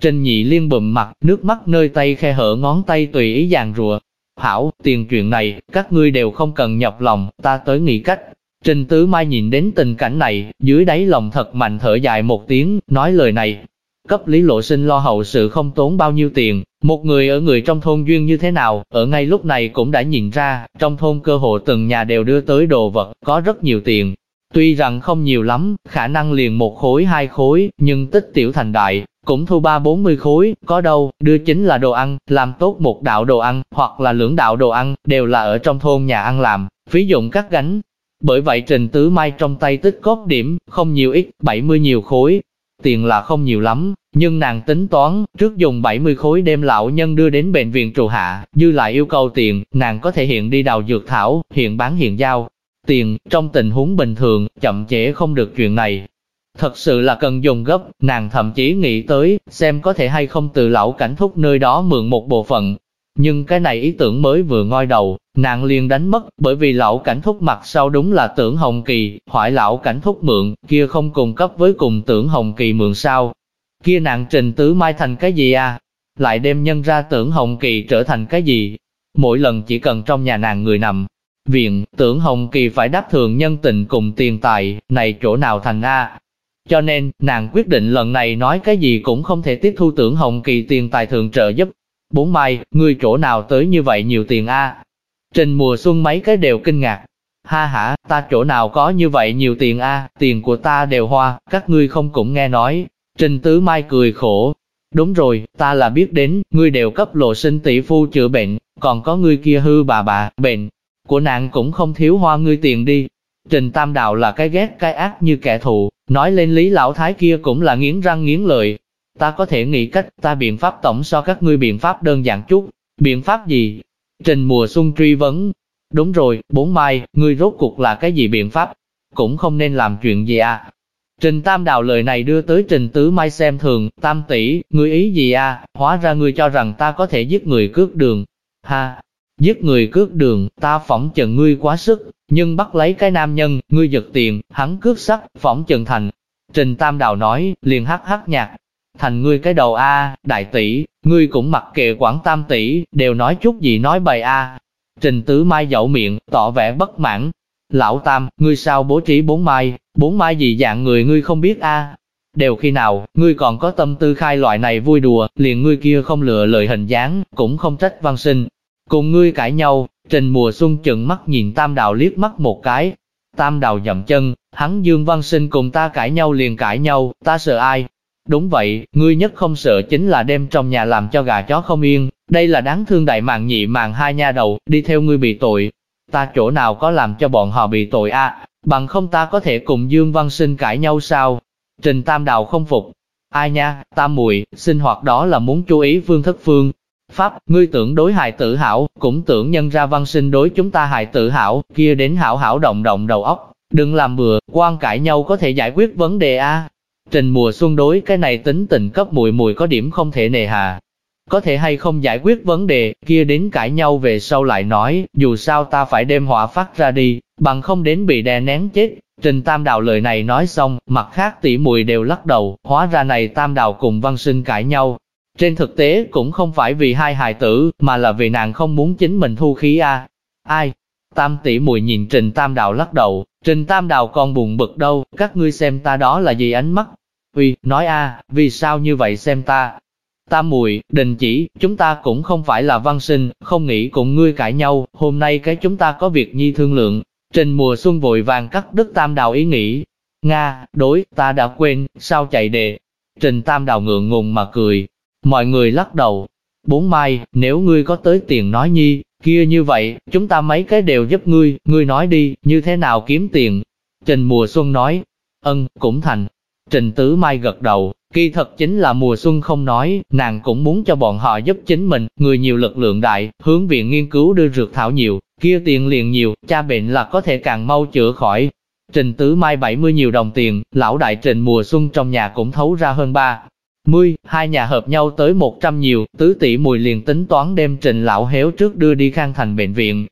Trình Nhị Liên bụm mặt, nước mắt nơi tay khe hở ngón tay tùy ý dàn rùa. Hảo, tiền chuyện này, các ngươi đều không cần nhọc lòng, ta tới nghĩ cách. Trình Tứ Mai nhìn đến tình cảnh này, dưới đáy lòng thật mạnh thở dài một tiếng, nói lời này, Cấp Lý Lộ Sinh lo hậu sự không tốn bao nhiêu tiền, một người ở người trong thôn duyên như thế nào, ở ngay lúc này cũng đã nhìn ra, trong thôn cơ hội từng nhà đều đưa tới đồ vật, có rất nhiều tiền. Tuy rằng không nhiều lắm, khả năng liền một khối hai khối, nhưng tích tiểu thành đại, cũng thu ba bốn mươi khối, có đâu, đưa chính là đồ ăn, làm tốt một đạo đồ ăn, hoặc là lưỡng đạo đồ ăn, đều là ở trong thôn nhà ăn làm, phí dụng các gánh. Bởi vậy Trình Tứ Mai trong tay tích cốt điểm, không nhiều ít, 70 nhiều khối, tiền là không nhiều lắm, nhưng nàng tính toán, trước dùng 70 khối đem lão nhân đưa đến bệnh viện trụ hạ, dư lại yêu cầu tiền, nàng có thể hiện đi đào dược thảo, hiện bán hiện giao. Tiền, trong tình huống bình thường, chậm trễ không được chuyện này. Thật sự là cần dùng gấp, nàng thậm chí nghĩ tới, xem có thể hay không từ lão cảnh thúc nơi đó mượn một bộ phận, nhưng cái này ý tưởng mới vừa ngoi đầu, nàng liền đánh mất, bởi vì lão cảnh thúc mặt sau đúng là tưởng Hồng Kỳ, hỏi lão cảnh thúc mượn, kia không cùng cấp với cùng tưởng Hồng Kỳ mượn sao. Kia nàng trình tứ mai thành cái gì à? Lại đem nhân ra tưởng Hồng Kỳ trở thành cái gì? Mỗi lần chỉ cần trong nhà nàng người nằm, viện, tưởng Hồng Kỳ phải đáp thường nhân tình cùng tiền tài, này chỗ nào thành A. Cho nên, nàng quyết định lần này nói cái gì cũng không thể tiếp thu tưởng Hồng Kỳ tiền tài thường trợ giúp, Bốn mai, ngươi chỗ nào tới như vậy nhiều tiền a? Trình mùa xuân mấy cái đều kinh ngạc. Ha ha, ta chỗ nào có như vậy nhiều tiền a, tiền của ta đều hoa, các ngươi không cũng nghe nói. Trình tứ mai cười khổ. Đúng rồi, ta là biết đến, ngươi đều cấp lộ sinh tỷ phu chữa bệnh, còn có ngươi kia hư bà bà, bệnh của nàng cũng không thiếu hoa ngươi tiền đi. Trình Tam Đạo là cái ghét cái ác như kẻ thù, nói lên lý lão thái kia cũng là nghiến răng nghiến lợi. Ta có thể nghĩ cách, ta biện pháp tổng so các ngươi biện pháp đơn giản chút. Biện pháp gì? Trình mùa xuân truy vấn. Đúng rồi, bốn mai, ngươi rốt cuộc là cái gì biện pháp? Cũng không nên làm chuyện gì à? Trình Tam Đào lời này đưa tới Trình Tứ Mai xem thường, Tam tỷ, ngươi ý gì à, hóa ra ngươi cho rằng ta có thể giết người cướp đường. Ha, giết người cướp đường, ta phỏng chừng ngươi quá sức, nhưng bắt lấy cái nam nhân, ngươi giật tiền, hắn cướp sắc, phỏng chừng thành. Trình Tam Đào nói, liền hắc hắc nhạc, thành ngươi cái đầu a, đại tỷ, ngươi cũng mặc kệ quản tam tỷ, đều nói chút gì nói bày a. Trình Tứ Mai dậu miệng, tỏ vẻ bất mãn. Lão Tam, ngươi sao bố trí bốn mai, bốn mai gì dạng người ngươi không biết a? Đều khi nào, ngươi còn có tâm tư khai loại này vui đùa, liền ngươi kia không lựa lời hình dáng, cũng không trách văn sinh. Cùng ngươi cãi nhau, Trình mùa xuân chừng mắt nhìn Tam Đào liếc mắt một cái. Tam Đào dậm chân, hắn Dương Văn Sinh cùng ta cãi nhau liền cãi nhau, ta sợ ai, Đúng vậy, ngươi nhất không sợ chính là đem trong nhà làm cho gà chó không yên, đây là đáng thương đại mạng nhị mạng hai nha đầu, đi theo ngươi bị tội. Ta chỗ nào có làm cho bọn họ bị tội a? bằng không ta có thể cùng Dương Văn Sinh cãi nhau sao? Trình Tam Đào không phục. Ai nha, Tam Mùi, sinh hoạt đó là muốn chú ý phương thất phương. Pháp, ngươi tưởng đối hại tự hảo, cũng tưởng nhân ra văn sinh đối chúng ta hại tự hảo, kia đến hảo hảo động động đầu óc, đừng làm bừa, quan cãi nhau có thể giải quyết vấn đề a. Trình mùa xuân đối cái này tính tình cấp mùi mùi có điểm không thể nề hà. Có thể hay không giải quyết vấn đề, kia đến cãi nhau về sau lại nói, dù sao ta phải đem họa phát ra đi, bằng không đến bị đè nén chết. Trình Tam Đào lời này nói xong, mặt khác tỷ mùi đều lắc đầu, hóa ra này Tam Đào cùng văn sinh cãi nhau. Trên thực tế cũng không phải vì hai hài tử, mà là vì nàng không muốn chính mình thu khí a. Ai? Tam tỷ mùi nhìn Trình Tam Đào lắc đầu, Trình Tam Đào còn buồn bực đâu, các ngươi xem ta đó là gì ánh mắt, Uy, nói a, vì sao như vậy xem ta? Tam mùi, đình chỉ, chúng ta cũng không phải là văn sinh, không nghĩ cùng ngươi cãi nhau, hôm nay cái chúng ta có việc nhi thương lượng. Trình mùa xuân vội vàng cắt đứt tam đào ý nghĩ. Nga, đối, ta đã quên, sao chạy đề. Trình tam đào ngượng ngùng mà cười. Mọi người lắc đầu. Bốn mai, nếu ngươi có tới tiền nói nhi, kia như vậy, chúng ta mấy cái đều giúp ngươi, ngươi nói đi, như thế nào kiếm tiền. Trình mùa xuân nói, ân, cũng thành, Trình Tứ Mai gật đầu, kỳ thật chính là mùa xuân không nói, nàng cũng muốn cho bọn họ giúp chính mình, người nhiều lực lượng đại, hướng viện nghiên cứu đưa dược thảo nhiều, kia tiền liền nhiều, cha bệnh là có thể càng mau chữa khỏi. Trình Tứ Mai 70 nhiều đồng tiền, lão đại Trình mùa xuân trong nhà cũng thấu ra hơn 3. Mươi, hai nhà hợp nhau tới 100 nhiều, tứ tỷ mùi liền tính toán đem Trình lão héo trước đưa đi khang thành bệnh viện.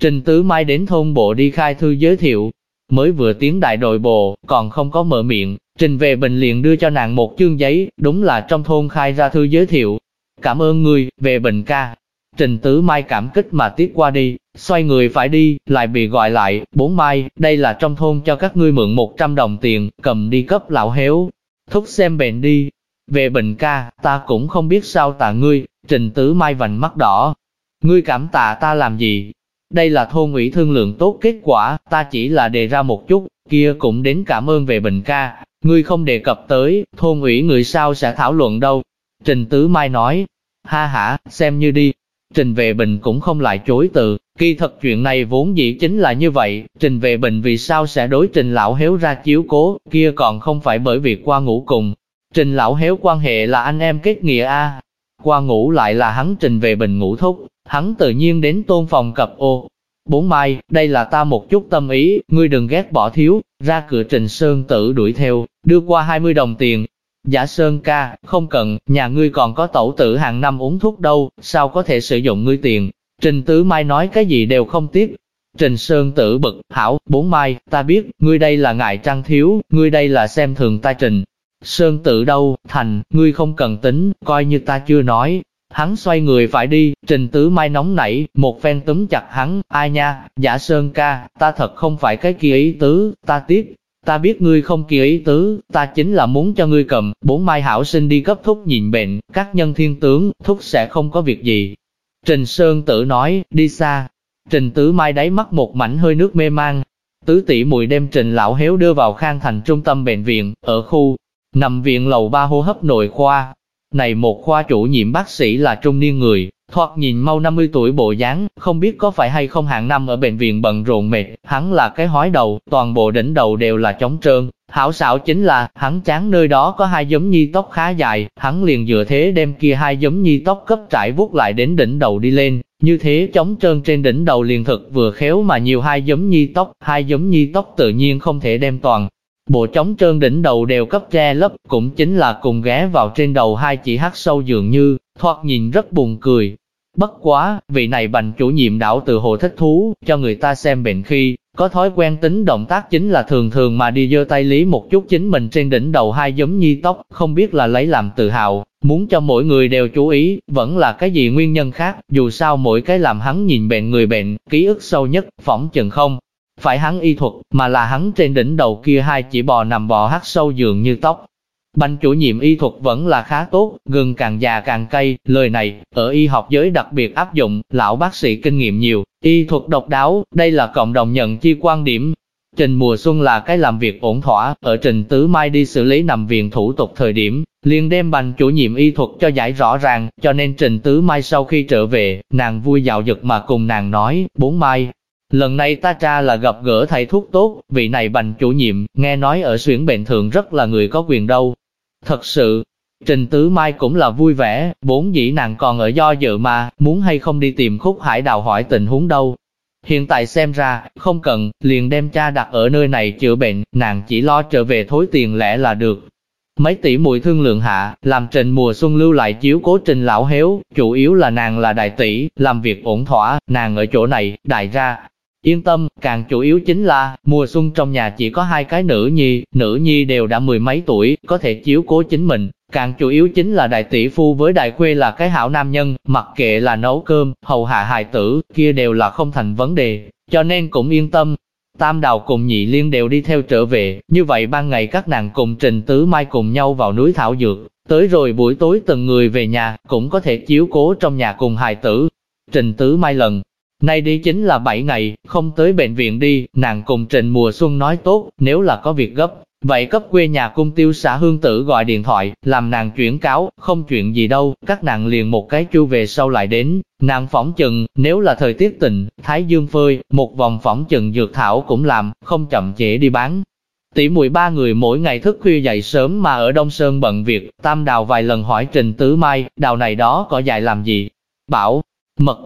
Trình Tứ Mai đến thôn bộ đi khai thư giới thiệu, mới vừa tiến đại đội bộ, còn không có mở miệng, Trình về bình liền đưa cho nàng một chương giấy, đúng là trong thôn khai ra thư giới thiệu. Cảm ơn ngươi, về bình ca. Trình tứ mai cảm kích mà tiếp qua đi, xoay người phải đi, lại bị gọi lại, bốn mai, đây là trong thôn cho các ngươi mượn 100 đồng tiền, cầm đi cấp lão héo. Thúc xem bệnh đi. Về bình ca, ta cũng không biết sao tạ ngươi, trình tứ mai vành mắt đỏ. Ngươi cảm tạ ta làm gì? Đây là thôn ủy thương lượng tốt kết quả, ta chỉ là đề ra một chút, kia cũng đến cảm ơn về bình ca, Ngươi không đề cập tới, thôn ủy người sao sẽ thảo luận đâu. Trình Tứ Mai nói, ha ha, xem như đi. Trình Vệ Bình cũng không lại chối từ, kỳ thật chuyện này vốn dĩ chính là như vậy, Trình Vệ Bình vì sao sẽ đối Trình Lão Héo ra chiếu cố, kia còn không phải bởi vì qua ngủ cùng. Trình Lão Héo quan hệ là anh em kết nghĩa A, qua ngủ lại là hắn Trình về Bình ngủ thúc, hắn tự nhiên đến tôn phòng cập ô, Bốn mai, đây là ta một chút tâm ý, ngươi đừng ghét bỏ thiếu, ra cửa Trình Sơn Tử đuổi theo, đưa qua 20 đồng tiền. Giả Sơn ca, không cần, nhà ngươi còn có tẩu tử hàng năm uống thuốc đâu, sao có thể sử dụng ngươi tiền. Trình Tứ Mai nói cái gì đều không tiếc. Trình Sơn Tử bực, hảo, bốn mai, ta biết, ngươi đây là ngại trăng thiếu, ngươi đây là xem thường ta Trình. Sơn tự đâu, thành, ngươi không cần tính, coi như ta chưa nói, Hắn xoay người phải đi, Trình Tứ Mai nóng nảy, một phen túm chặt hắn, ai nha, giả sơn ca, ta thật không phải cái kia ý tứ, ta tiếc, ta biết ngươi không kia ý tứ, ta chính là muốn cho ngươi cầm, bốn mai hảo sinh đi cấp thúc nhịn bệnh, các nhân thiên tướng, thúc sẽ không có việc gì. Trình Sơn tự nói, đi xa. Trình Tứ Mai đáy mắt một mảnh hơi nước mê mang. Tứ tỷ mùi đem Trình Lão Héo đưa vào khang thành trung tâm bệnh viện, ở khu, nằm viện lầu ba hô hấp nội khoa, này một khoa chủ nhiệm bác sĩ là trung niên người, thoạt nhìn mau 50 tuổi bộ dáng, không biết có phải hay không hạng năm ở bệnh viện bận rộn mệt, hắn là cái hói đầu, toàn bộ đỉnh đầu đều là trống trơn, Hảo xảo chính là, hắn chán nơi đó có hai giống nhi tóc khá dài, hắn liền dựa thế đem kia hai giống nhi tóc cấp trải vuốt lại đến đỉnh đầu đi lên, như thế chống trơn trên đỉnh đầu liền thực vừa khéo mà nhiều hai giống nhi tóc, hai giống nhi tóc tự nhiên không thể đem toàn. Bộ trống trơn đỉnh đầu đều cấp che lấp, cũng chính là cùng ghé vào trên đầu hai chị hát sâu dường như, thoạt nhìn rất buồn cười. Bất quá, vị này bành chủ nhiệm đảo từ hồ thích thú, cho người ta xem bệnh khi, có thói quen tính động tác chính là thường thường mà đi giơ tay lý một chút chính mình trên đỉnh đầu hai giống nhi tóc, không biết là lấy làm tự hào, muốn cho mỗi người đều chú ý, vẫn là cái gì nguyên nhân khác, dù sao mỗi cái làm hắn nhìn bệnh người bệnh, ký ức sâu nhất, phỏng chừng không. Phải hắn y thuật, mà là hắn trên đỉnh đầu kia hai chỉ bò nằm bò hắt sâu dường như tóc, Bành chủ nhiệm y thuật vẫn là khá tốt, gừng càng già càng cay, lời này, ở y học giới đặc biệt áp dụng, lão bác sĩ kinh nghiệm nhiều, y thuật độc đáo, đây là cộng đồng nhận chi quan điểm. Trình mùa xuân là cái làm việc ổn thỏa, ở trình tứ mai đi xử lý nằm viện thủ tục thời điểm, liền đem bành chủ nhiệm y thuật cho giải rõ ràng, cho nên trình tứ mai sau khi trở về, nàng vui dạo dực mà cùng nàng nói, bốn mai, Lần này ta tra là gặp gỡ thầy thuốc tốt, vị này bành chủ nhiệm, nghe nói ở xuyển bệnh thường rất là người có quyền đâu, Thật sự, Trình Tứ Mai cũng là vui vẻ, bốn dĩ nàng còn ở do dự mà, muốn hay không đi tìm khúc hải đào hỏi tình huống đâu. Hiện tại xem ra, không cần, liền đem cha đặt ở nơi này chữa bệnh, nàng chỉ lo trở về thối tiền lẻ là được. Mấy tỷ mùi thương lượng hạ, làm trình mùa xuân lưu lại chiếu cố trình lão héo, chủ yếu là nàng là đại tỷ, làm việc ổn thỏa, nàng ở chỗ này, đại ra, Yên tâm, càng chủ yếu chính là, mùa xuân trong nhà chỉ có hai cái nữ nhi, nữ nhi đều đã mười mấy tuổi, có thể chiếu cố chính mình. Càng chủ yếu chính là đại tỷ phu với đại khuê là cái hảo nam nhân, mặc kệ là nấu cơm, hầu hạ hài tử, kia đều là không thành vấn đề, cho nên cũng yên tâm. Tam đào cùng nhị liên đều đi theo trở về, như vậy ban ngày các nàng cùng trình tứ mai cùng nhau vào núi thảo dược, tới rồi buổi tối từng người về nhà, cũng có thể chiếu cố trong nhà cùng hài tử. Trình tứ mai lần Nay đi chính là 7 ngày, không tới bệnh viện đi, nàng cùng Trịnh Mùa Xuân nói tốt, nếu là có việc gấp, vậy cấp quê nhà cung tiêu xã hương tử gọi điện thoại, làm nàng chuyển cáo, không chuyện gì đâu, các nàng liền một cái chu về sau lại đến, nàng phỏng chừng, nếu là thời tiết tình, thái dương phơi, một vòng phỏng chừng dược thảo cũng làm, không chậm trễ đi bán. Tỷ muội ba người mỗi ngày thức khuya dậy sớm mà ở Đông Sơn bận việc, tam đào vài lần hỏi Trình Tứ Mai, đào này đó có dạy làm gì? Bảo, mật,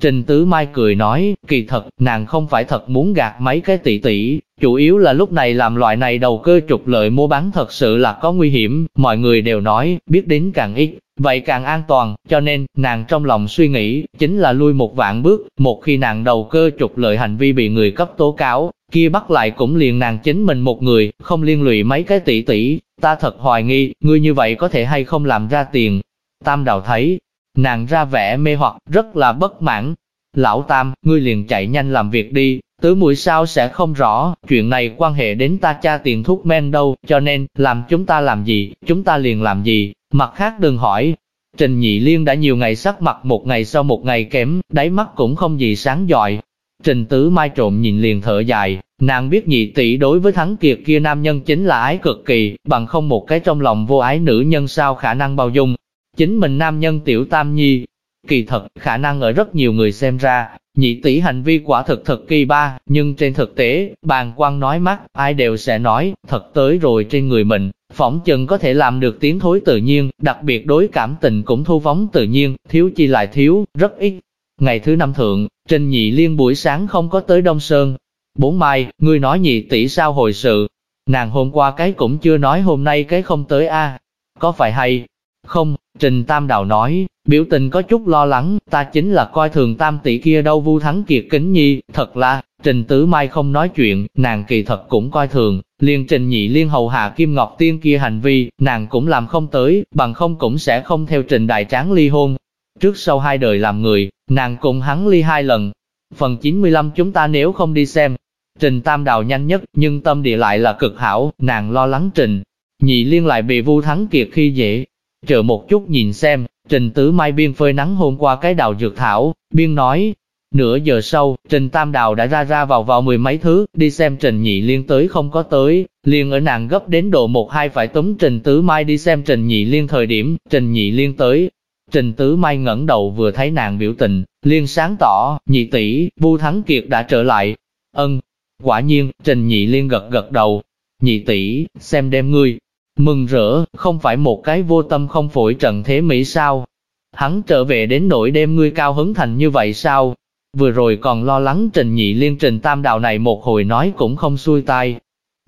Trình Tứ Mai cười nói, kỳ thật, nàng không phải thật muốn gạt mấy cái tỷ tỷ, chủ yếu là lúc này làm loại này đầu cơ trục lợi mua bán thật sự là có nguy hiểm, mọi người đều nói, biết đến càng ít, vậy càng an toàn, cho nên, nàng trong lòng suy nghĩ, chính là lui một vạn bước, một khi nàng đầu cơ trục lợi hành vi bị người cấp tố cáo, kia bắt lại cũng liền nàng chính mình một người, không liên lụy mấy cái tỷ tỷ, ta thật hoài nghi, ngươi như vậy có thể hay không làm ra tiền. Tam đào thấy, Nàng ra vẻ mê hoặc, rất là bất mãn. Lão Tam, ngươi liền chạy nhanh làm việc đi, tứ mũi sao sẽ không rõ, chuyện này quan hệ đến ta cha tiền thuốc men đâu, cho nên, làm chúng ta làm gì, chúng ta liền làm gì, mặt khác đừng hỏi. Trình Nhị Liên đã nhiều ngày sắc mặt một ngày sau một ngày kém, đáy mắt cũng không gì sáng giỏi. Trình Tứ Mai trộm nhìn liền thở dài, nàng biết nhị tỷ đối với thắng kiệt kia nam nhân chính là ái cực kỳ, bằng không một cái trong lòng vô ái nữ nhân sao khả năng bao dung, Chính mình nam nhân tiểu tam nhi, kỳ thật, khả năng ở rất nhiều người xem ra, nhị tỷ hành vi quả thực thật kỳ ba, nhưng trên thực tế, bàn quan nói mắt, ai đều sẽ nói, thật tới rồi trên người mình, phỏng chừng có thể làm được tiếng thối tự nhiên, đặc biệt đối cảm tình cũng thu vóng tự nhiên, thiếu chi lại thiếu, rất ít. Ngày thứ năm thượng, Trình Nhị Liên buổi sáng không có tới Đông Sơn. Bốn mai, ngươi nói nhị tỷ sao hồi sự. Nàng hôm qua cái cũng chưa nói hôm nay cái không tới a Có phải hay? Không, Trình Tam Đào nói, biểu tình có chút lo lắng, ta chính là coi thường tam tỷ kia đâu vu thắng kiệt kính nhi, thật là, Trình Tứ Mai không nói chuyện, nàng kỳ thật cũng coi thường, liền Trình Nhị Liên hầu hạ Kim Ngọc Tiên kia hành vi, nàng cũng làm không tới, bằng không cũng sẽ không theo Trình Đại Tráng ly hôn. Trước sau hai đời làm người, nàng cùng hắn ly hai lần. Phần 95 chúng ta nếu không đi xem, Trình Tam Đào nhanh nhất, nhưng tâm địa lại là cực hảo, nàng lo lắng Trình. Nhị Liên lại bị Vu Thắng Kiệt khi dễ, Chờ một chút nhìn xem, Trình Tứ Mai biên phơi nắng hôm qua cái đào dược thảo, biên nói. Nửa giờ sau, Trình Tam Đào đã ra ra vào vào mười mấy thứ, đi xem Trình Nhị Liên tới không có tới, liền ở nàng gấp đến độ một hai phải túm Trình Tứ Mai đi xem Trình Nhị Liên thời điểm, Trình Nhị Liên tới. Trình Tứ Mai ngẩng đầu vừa thấy nàng biểu tình, liên sáng tỏ, nhị tỷ, Vu Thắng Kiệt đã trở lại. Ân, quả nhiên, Trình Nhị Liên gật gật đầu. nhị tỷ, xem đem ngươi. Mừng rỡ, không phải một cái vô tâm không phổi trận thế Mỹ sao? Hắn trở về đến nỗi đêm ngươi cao hứng thành như vậy sao? Vừa rồi còn lo lắng trình nhị liên trình tam đào này một hồi nói cũng không xuôi tai.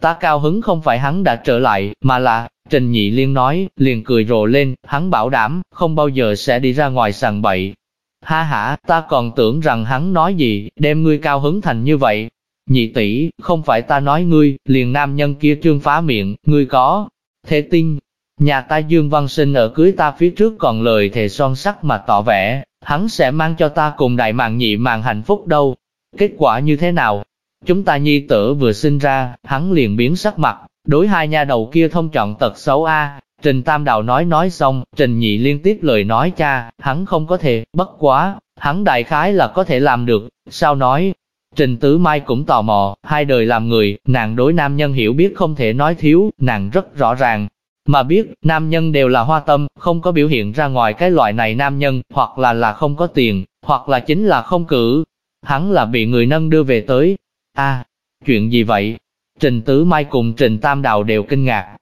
Ta cao hứng không phải hắn đã trở lại, mà là, trình nhị liên nói, liền cười rộ lên, hắn bảo đảm, không bao giờ sẽ đi ra ngoài sàn bậy. Ha ha, ta còn tưởng rằng hắn nói gì, đem ngươi cao hứng thành như vậy. Nhị tỷ, không phải ta nói ngươi, liền nam nhân kia trương phá miệng, ngươi có, thế tinh Nhà ta Dương Văn Sinh ở cưới ta phía trước còn lời thề son sắc mà tỏ vẻ, hắn sẽ mang cho ta cùng đại mạng nhị mạng hạnh phúc đâu. Kết quả như thế nào? Chúng ta nhi tử vừa sinh ra, hắn liền biến sắc mặt, đối hai nha đầu kia thông chọn tật xấu a. Trình Tam Đào nói nói xong, Trình Nhị liên tiếp lời nói cha, hắn không có thể, bất quá, hắn đại khái là có thể làm được, sao nói? Trình Tứ Mai cũng tò mò, hai đời làm người, nàng đối nam nhân hiểu biết không thể nói thiếu, nàng rất rõ ràng, mà biết, nam nhân đều là hoa tâm, không có biểu hiện ra ngoài cái loại này nam nhân, hoặc là là không có tiền, hoặc là chính là không cử. Hắn là bị người nâng đưa về tới. a chuyện gì vậy? Trình Tứ Mai cùng Trình Tam Đào đều kinh ngạc.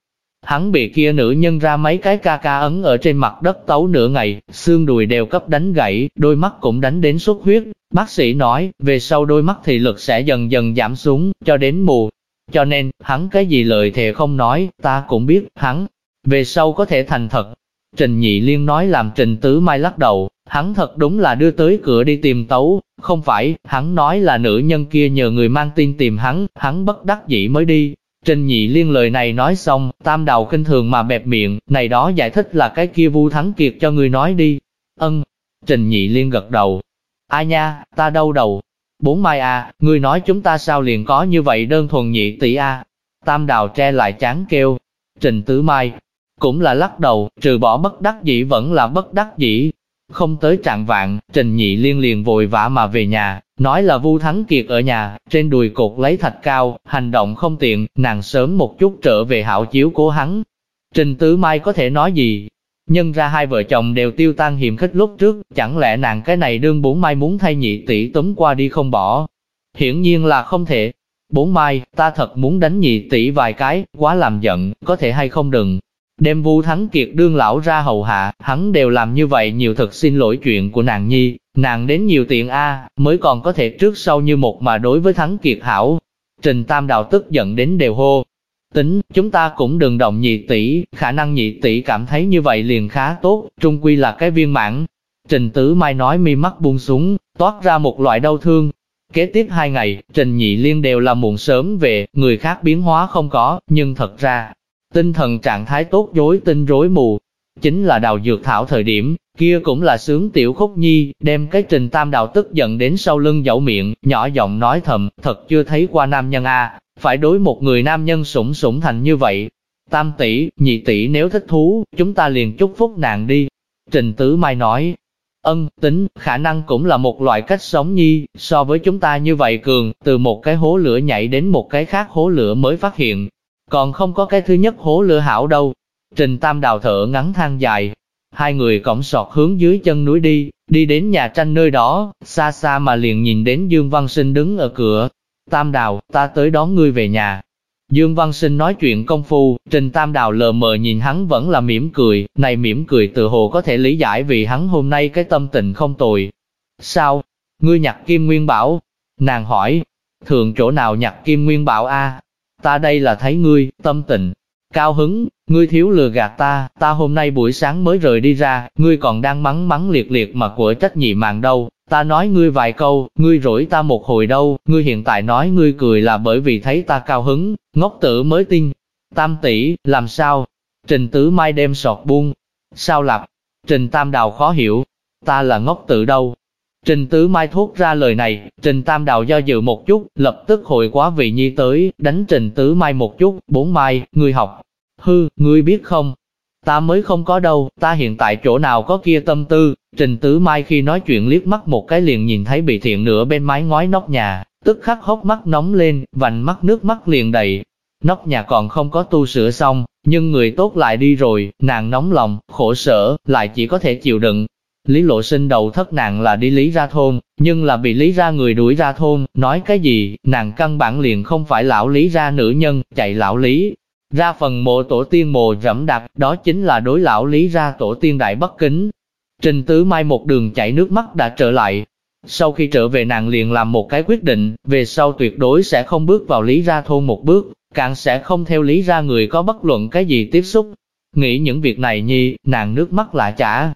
Hắn bị kia nữ nhân ra mấy cái ca ca ấn ở trên mặt đất tấu nửa ngày, xương đùi đều cấp đánh gãy, đôi mắt cũng đánh đến xuất huyết. Bác sĩ nói, về sau đôi mắt thì lực sẽ dần dần giảm xuống, cho đến mù. Cho nên, hắn cái gì lời thề không nói, ta cũng biết, hắn về sau có thể thành thật. Trình Nhị Liên nói làm Trình Tứ Mai lắc đầu, hắn thật đúng là đưa tới cửa đi tìm tấu, không phải, hắn nói là nữ nhân kia nhờ người mang tin tìm hắn, hắn bất đắc dĩ mới đi. Trình Nhị Liên lời này nói xong, tam đầu kinh thường mà bẹp miệng, này đó giải thích là cái kia vu thắng kiệt cho người nói đi. Ân, Trình Nhị Liên gật đầu. Ai nha, ta đâu đầu. Bốn mai à, ngươi nói chúng ta sao liền có như vậy đơn thuần nhị tỷ a Tam đào tre lại chán kêu. Trình Tứ Mai, cũng là lắc đầu, trừ bỏ bất đắc dĩ vẫn là bất đắc dĩ. Không tới trạng vạn, Trình Nhị Liên liền vội vã mà về nhà, nói là Vu Thắng Kiệt ở nhà, trên đùi cột lấy thạch cao, hành động không tiện, nàng sớm một chút trở về hảo chiếu cố hắn. Trình Tứ Mai có thể nói gì? Nhân ra hai vợ chồng đều tiêu tan hiểm khích lúc trước, chẳng lẽ nàng cái này đương bốn mai muốn thay nhị tỷ tấm qua đi không bỏ? Hiển nhiên là không thể. Bốn mai, ta thật muốn đánh nhị tỷ vài cái, quá làm giận, có thể hay không đừng. Đem Vu Thắng Kiệt đương lão ra hầu hạ, hắn đều làm như vậy nhiều thật xin lỗi chuyện của nàng nhi, nàng đến nhiều tiện A, mới còn có thể trước sau như một mà đối với Thắng Kiệt hảo. Trình Tam Đào tức giận đến đều hô. Tính, chúng ta cũng đừng động nhị tỷ, khả năng nhị tỷ cảm thấy như vậy liền khá tốt, trung quy là cái viên mãn. Trình Tứ Mai nói mi mắt buông xuống, toát ra một loại đau thương. Kế tiếp hai ngày, Trình Nhị Liên đều là muộn sớm về, người khác biến hóa không có, nhưng thật ra, Tinh thần trạng thái tốt dối tinh rối mù, chính là đào dược thảo thời điểm, kia cũng là sướng tiểu khúc nhi, đem cái trình tam đào tức giận đến sau lưng dẫu miệng, nhỏ giọng nói thầm, thật chưa thấy qua nam nhân a phải đối một người nam nhân sủng sủng thành như vậy. Tam tỷ, nhị tỷ nếu thích thú, chúng ta liền chúc phúc nàng đi. Trình Tứ Mai nói, ân, tính, khả năng cũng là một loại cách sống nhi, so với chúng ta như vậy cường, từ một cái hố lửa nhảy đến một cái khác hố lửa mới phát hiện, còn không có cái thứ nhất hố lửa hảo đâu. Trình Tam đào thở ngắn than dài. Hai người cõng sọt hướng dưới chân núi đi, đi đến nhà tranh nơi đó, xa xa mà liền nhìn đến Dương Văn Sinh đứng ở cửa. Tam đào, ta tới đón ngươi về nhà. Dương Văn Sinh nói chuyện công phu, Trình Tam Đào lờ mờ nhìn hắn vẫn là mỉm cười, này mỉm cười tự hồ có thể lý giải vì hắn hôm nay cái tâm tình không tồi. Sao? Ngươi nhặt kim nguyên bảo? Nàng hỏi, thường chỗ nào nhặt kim nguyên bảo a? ta đây là thấy ngươi, tâm tình, cao hứng, ngươi thiếu lừa gạt ta, ta hôm nay buổi sáng mới rời đi ra, ngươi còn đang mắng mắng liệt liệt mà của trách nhị mạng đâu, ta nói ngươi vài câu, ngươi rủi ta một hồi đâu, ngươi hiện tại nói ngươi cười là bởi vì thấy ta cao hứng, ngốc tử mới tin. Tam tỷ, làm sao? Trình tứ mai đem sọt buông. Sao lặp? Trình tam đào khó hiểu. Ta là ngốc tử đâu, Trình Tứ Mai thốt ra lời này, Trình Tam Đào do dự một chút, lập tức hồi quá vị nhi tới, đánh Trình Tứ Mai một chút, bốn mai, người học. Hư, ngươi biết không? Ta mới không có đâu, ta hiện tại chỗ nào có kia tâm tư. Trình Tứ Mai khi nói chuyện liếc mắt một cái liền nhìn thấy bị thiện nửa bên mái ngói nóc nhà, tức khắc hốc mắt nóng lên, vành mắt nước mắt liền đầy. Nóc nhà còn không có tu sửa xong, nhưng người tốt lại đi rồi, nàng nóng lòng, khổ sở, lại chỉ có thể chịu đựng, Lý Lộ Sinh đầu thất nàng là đi Lý ra thôn, nhưng là bị Lý ra người đuổi ra thôn, nói cái gì, nàng căn bản liền không phải lão Lý ra nữ nhân, chạy lão Lý. Ra phần mộ tổ tiên mộ rẫm đặc, đó chính là đối lão Lý ra tổ tiên đại bất kính. Trình Tứ Mai một đường chảy nước mắt đã trở lại. Sau khi trở về nàng liền làm một cái quyết định, về sau tuyệt đối sẽ không bước vào Lý ra thôn một bước, càng sẽ không theo Lý ra người có bất luận cái gì tiếp xúc. Nghĩ những việc này nhi, nàng nước mắt lạ chả,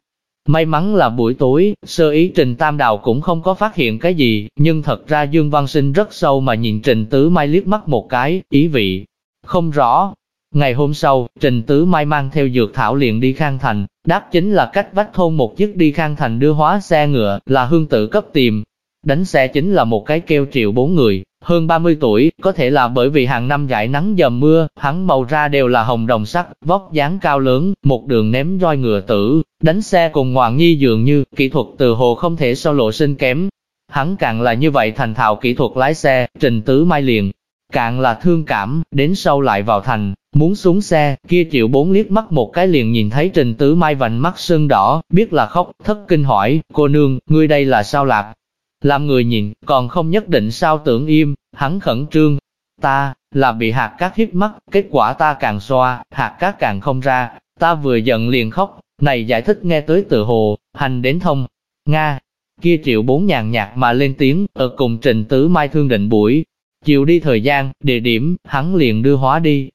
May mắn là buổi tối, sơ ý Trình Tam Đào cũng không có phát hiện cái gì, nhưng thật ra Dương Văn Sinh rất sâu mà nhìn Trình Tứ Mai liếc mắt một cái, ý vị. Không rõ. Ngày hôm sau, Trình Tứ Mai mang theo dược thảo liền đi Khang Thành, đáp chính là cách vách thôn một chiếc đi Khang Thành đưa hóa xe ngựa, là hương tự cấp tìm. Đánh xe chính là một cái kêu triệu bốn người, hơn 30 tuổi, có thể là bởi vì hàng năm giải nắng dầm mưa, hắn màu ra đều là hồng đồng sắc, vóc dáng cao lớn, một đường ném roi ngựa tử, đánh xe cùng Hoàng Nhi dường như, kỹ thuật từ hồ không thể so lộ sinh kém. Hắn càng là như vậy thành thạo kỹ thuật lái xe, trình tứ mai liền, càng là thương cảm, đến sau lại vào thành, muốn xuống xe, kia triệu bốn liếc mắt một cái liền nhìn thấy trình tứ mai vành mắt sưng đỏ, biết là khóc, thất kinh hỏi, cô nương, ngươi đây là sao lạc, làm người nhìn, còn không nhất định sao tưởng im, hắn khẩn trương. Ta, là bị hạt cát hít mắt, kết quả ta càng xoa, hạt cát càng không ra, ta vừa giận liền khóc, này giải thích nghe tới từ hồ, hành đến thông. Nga, kia triệu bốn nhàn nhạt mà lên tiếng, ở cùng trình tứ mai thương định buổi. Chiều đi thời gian, địa điểm, hắn liền đưa hóa đi.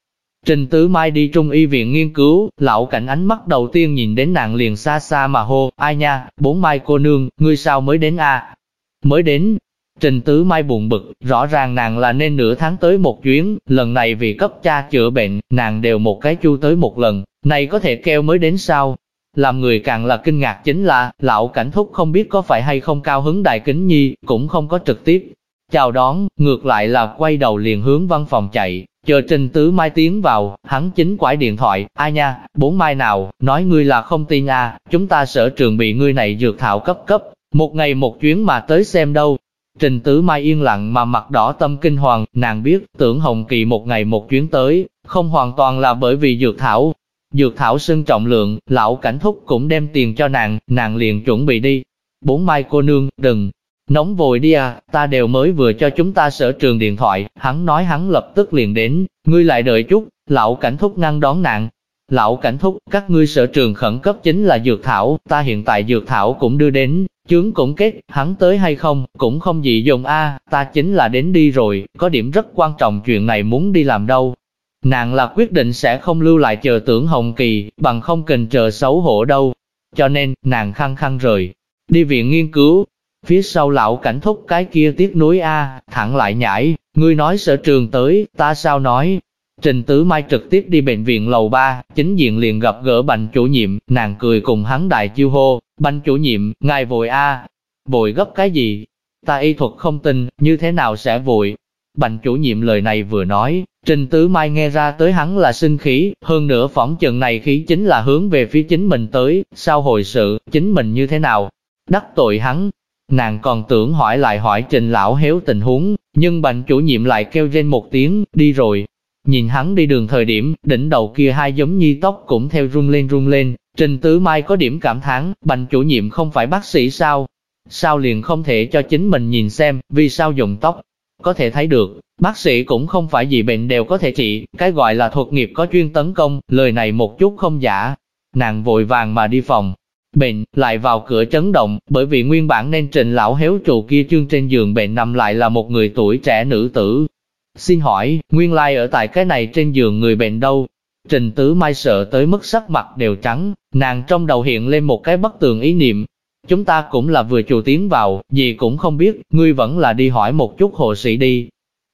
Trình tứ mai đi trung y viện nghiên cứu, lão cảnh ánh mắt đầu tiên nhìn đến nàng liền xa xa mà hô, ai nha, bốn mai cô nương, ngươi sao mới đến a mới đến. Trình Tứ Mai buồn bực, rõ ràng nàng là nên nửa tháng tới một chuyến, lần này vì cấp cha chữa bệnh, nàng đều một cái chu tới một lần, này có thể kêu mới đến sao? Làm người càng là kinh ngạc chính là, lão cảnh thúc không biết có phải hay không cao hứng đại kính nhi, cũng không có trực tiếp. Chào đón, ngược lại là quay đầu liền hướng văn phòng chạy, chờ Trình Tứ Mai tiến vào, hắn chính quải điện thoại, ai nha, bốn mai nào, nói ngươi là không tin à, chúng ta sở trường bị ngươi này dược thảo cấp cấp, một ngày một chuyến mà tới xem đâu. Trình Tứ Mai yên lặng mà mặt đỏ tâm kinh hoàng, nàng biết, tưởng Hồng Kỳ một ngày một chuyến tới, không hoàn toàn là bởi vì dược thảo. Dược thảo xưng trọng lượng, lão cảnh thúc cũng đem tiền cho nàng, nàng liền chuẩn bị đi. Bốn mai cô nương, đừng, nóng vội đi à, ta đều mới vừa cho chúng ta sở trường điện thoại, hắn nói hắn lập tức liền đến, ngươi lại đợi chút, lão cảnh thúc ngăn đón nạn. Lão cảnh thúc, các ngươi sở trường khẩn cấp chính là dược thảo, ta hiện tại dược thảo cũng đưa đến, Chướng cũng kết, hắn tới hay không, cũng không dị dùng a ta chính là đến đi rồi, có điểm rất quan trọng chuyện này muốn đi làm đâu. Nàng là quyết định sẽ không lưu lại chờ tưởng Hồng Kỳ, bằng không cần chờ xấu hổ đâu. Cho nên, nàng khăng khăng rời, đi viện nghiên cứu. Phía sau lão cảnh thúc cái kia tiếc núi A, thẳng lại nhảy, ngươi nói sở trường tới, ta sao nói, Trình Tứ Mai trực tiếp đi bệnh viện lầu 3, chính diện liền gặp gỡ bành chủ nhiệm, nàng cười cùng hắn đại chiêu hô, bành chủ nhiệm, ngài vội a vội gấp cái gì? Ta y thuật không tin, như thế nào sẽ vội? Bành chủ nhiệm lời này vừa nói, Trình Tứ Mai nghe ra tới hắn là sinh khí, hơn nữa phỏng chừng này khí chính là hướng về phía chính mình tới, sao hồi sự, chính mình như thế nào? Đắc tội hắn, nàng còn tưởng hỏi lại hỏi trình lão héo tình huống, nhưng bệnh chủ nhiệm lại kêu lên một tiếng, đi rồi, Nhìn hắn đi đường thời điểm, đỉnh đầu kia hai giống nhi tóc cũng theo rung lên rung lên, Trình Tứ Mai có điểm cảm thán, bệnh chủ nhiệm không phải bác sĩ sao? Sao liền không thể cho chính mình nhìn xem, vì sao dùng tóc? Có thể thấy được, bác sĩ cũng không phải gì bệnh đều có thể trị, cái gọi là thuật nghiệp có chuyên tấn công, lời này một chút không giả. Nàng vội vàng mà đi phòng, bệnh, lại vào cửa chấn động, bởi vì nguyên bản nên trình lão héo trụ kia chương trên giường bệnh nằm lại là một người tuổi trẻ nữ tử, Xin hỏi, nguyên lai ở tại cái này trên giường người bệnh đâu? Trình Tứ Mai sợ tới mức sắc mặt đều trắng, nàng trong đầu hiện lên một cái bất tường ý niệm. Chúng ta cũng là vừa chủ tiến vào, gì cũng không biết, ngươi vẫn là đi hỏi một chút hộ sĩ đi.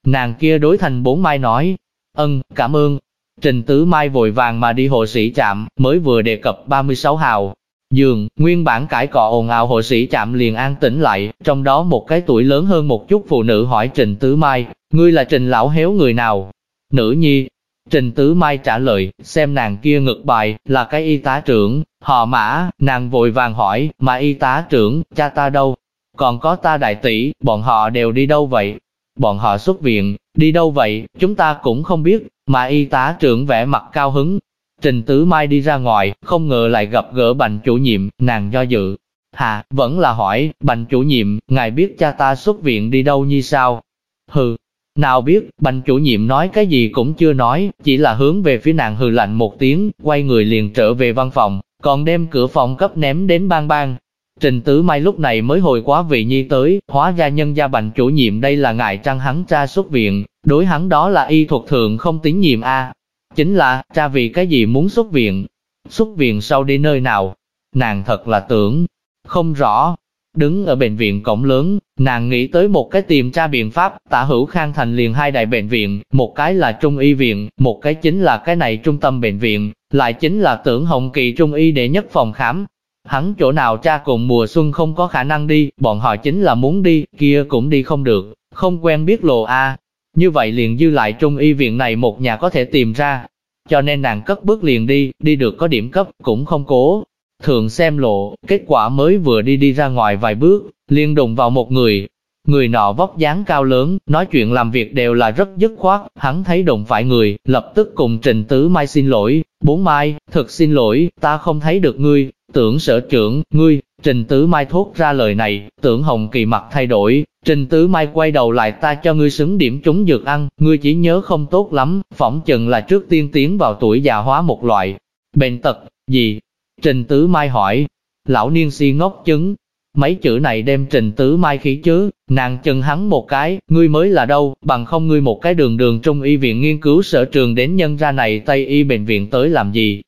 Nàng kia đối thành bốn mai nói, ân, cảm ơn. Trình Tứ Mai vội vàng mà đi hộ sĩ chạm, mới vừa đề cập 36 hào, giường, nguyên bản cãi cọ ồn ào hộ sĩ chạm liền an tĩnh lại, trong đó một cái tuổi lớn hơn một chút phụ nữ hỏi Trình Tứ Mai, ngươi là Trình Lão Héo người nào? Nữ nhi. Trình Tứ Mai trả lời, xem nàng kia ngực bài, là cái y tá trưởng, họ mã, nàng vội vàng hỏi, mà y tá trưởng, cha ta đâu? Còn có ta đại tỷ, bọn họ đều đi đâu vậy? Bọn họ xuất viện, đi đâu vậy, chúng ta cũng không biết, mà y tá trưởng vẻ mặt cao hứng, Trình Tứ Mai đi ra ngoài, không ngờ lại gặp gỡ bành chủ nhiệm, nàng do dự. Hà, vẫn là hỏi, bành chủ nhiệm, ngài biết cha ta xuất viện đi đâu như sao? Hừ, nào biết, bành chủ nhiệm nói cái gì cũng chưa nói, chỉ là hướng về phía nàng hừ lạnh một tiếng, quay người liền trở về văn phòng, còn đem cửa phòng cấp ném đến bang bang. Trình Tứ Mai lúc này mới hồi quá vị nhi tới, hóa ra nhân gia bành chủ nhiệm đây là ngài trăng hắn cha xuất viện, đối hắn đó là y thuật thượng không tín nhiệm a. Chính là, cha vì cái gì muốn xuất viện? Xuất viện sau đi nơi nào? Nàng thật là tưởng, không rõ. Đứng ở bệnh viện cổng lớn, nàng nghĩ tới một cái tìm tra biện pháp, tả hữu khang thành liền hai đại bệnh viện, một cái là trung y viện, một cái chính là cái này trung tâm bệnh viện, lại chính là tưởng hồng kỳ trung y để nhất phòng khám. Hắn chỗ nào cha cùng mùa xuân không có khả năng đi, bọn họ chính là muốn đi, kia cũng đi không được, không quen biết lộ A. Như vậy liền dư lại trung y viện này một nhà có thể tìm ra. Cho nên nàng cất bước liền đi, đi được có điểm cấp, cũng không cố, thường xem lộ, kết quả mới vừa đi đi ra ngoài vài bước, liền đụng vào một người. Người nọ vóc dáng cao lớn, nói chuyện làm việc đều là rất dứt khoát, hắn thấy đụng phải người, lập tức cùng Trình Tứ Mai xin lỗi, bốn Mai, thật xin lỗi, ta không thấy được ngươi, tưởng sở trưởng, ngươi, Trình Tứ Mai thốt ra lời này, tưởng Hồng Kỳ mặt thay đổi, Trình Tứ Mai quay đầu lại ta cho ngươi xứng điểm chúng dược ăn, ngươi chỉ nhớ không tốt lắm, phỏng chừng là trước tiên tiến vào tuổi già hóa một loại. Bệnh tật, gì, Trình Tứ Mai hỏi, lão niên si ngốc chứng, mấy chữ này đem Trình Tứ Mai khí chứ, nàng chừng hắn một cái, ngươi mới là đâu, bằng không ngươi một cái đường đường trung y viện nghiên cứu sở trường đến nhân ra này Tây y bệnh viện tới làm gì.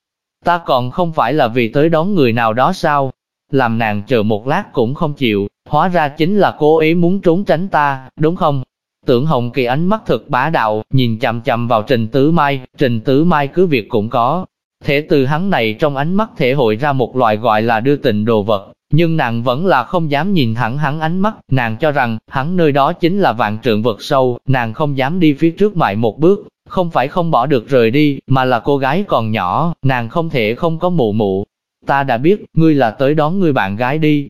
Ta còn không phải là vì tới đón người nào đó sao, làm nàng chờ một lát cũng không chịu, hóa ra chính là cố ý muốn trốn tránh ta, đúng không? Tưởng Hồng Kỳ ánh mắt thật bá đạo, nhìn chằm chằm vào Trình Tứ Mai, Trình Tứ Mai cứ việc cũng có, Thể từ hắn này trong ánh mắt thể hội ra một loại gọi là đưa tình đồ vật, nhưng nàng vẫn là không dám nhìn thẳng hắn ánh mắt, nàng cho rằng, hắn nơi đó chính là vạn trượng vật sâu, nàng không dám đi phía trước mại một bước, không phải không bỏ được rời đi, mà là cô gái còn nhỏ, nàng không thể không có mụ mụ. Ta đã biết, ngươi là tới đón ngươi bạn gái đi.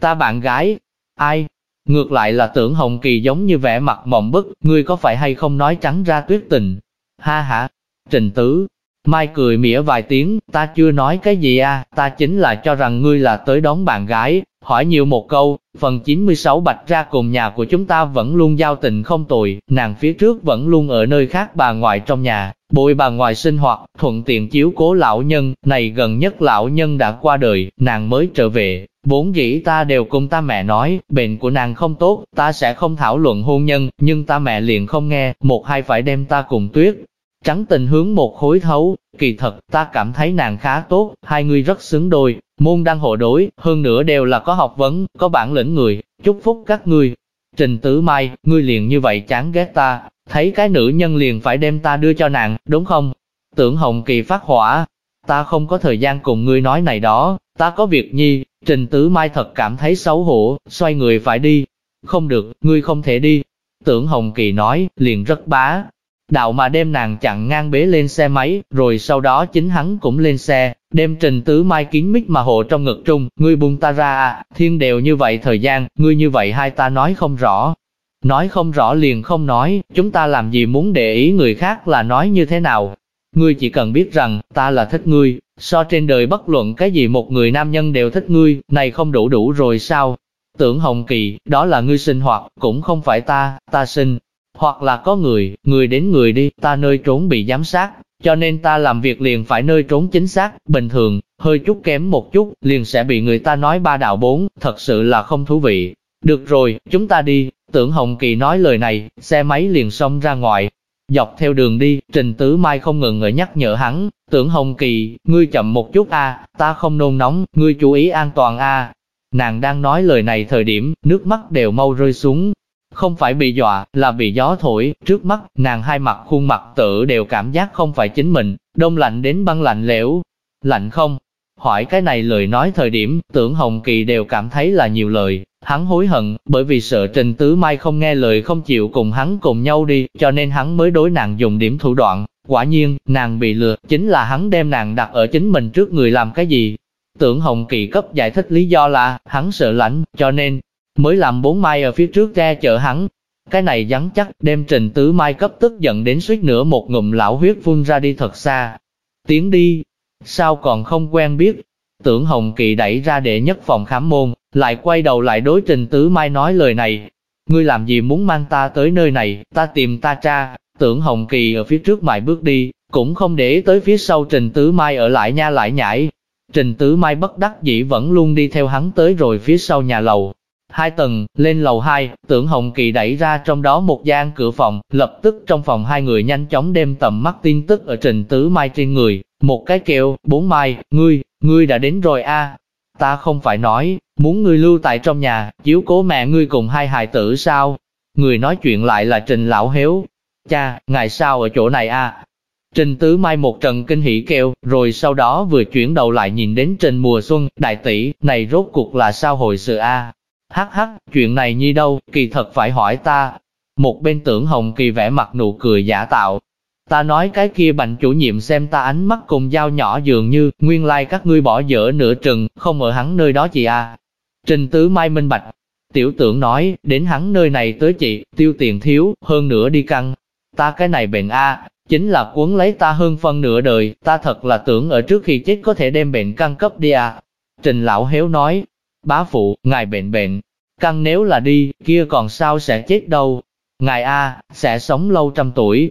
Ta bạn gái? Ai? Ngược lại là tưởng Hồng Kỳ giống như vẻ mặt mộng bức, ngươi có phải hay không nói trắng ra tuyết tình? Ha ha! Trình tứ, Mai cười mỉa vài tiếng, ta chưa nói cái gì à, ta chính là cho rằng ngươi là tới đón bạn gái, hỏi nhiều một câu, phần 96 bạch ra cùng nhà của chúng ta vẫn luôn giao tình không tồi, nàng phía trước vẫn luôn ở nơi khác bà ngoại trong nhà, bồi bà ngoại sinh hoạt, thuận tiện chiếu cố lão nhân, này gần nhất lão nhân đã qua đời, nàng mới trở về, vốn dĩ ta đều cùng ta mẹ nói, bệnh của nàng không tốt, ta sẽ không thảo luận hôn nhân, nhưng ta mẹ liền không nghe, một hai phải đem ta cùng tuyết, Trắng tình hướng một khối thấu, kỳ thật, ta cảm thấy nàng khá tốt, hai người rất xứng đôi, môn đang hộ đối, hơn nữa đều là có học vấn, có bản lĩnh người, chúc phúc các ngươi. Trình Tử Mai, ngươi liền như vậy chán ghét ta, thấy cái nữ nhân liền phải đem ta đưa cho nàng, đúng không? Tưởng Hồng Kỳ phát hỏa, ta không có thời gian cùng ngươi nói này đó, ta có việc nhi, Trình Tử Mai thật cảm thấy xấu hổ, xoay người phải đi. Không được, ngươi không thể đi. Tưởng Hồng Kỳ nói, liền rất bá, Đạo mà đem nàng chặn ngang bế lên xe máy, rồi sau đó chính hắn cũng lên xe, đem trình tứ mai kiến mít mà hộ trong ngực trung, ngươi buông ta ra à, thiên đều như vậy thời gian, ngươi như vậy hai ta nói không rõ. Nói không rõ liền không nói, chúng ta làm gì muốn để ý người khác là nói như thế nào. Ngươi chỉ cần biết rằng, ta là thích ngươi, so trên đời bất luận cái gì một người nam nhân đều thích ngươi, này không đủ đủ rồi sao? Tưởng Hồng Kỳ, đó là ngươi sinh hoạt, cũng không phải ta, ta sinh, hoặc là có người, người đến người đi, ta nơi trốn bị giám sát, cho nên ta làm việc liền phải nơi trốn chính xác, bình thường, hơi chút kém một chút, liền sẽ bị người ta nói ba đạo bốn, thật sự là không thú vị. Được rồi, chúng ta đi, tưởng Hồng Kỳ nói lời này, xe máy liền xông ra ngoài. Dọc theo đường đi, Trình Tứ Mai không ngừng ở nhắc nhở hắn, tưởng Hồng Kỳ, ngươi chậm một chút a, ta không nôn nóng, ngươi chú ý an toàn a. Nàng đang nói lời này thời điểm, nước mắt đều mau rơi xuống, không phải bị dọa, là bị gió thổi, trước mắt, nàng hai mặt khuôn mặt tự đều cảm giác không phải chính mình, đông lạnh đến băng lạnh lẽo. Lạnh không? Hỏi cái này lời nói thời điểm, tưởng Hồng Kỳ đều cảm thấy là nhiều lời, hắn hối hận, bởi vì sợ Trình Tứ Mai không nghe lời không chịu cùng hắn cùng nhau đi, cho nên hắn mới đối nàng dùng điểm thủ đoạn. Quả nhiên, nàng bị lừa, chính là hắn đem nàng đặt ở chính mình trước người làm cái gì. Tưởng Hồng Kỳ cấp giải thích lý do là, hắn sợ lạnh, cho nên, mới làm bốn mai ở phía trước ra chở hắn. Cái này rắn chắc, đem trình tứ mai cấp tức giận đến suýt nữa một ngụm lão huyết phun ra đi thật xa. Tiến đi, sao còn không quen biết? Tưởng Hồng Kỳ đẩy ra đệ nhất phòng khám môn, lại quay đầu lại đối Trình Tứ Mai nói lời này. Ngươi làm gì muốn mang ta tới nơi này, ta tìm ta cha, tưởng Hồng Kỳ ở phía trước mài bước đi, cũng không để tới phía sau Trình Tứ Mai ở lại nha lại nhảy. Trình Tứ Mai bất đắc dĩ vẫn luôn đi theo hắn tới rồi phía sau nhà lầu. Hai tầng, lên lầu hai, tưởng Hồng Kỳ đẩy ra trong đó một gian cửa phòng, lập tức trong phòng hai người nhanh chóng đem tầm mắt tin tức ở Trình Tứ Mai trên người. Một cái kêu, bốn mai, ngươi, ngươi đã đến rồi a Ta không phải nói, muốn ngươi lưu tại trong nhà, chiếu cố mẹ ngươi cùng hai hài tử sao? Người nói chuyện lại là Trình Lão Hiếu. Cha, ngài sao ở chỗ này a Trình Tứ Mai một trận kinh hỉ kêu, rồi sau đó vừa chuyển đầu lại nhìn đến Trình Mùa Xuân, đại tỷ, này rốt cuộc là sao hồi sự a? Hắc hắc, chuyện này như đâu, kỳ thật phải hỏi ta. Một bên tưởng Hồng Kỳ vẽ mặt nụ cười giả tạo. Ta nói cái kia bành chủ nhiệm xem ta ánh mắt cùng dao nhỏ dường như, nguyên lai like các ngươi bỏ dở nửa trừng, không ở hắn nơi đó chị à? Trình Tứ Mai minh bạch. Tiểu tưởng nói, đến hắn nơi này tới chị, tiêu tiền thiếu, hơn nữa đi căng. Ta cái này bệnh a, chính là cuốn lấy ta hơn phân nửa đời, ta thật là tưởng ở trước khi chết có thể đem bệnh căn cấp đi à. Trình lão héo nói, bá phụ, ngài bệnh bệnh, căn nếu là đi, kia còn sao sẽ chết đâu. Ngài A, sẽ sống lâu trăm tuổi.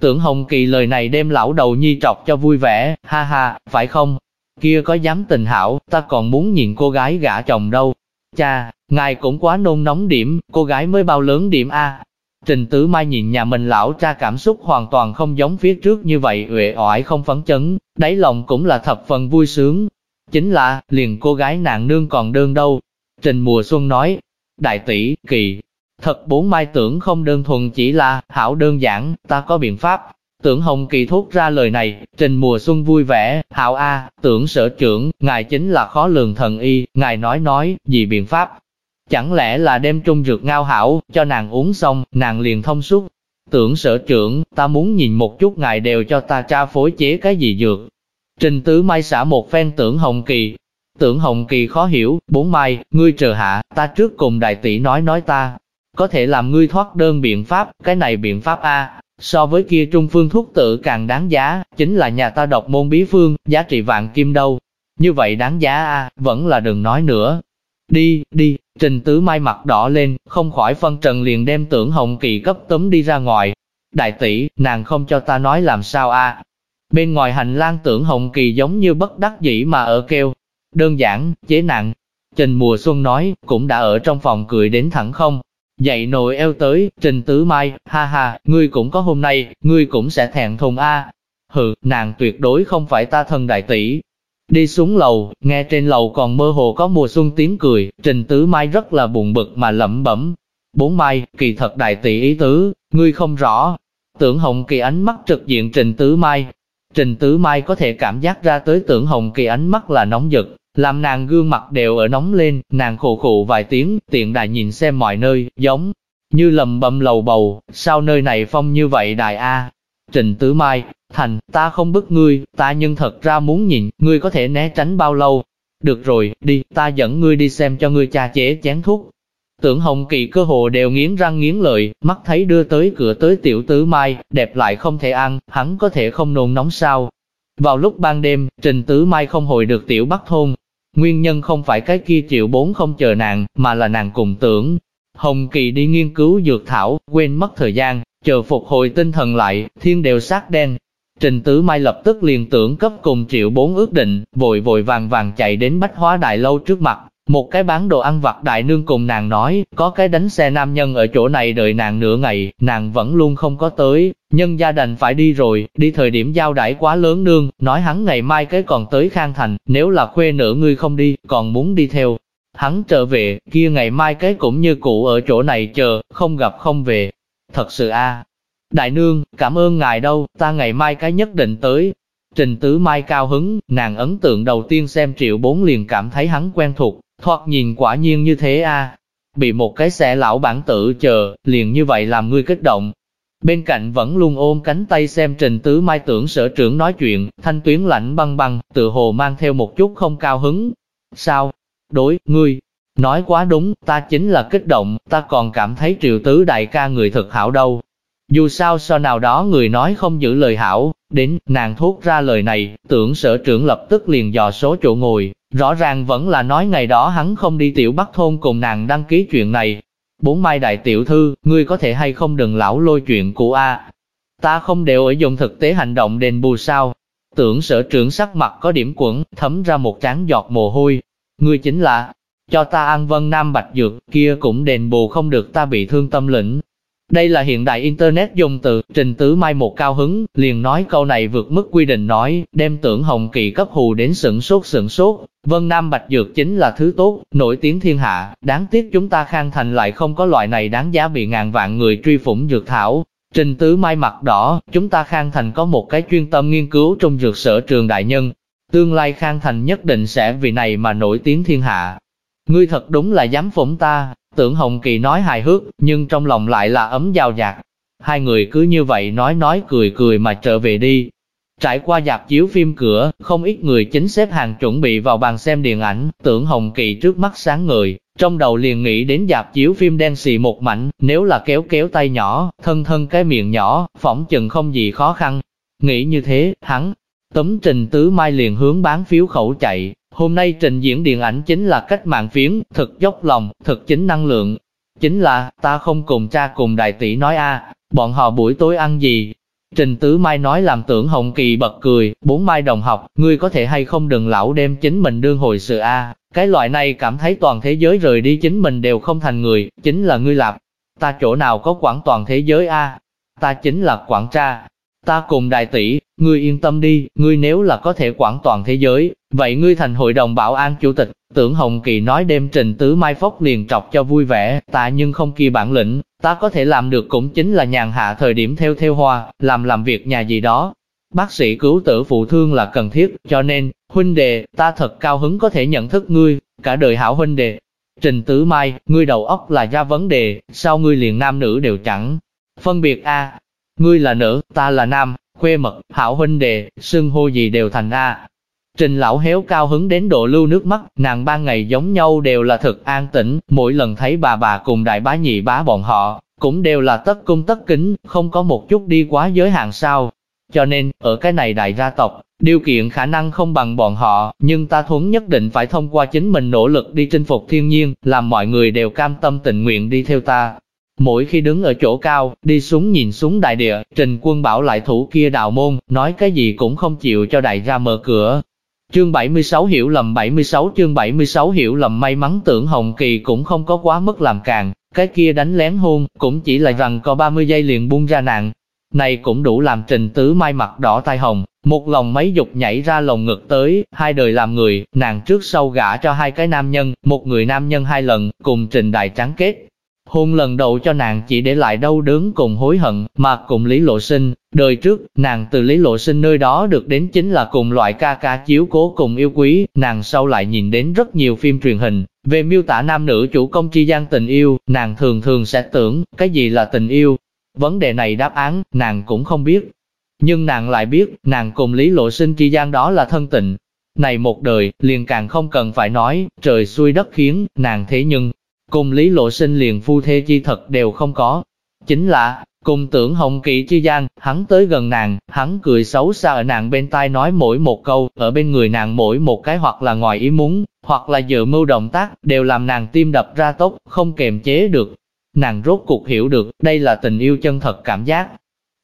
Tưởng Hồng Kỳ lời này đem lão đầu nhi trọc cho vui vẻ, ha ha, phải không? Kia có dám tình hảo, ta còn muốn nhìn cô gái gả chồng đâu. Cha, ngài cũng quá nôn nóng điểm, cô gái mới bao lớn điểm A, Trình tứ Mai nhìn nhà mình lão cha cảm xúc hoàn toàn không giống phía trước như vậy uể oải không phấn chấn, đáy lòng cũng là thập phần vui sướng. Chính là, liền cô gái nạn nương còn đơn đâu. Trình Mùa Xuân nói, đại tỷ, kỳ, thật bốn mai tưởng không đơn thuần chỉ là, hảo đơn giản, ta có biện pháp. Tưởng Hồng Kỳ thốt ra lời này, Trình Mùa Xuân vui vẻ, hảo A, tưởng sở trưởng, ngài chính là khó lường thần y, ngài nói nói, gì biện pháp, Chẳng lẽ là đem trung dược ngao hảo, cho nàng uống xong, nàng liền thông suốt. Tưởng sở trưởng, ta muốn nhìn một chút ngài đều cho ta tra phối chế cái gì dược. Trình tứ mai xả một phen tưởng hồng kỳ. Tưởng hồng kỳ khó hiểu, bốn mai, ngươi chờ hạ, ta trước cùng đại tỷ nói nói ta. Có thể làm ngươi thoát đơn biện pháp, cái này biện pháp A, so với kia trung phương thuốc tự càng đáng giá, chính là nhà ta độc môn bí phương, giá trị vạn kim đâu. Như vậy đáng giá A, vẫn là đừng nói nữa, Đi, đi, Trình Tứ Mai mặt đỏ lên, không khỏi phân trần liền đem tưởng Hồng Kỳ cấp tấm đi ra ngoài. Đại tỷ, nàng không cho ta nói làm sao a? Bên ngoài hành lang tưởng Hồng Kỳ giống như bất đắc dĩ mà ở kêu. Đơn giản, chế nặng. Trình Mùa Xuân nói, cũng đã ở trong phòng cười đến thẳng không. Dậy nồi eo tới, Trình Tứ Mai, ha ha, ngươi cũng có hôm nay, ngươi cũng sẽ thẹn thùng a. Hừ, nàng tuyệt đối không phải ta thân đại tỷ, Đi xuống lầu, nghe trên lầu còn mơ hồ có mùa xuân tiếng cười, Trình Tứ Mai rất là buồn bực mà lẩm bẩm. Bốn Mai, kỳ thật đại tỷ ý tứ, ngươi không rõ. Tưởng Hồng Kỳ ánh mắt trực diện Trình Tứ Mai. Trình Tứ Mai có thể cảm giác ra tới tưởng Hồng Kỳ ánh mắt là nóng giật, làm nàng gương mặt đều ở nóng lên, nàng khổ khổ vài tiếng, tiện đài nhìn xem mọi nơi, giống như lầm bầm lầu bầu, sao nơi này phong như vậy đài A. Trình Tứ Mai, Thành, ta không bức ngươi, ta nhưng thật ra muốn nhìn, ngươi có thể né tránh bao lâu. Được rồi, đi, ta dẫn ngươi đi xem cho ngươi cha chế chén thuốc. Tưởng Hồng Kỳ cơ hồ đều nghiến răng nghiến lợi, mắt thấy đưa tới cửa tới tiểu tứ mai, đẹp lại không thể ăn, hắn có thể không nôn nóng sao. Vào lúc ban đêm, Trình Tứ Mai không hồi được tiểu Bắc Thôn. Nguyên nhân không phải cái kia triệu bốn không chờ nàng, mà là nàng cùng tưởng. Hồng Kỳ đi nghiên cứu dược thảo, quên mất thời gian, chờ phục hồi tinh thần lại, thiên đều sát đen, Trình Tứ Mai lập tức liền tưởng cấp cùng triệu bốn ước định, vội vội vàng vàng chạy đến bách hóa đại lâu trước mặt. Một cái bán đồ ăn vặt đại nương cùng nàng nói, có cái đánh xe nam nhân ở chỗ này đợi nàng nửa ngày, nàng vẫn luôn không có tới, nhân gia đành phải đi rồi, đi thời điểm giao đãi quá lớn nương, nói hắn ngày mai cái còn tới Khang Thành, nếu là khuê nữ ngươi không đi, còn muốn đi theo. Hắn trở về, kia ngày mai cái cũng như cũ ở chỗ này chờ, không gặp không về. Thật sự a Đại nương, cảm ơn ngài đâu, ta ngày mai cái nhất định tới. Trình tứ mai cao hứng, nàng ấn tượng đầu tiên xem triệu bốn liền cảm thấy hắn quen thuộc, thoạt nhìn quả nhiên như thế a. Bị một cái xe lão bản tử chờ, liền như vậy làm ngươi kích động. Bên cạnh vẫn luôn ôm cánh tay xem trình tứ mai tưởng sở trưởng nói chuyện, thanh tuyến lạnh băng băng, tự hồ mang theo một chút không cao hứng. Sao? Đối, ngươi, nói quá đúng, ta chính là kích động, ta còn cảm thấy triệu tứ đại ca người thật hảo đâu. Dù sao so nào đó người nói không giữ lời hảo, đến, nàng thốt ra lời này, tưởng sở trưởng lập tức liền dò số chỗ ngồi, Rõ ràng vẫn là nói ngày đó hắn không đi tiểu bắc thôn cùng nàng đăng ký chuyện này. Bốn mai đại tiểu thư, ngươi có thể hay không đừng lão lôi chuyện của A. Ta không đều ở dùng thực tế hành động đền bù sao. Tưởng sở trưởng sắc mặt có điểm quẩn, thấm ra một trán giọt mồ hôi. Ngươi chính là, cho ta ăn vân nam bạch dược, kia cũng đền bù không được ta bị thương tâm lĩnh. Đây là hiện đại Internet dùng từ, trình tứ mai một cao hứng, liền nói câu này vượt mức quy định nói, đem tưởng hồng kỳ cấp hù đến sửng sốt sửng sốt. Vân Nam Bạch Dược chính là thứ tốt, nổi tiếng thiên hạ, đáng tiếc chúng ta khang thành lại không có loại này đáng giá bị ngàn vạn người truy phủng dược thảo. Trình tứ mai mặt đỏ, chúng ta khang thành có một cái chuyên tâm nghiên cứu trong dược sở trường đại nhân. Tương lai khang thành nhất định sẽ vì này mà nổi tiếng thiên hạ. Ngươi thật đúng là dám phủng ta, Tưởng Hồng Kỳ nói hài hước, nhưng trong lòng lại là ấm giao giạc. Hai người cứ như vậy nói nói cười cười mà trở về đi. Trải qua dạp chiếu phim cửa, không ít người chính xếp hàng chuẩn bị vào bàn xem điện ảnh, tưởng Hồng Kỳ trước mắt sáng người, trong đầu liền nghĩ đến dạp chiếu phim đen xì một mảnh, nếu là kéo kéo tay nhỏ, thân thân cái miệng nhỏ, phỏng chừng không gì khó khăn. Nghĩ như thế, hắn, tấm trình tứ mai liền hướng bán phiếu khẩu chạy, Hôm nay trình diễn điện ảnh chính là cách mạng phiến, thực dốc lòng, thực chính năng lượng. Chính là, ta không cùng cha cùng đại tỷ nói a bọn họ buổi tối ăn gì? Trình Tứ Mai nói làm tưởng Hồng Kỳ bật cười, bốn mai đồng học, ngươi có thể hay không đừng lão đem chính mình đương hồi sự a cái loại này cảm thấy toàn thế giới rời đi chính mình đều không thành người, chính là ngươi lạp. Ta chỗ nào có quản toàn thế giới a ta chính là quản tra, Ta cùng đại tỷ, ngươi yên tâm đi, ngươi nếu là có thể quản toàn thế giới, vậy ngươi thành hội đồng bảo an chủ tịch, tưởng Hồng Kỳ nói đêm trình tứ mai phốc liền trọc cho vui vẻ, ta nhưng không kỳ bản lĩnh, ta có thể làm được cũng chính là nhàn hạ thời điểm theo theo hoa, làm làm việc nhà gì đó. Bác sĩ cứu tử phụ thương là cần thiết, cho nên, huynh đệ, ta thật cao hứng có thể nhận thức ngươi, cả đời hảo huynh đệ. Trình Tứ Mai, ngươi đầu óc là ra vấn đề, sao ngươi liền nam nữ đều chẳng phân biệt a Ngươi là nữ, ta là nam, khuê mật, hảo huynh đệ, xưng hô gì đều thành A. Trình lão héo cao hứng đến độ lưu nước mắt, nàng ban ngày giống nhau đều là thật an tĩnh, mỗi lần thấy bà bà cùng đại bá nhị bá bọn họ, cũng đều là tất cung tất kính, không có một chút đi quá giới hạn sao. Cho nên, ở cái này đại gia tộc, điều kiện khả năng không bằng bọn họ, nhưng ta thuấn nhất định phải thông qua chính mình nỗ lực đi chinh phục thiên nhiên, làm mọi người đều cam tâm tình nguyện đi theo ta. Mỗi khi đứng ở chỗ cao, đi xuống nhìn xuống đại địa, Trình Quân Bảo lại thủ kia đạo môn, nói cái gì cũng không chịu cho đại gia mở cửa. Chương 76 hiểu lầm 76 chương 76 hiểu lầm may mắn tưởng Hồng Kỳ cũng không có quá mức làm càng, cái kia đánh lén hôn, cũng chỉ là rằng có 30 giây liền buông ra nạn. Này cũng đủ làm trình tứ mai mặt đỏ tai hồng, một lòng mấy dục nhảy ra lồng ngực tới, hai đời làm người, nàng trước sau gả cho hai cái nam nhân, một người nam nhân hai lần, cùng trình đại trắng kết, Hôn lần đầu cho nàng chỉ để lại đau đớn cùng hối hận, mà cùng Lý Lộ Sinh, đời trước, nàng từ Lý Lộ Sinh nơi đó được đến chính là cùng loại ca ca chiếu cố cùng yêu quý, nàng sau lại nhìn đến rất nhiều phim truyền hình, về miêu tả nam nữ chủ công tri gian tình yêu, nàng thường thường sẽ tưởng, cái gì là tình yêu? Vấn đề này đáp án, nàng cũng không biết. Nhưng nàng lại biết, nàng cùng Lý Lộ Sinh tri gian đó là thân tình. Này một đời, liền càng không cần phải nói, trời xuôi đất khiến, nàng thế nhưng, Cùng Lý Lộ Sinh liền phu thê chi thật đều không có. Chính là, cùng tưởng hồng kỵ chi gian, hắn tới gần nàng, hắn cười xấu xa ở nàng bên tai nói mỗi một câu, ở bên người nàng mỗi một cái hoặc là ngoài ý muốn, hoặc là dự mưu động tác, đều làm nàng tim đập ra tốc, không kềm chế được. Nàng rốt cuộc hiểu được, đây là tình yêu chân thật cảm giác.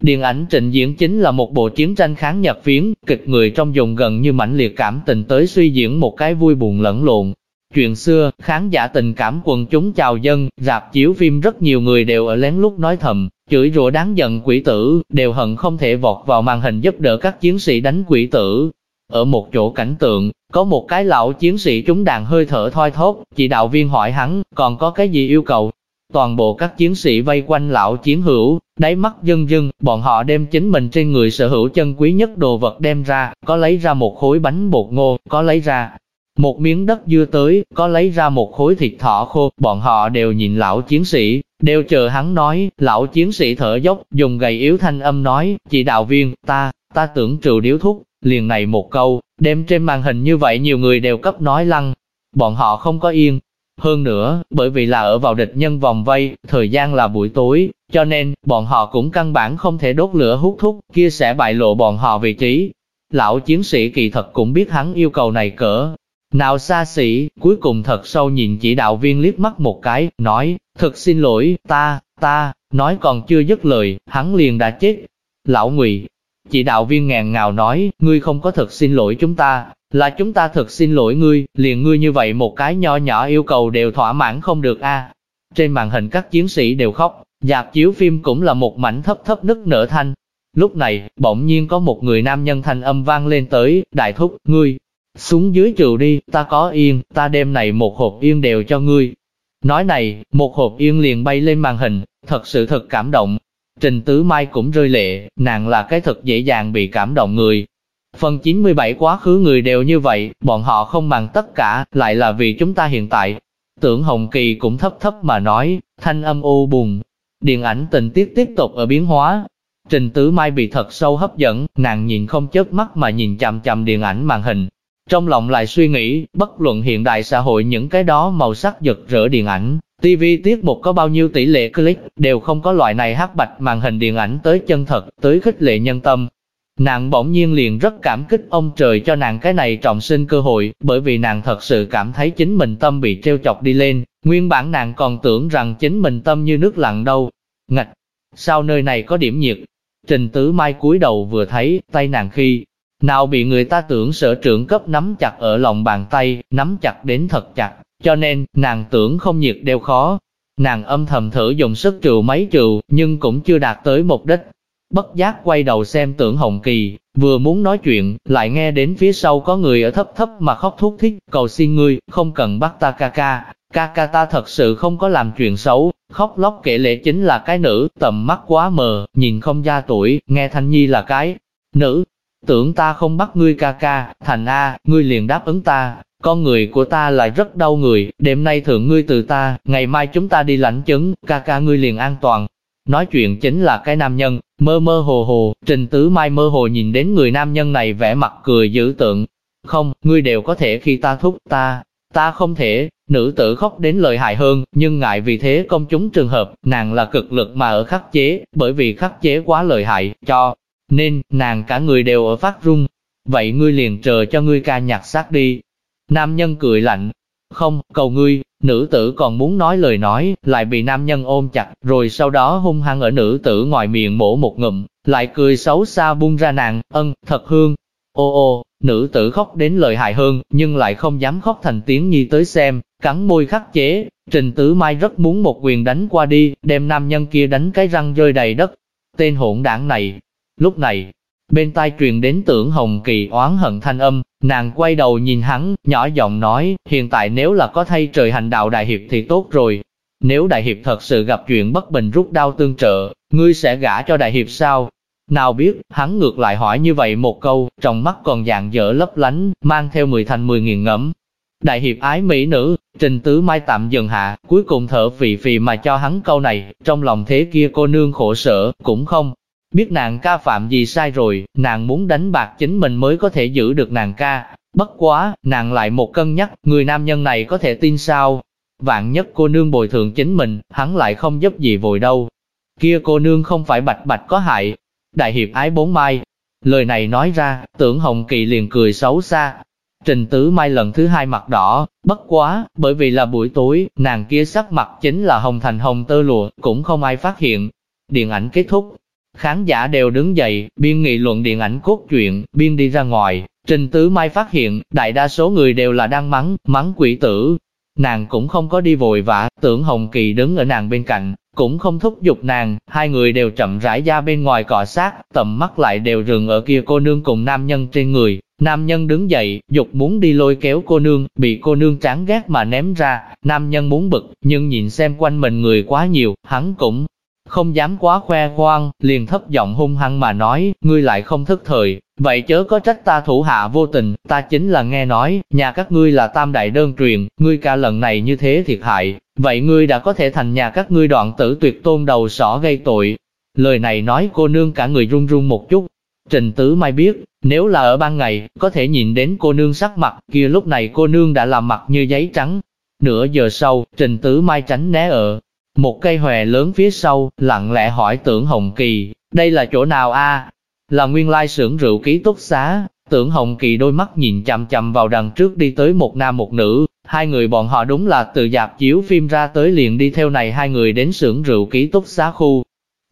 Điện ảnh trình diễn chính là một bộ chiến tranh kháng Nhật phiến, kịch người trong dùng gần như mãnh liệt cảm tình tới suy diễn một cái vui buồn lẫn lộn, Chuyện xưa, khán giả tình cảm quần chúng chào dân, rạp chiếu phim rất nhiều người đều ở lén lút nói thầm, chửi rủa đáng giận quỷ tử, đều hận không thể vọt vào màn hình giúp đỡ các chiến sĩ đánh quỷ tử. Ở một chỗ cảnh tượng, có một cái lão chiến sĩ trúng đạn hơi thở thoi thóp, chỉ đạo viên hỏi hắn, còn có cái gì yêu cầu? Toàn bộ các chiến sĩ vây quanh lão chiến hữu, đáy mắt dân dân, bọn họ đem chính mình trên người sở hữu chân quý nhất đồ vật đem ra, có lấy ra một khối bánh bột ngô, có lấy ra một miếng đất dưa tới, có lấy ra một khối thịt thỏ khô, bọn họ đều nhìn lão chiến sĩ, đều chờ hắn nói, lão chiến sĩ thở dốc, dùng gầy yếu thanh âm nói, chị đạo viên, ta, ta tưởng trừ điếu thuốc, liền này một câu, đem trên màn hình như vậy nhiều người đều cấp nói lăng, bọn họ không có yên. Hơn nữa, bởi vì là ở vào địch nhân vòng vây, thời gian là buổi tối, cho nên, bọn họ cũng căn bản không thể đốt lửa hút thuốc, kia sẽ bại lộ bọn họ vị trí. Lão chiến sĩ kỳ thật cũng biết hắn yêu cầu này cỡ nào xa xỉ, cuối cùng thật sâu nhìn chỉ đạo viên liếc mắt một cái, nói, thật xin lỗi, ta, ta, nói còn chưa dứt lời, hắn liền đã chết. Lão Ngụy, chỉ đạo viên ngàn ngào nói, ngươi không có thật xin lỗi chúng ta, là chúng ta thật xin lỗi ngươi, liền ngươi như vậy một cái nho nhỏ yêu cầu đều thỏa mãn không được a. Trên màn hình các chiến sĩ đều khóc, dạp chiếu phim cũng là một mảnh thấp thấp nức nở thanh. Lúc này, bỗng nhiên có một người nam nhân thanh âm vang lên tới, đại thúc, ngươi, xuống dưới trừ đi, ta có yên, ta đem này một hộp yên đều cho ngươi. Nói này, một hộp yên liền bay lên màn hình, thật sự thật cảm động. Trình Tứ Mai cũng rơi lệ, nàng là cái thật dễ dàng bị cảm động người. Phần 97 quá khứ người đều như vậy, bọn họ không bằng tất cả, lại là vì chúng ta hiện tại. Tưởng Hồng Kỳ cũng thấp thấp mà nói, thanh âm u buồn. Điện ảnh tình tiết tiếp tục ở biến hóa. Trình Tứ Mai bị thật sâu hấp dẫn, nàng nhìn không chớp mắt mà nhìn chằm chằm điện ảnh màn hình, trong lòng lại suy nghĩ, bất luận hiện đại xã hội những cái đó màu sắc giật rỡ điện ảnh, TV tiết mục có bao nhiêu tỷ lệ click, đều không có loại này hát bạch màn hình điện ảnh tới chân thật, tới khích lệ nhân tâm. Nàng bỗng nhiên liền rất cảm kích ông trời cho nàng cái này trọng sinh cơ hội, bởi vì nàng thật sự cảm thấy chính mình tâm bị treo chọc đi lên, nguyên bản nàng còn tưởng rằng chính mình tâm như nước lặng đâu. Ngạch, sao nơi này có điểm nhiệt? Trình Tứ Mai cúi đầu vừa thấy, tay nàng khi nào bị người ta tưởng sở trưởng cấp nắm chặt ở lòng bàn tay, nắm chặt đến thật chặt, cho nên, nàng tưởng không nhiệt đều khó. Nàng âm thầm thử dùng sức trừ mấy trừ, nhưng cũng chưa đạt tới mục đích. Bất giác quay đầu xem tưởng Hồng Kỳ, vừa muốn nói chuyện, lại nghe đến phía sau có người ở thấp thấp mà khóc thúc thích, cầu xin ngươi, không cần bắt ta ca ca, ca ca ta thật sự không có làm chuyện xấu, khóc lóc kể lệ chính là cái nữ, tầm mắt quá mờ, nhìn không ra tuổi, nghe Thanh Nhi là cái nữ, Tưởng ta không bắt ngươi ca ca, thành A, ngươi liền đáp ứng ta, con người của ta lại rất đau người, đêm nay thượng ngươi từ ta, ngày mai chúng ta đi lãnh chứng, ca ca ngươi liền an toàn. Nói chuyện chính là cái nam nhân, mơ mơ hồ hồ, trình tứ mai mơ hồ nhìn đến người nam nhân này vẻ mặt cười dữ tượng. Không, ngươi đều có thể khi ta thúc ta, ta không thể, nữ tử khóc đến lợi hại hơn, nhưng ngại vì thế công chúng trường hợp, nàng là cực lực mà ở khắc chế, bởi vì khắc chế quá lợi hại, cho nên, nàng cả người đều ở phát run. Vậy ngươi liền chờ cho ngươi ca nhặt xác đi. Nam nhân cười lạnh. Không, cầu ngươi, nữ tử còn muốn nói lời nói, lại bị nam nhân ôm chặt, rồi sau đó hung hăng ở nữ tử ngoài miệng mổ một ngụm, lại cười xấu xa buông ra nàng, ân, thật hương. Ô ô, nữ tử khóc đến lời hại hơn, nhưng lại không dám khóc thành tiếng nhi tới xem, cắn môi khắc chế. Trình Tử Mai rất muốn một quyền đánh qua đi, đem nam nhân kia đánh cái răng rơi đầy đất. Tên hỗn đảng này, Lúc này, bên tai truyền đến tưởng Hồng Kỳ oán hận thanh âm, nàng quay đầu nhìn hắn, nhỏ giọng nói, hiện tại nếu là có thay trời hành đạo đại hiệp thì tốt rồi. Nếu đại hiệp thật sự gặp chuyện bất bình rút đau tương trợ, ngươi sẽ gả cho đại hiệp sao? Nào biết, hắn ngược lại hỏi như vậy một câu, trong mắt còn dạng dở lấp lánh, mang theo mười thành mười nghiền ngẫm. Đại hiệp ái mỹ nữ, trình tứ mai tạm dừng hạ, cuối cùng thở phì phì mà cho hắn câu này, trong lòng thế kia cô nương khổ sở, cũng không, Biết nàng ca phạm gì sai rồi, nàng muốn đánh bạc chính mình mới có thể giữ được nàng ca. Bất quá, nàng lại một cân nhắc, người nam nhân này có thể tin sao? Vạn nhất cô nương bồi thường chính mình, hắn lại không giúp gì vội đâu. Kia cô nương không phải bạch bạch có hại. Đại hiệp ái bốn mai. Lời này nói ra, tưởng Hồng Kỳ liền cười xấu xa. Trình Tứ Mai lần thứ hai mặt đỏ, bất quá, bởi vì là buổi tối, nàng kia sắc mặt chính là hồng thành hồng tơ lụa, cũng không ai phát hiện. Điện ảnh kết thúc, Khán giả đều đứng dậy, biên nghị luận điện ảnh cốt truyện, biên đi ra ngoài. Trình Tứ Mai phát hiện, đại đa số người đều là đang mắng, mắng quỷ tử. Nàng cũng không có đi vội vã, tưởng Hồng Kỳ đứng ở nàng bên cạnh, cũng không thúc giục nàng, hai người đều chậm rãi ra bên ngoài cọ sát, tầm mắt lại đều rừng ở kia cô nương cùng nam nhân trên người. Nam nhân đứng dậy, dục muốn đi lôi kéo cô nương, bị cô nương chán ghét mà ném ra, nam nhân muốn bực, nhưng nhìn xem quanh mình người quá nhiều, hắn cũng không dám quá khoe khoang, liền thấp giọng hung hăng mà nói, ngươi lại không thức thời, vậy chớ có trách ta thủ hạ vô tình, ta chính là nghe nói, nhà các ngươi là tam đại đơn truyền, ngươi ca lần này như thế thiệt hại, vậy ngươi đã có thể thành nhà các ngươi đoạn tử tuyệt tôn đầu sỏ gây tội. Lời này nói cô nương cả người run run một chút, Trình Tứ Mai biết, nếu là ở ban ngày, có thể nhìn đến cô nương sắc mặt, kia lúc này cô nương đã làm mặt như giấy trắng. Nửa giờ sau, Trình Tứ Mai tránh né ở một cây hòe lớn phía sau, lặng lẽ hỏi tưởng Hồng Kỳ, đây là chỗ nào a? Là nguyên lai xưởng rượu ký túc xá. Tưởng Hồng Kỳ đôi mắt nhìn chằm chằm vào đằng trước đi tới một nam một nữ, hai người bọn họ đúng là từ dạp chiếu phim ra tới liền đi theo này hai người đến xưởng rượu ký túc xá khu.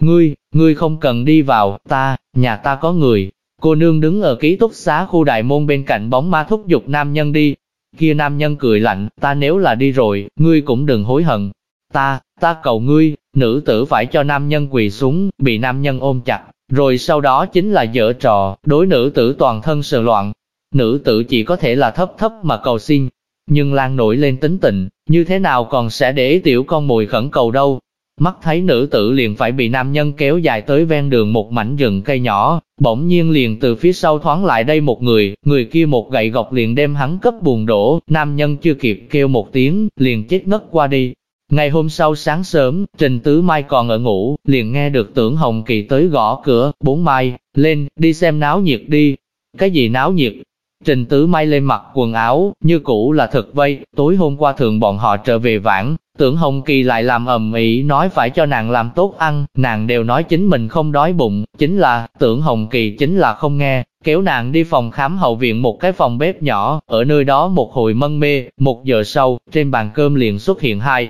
Ngươi, ngươi không cần đi vào, ta, nhà ta có người. Cô nương đứng ở ký túc xá khu đại môn bên cạnh bóng ma thúc giục nam nhân đi. Kia nam nhân cười lạnh, ta nếu là đi rồi, ngươi cũng đừng hối hận. Ta, ta cầu ngươi, nữ tử phải cho nam nhân quỳ xuống, bị nam nhân ôm chặt, rồi sau đó chính là dở trò, đối nữ tử toàn thân sờ loạn. Nữ tử chỉ có thể là thấp thấp mà cầu xin, nhưng Lan nổi lên tính tình, như thế nào còn sẽ để tiểu con mồi khẩn cầu đâu. Mắt thấy nữ tử liền phải bị nam nhân kéo dài tới ven đường một mảnh rừng cây nhỏ, bỗng nhiên liền từ phía sau thoáng lại đây một người, người kia một gậy gọc liền đem hắn cấp buồn đổ, nam nhân chưa kịp kêu một tiếng, liền chết ngất qua đi. Ngày hôm sau sáng sớm, Trình Tứ Mai còn ở ngủ, liền nghe được tưởng Hồng Kỳ tới gõ cửa, bốn mai, lên, đi xem náo nhiệt đi. Cái gì náo nhiệt? Trình Tứ Mai lên mặc quần áo, như cũ là thật vây, tối hôm qua thường bọn họ trở về vãn, tưởng Hồng Kỳ lại làm ầm ĩ nói phải cho nàng làm tốt ăn, nàng đều nói chính mình không đói bụng, chính là, tưởng Hồng Kỳ chính là không nghe, kéo nàng đi phòng khám hậu viện một cái phòng bếp nhỏ, ở nơi đó một hồi mân mê, một giờ sau, trên bàn cơm liền xuất hiện hai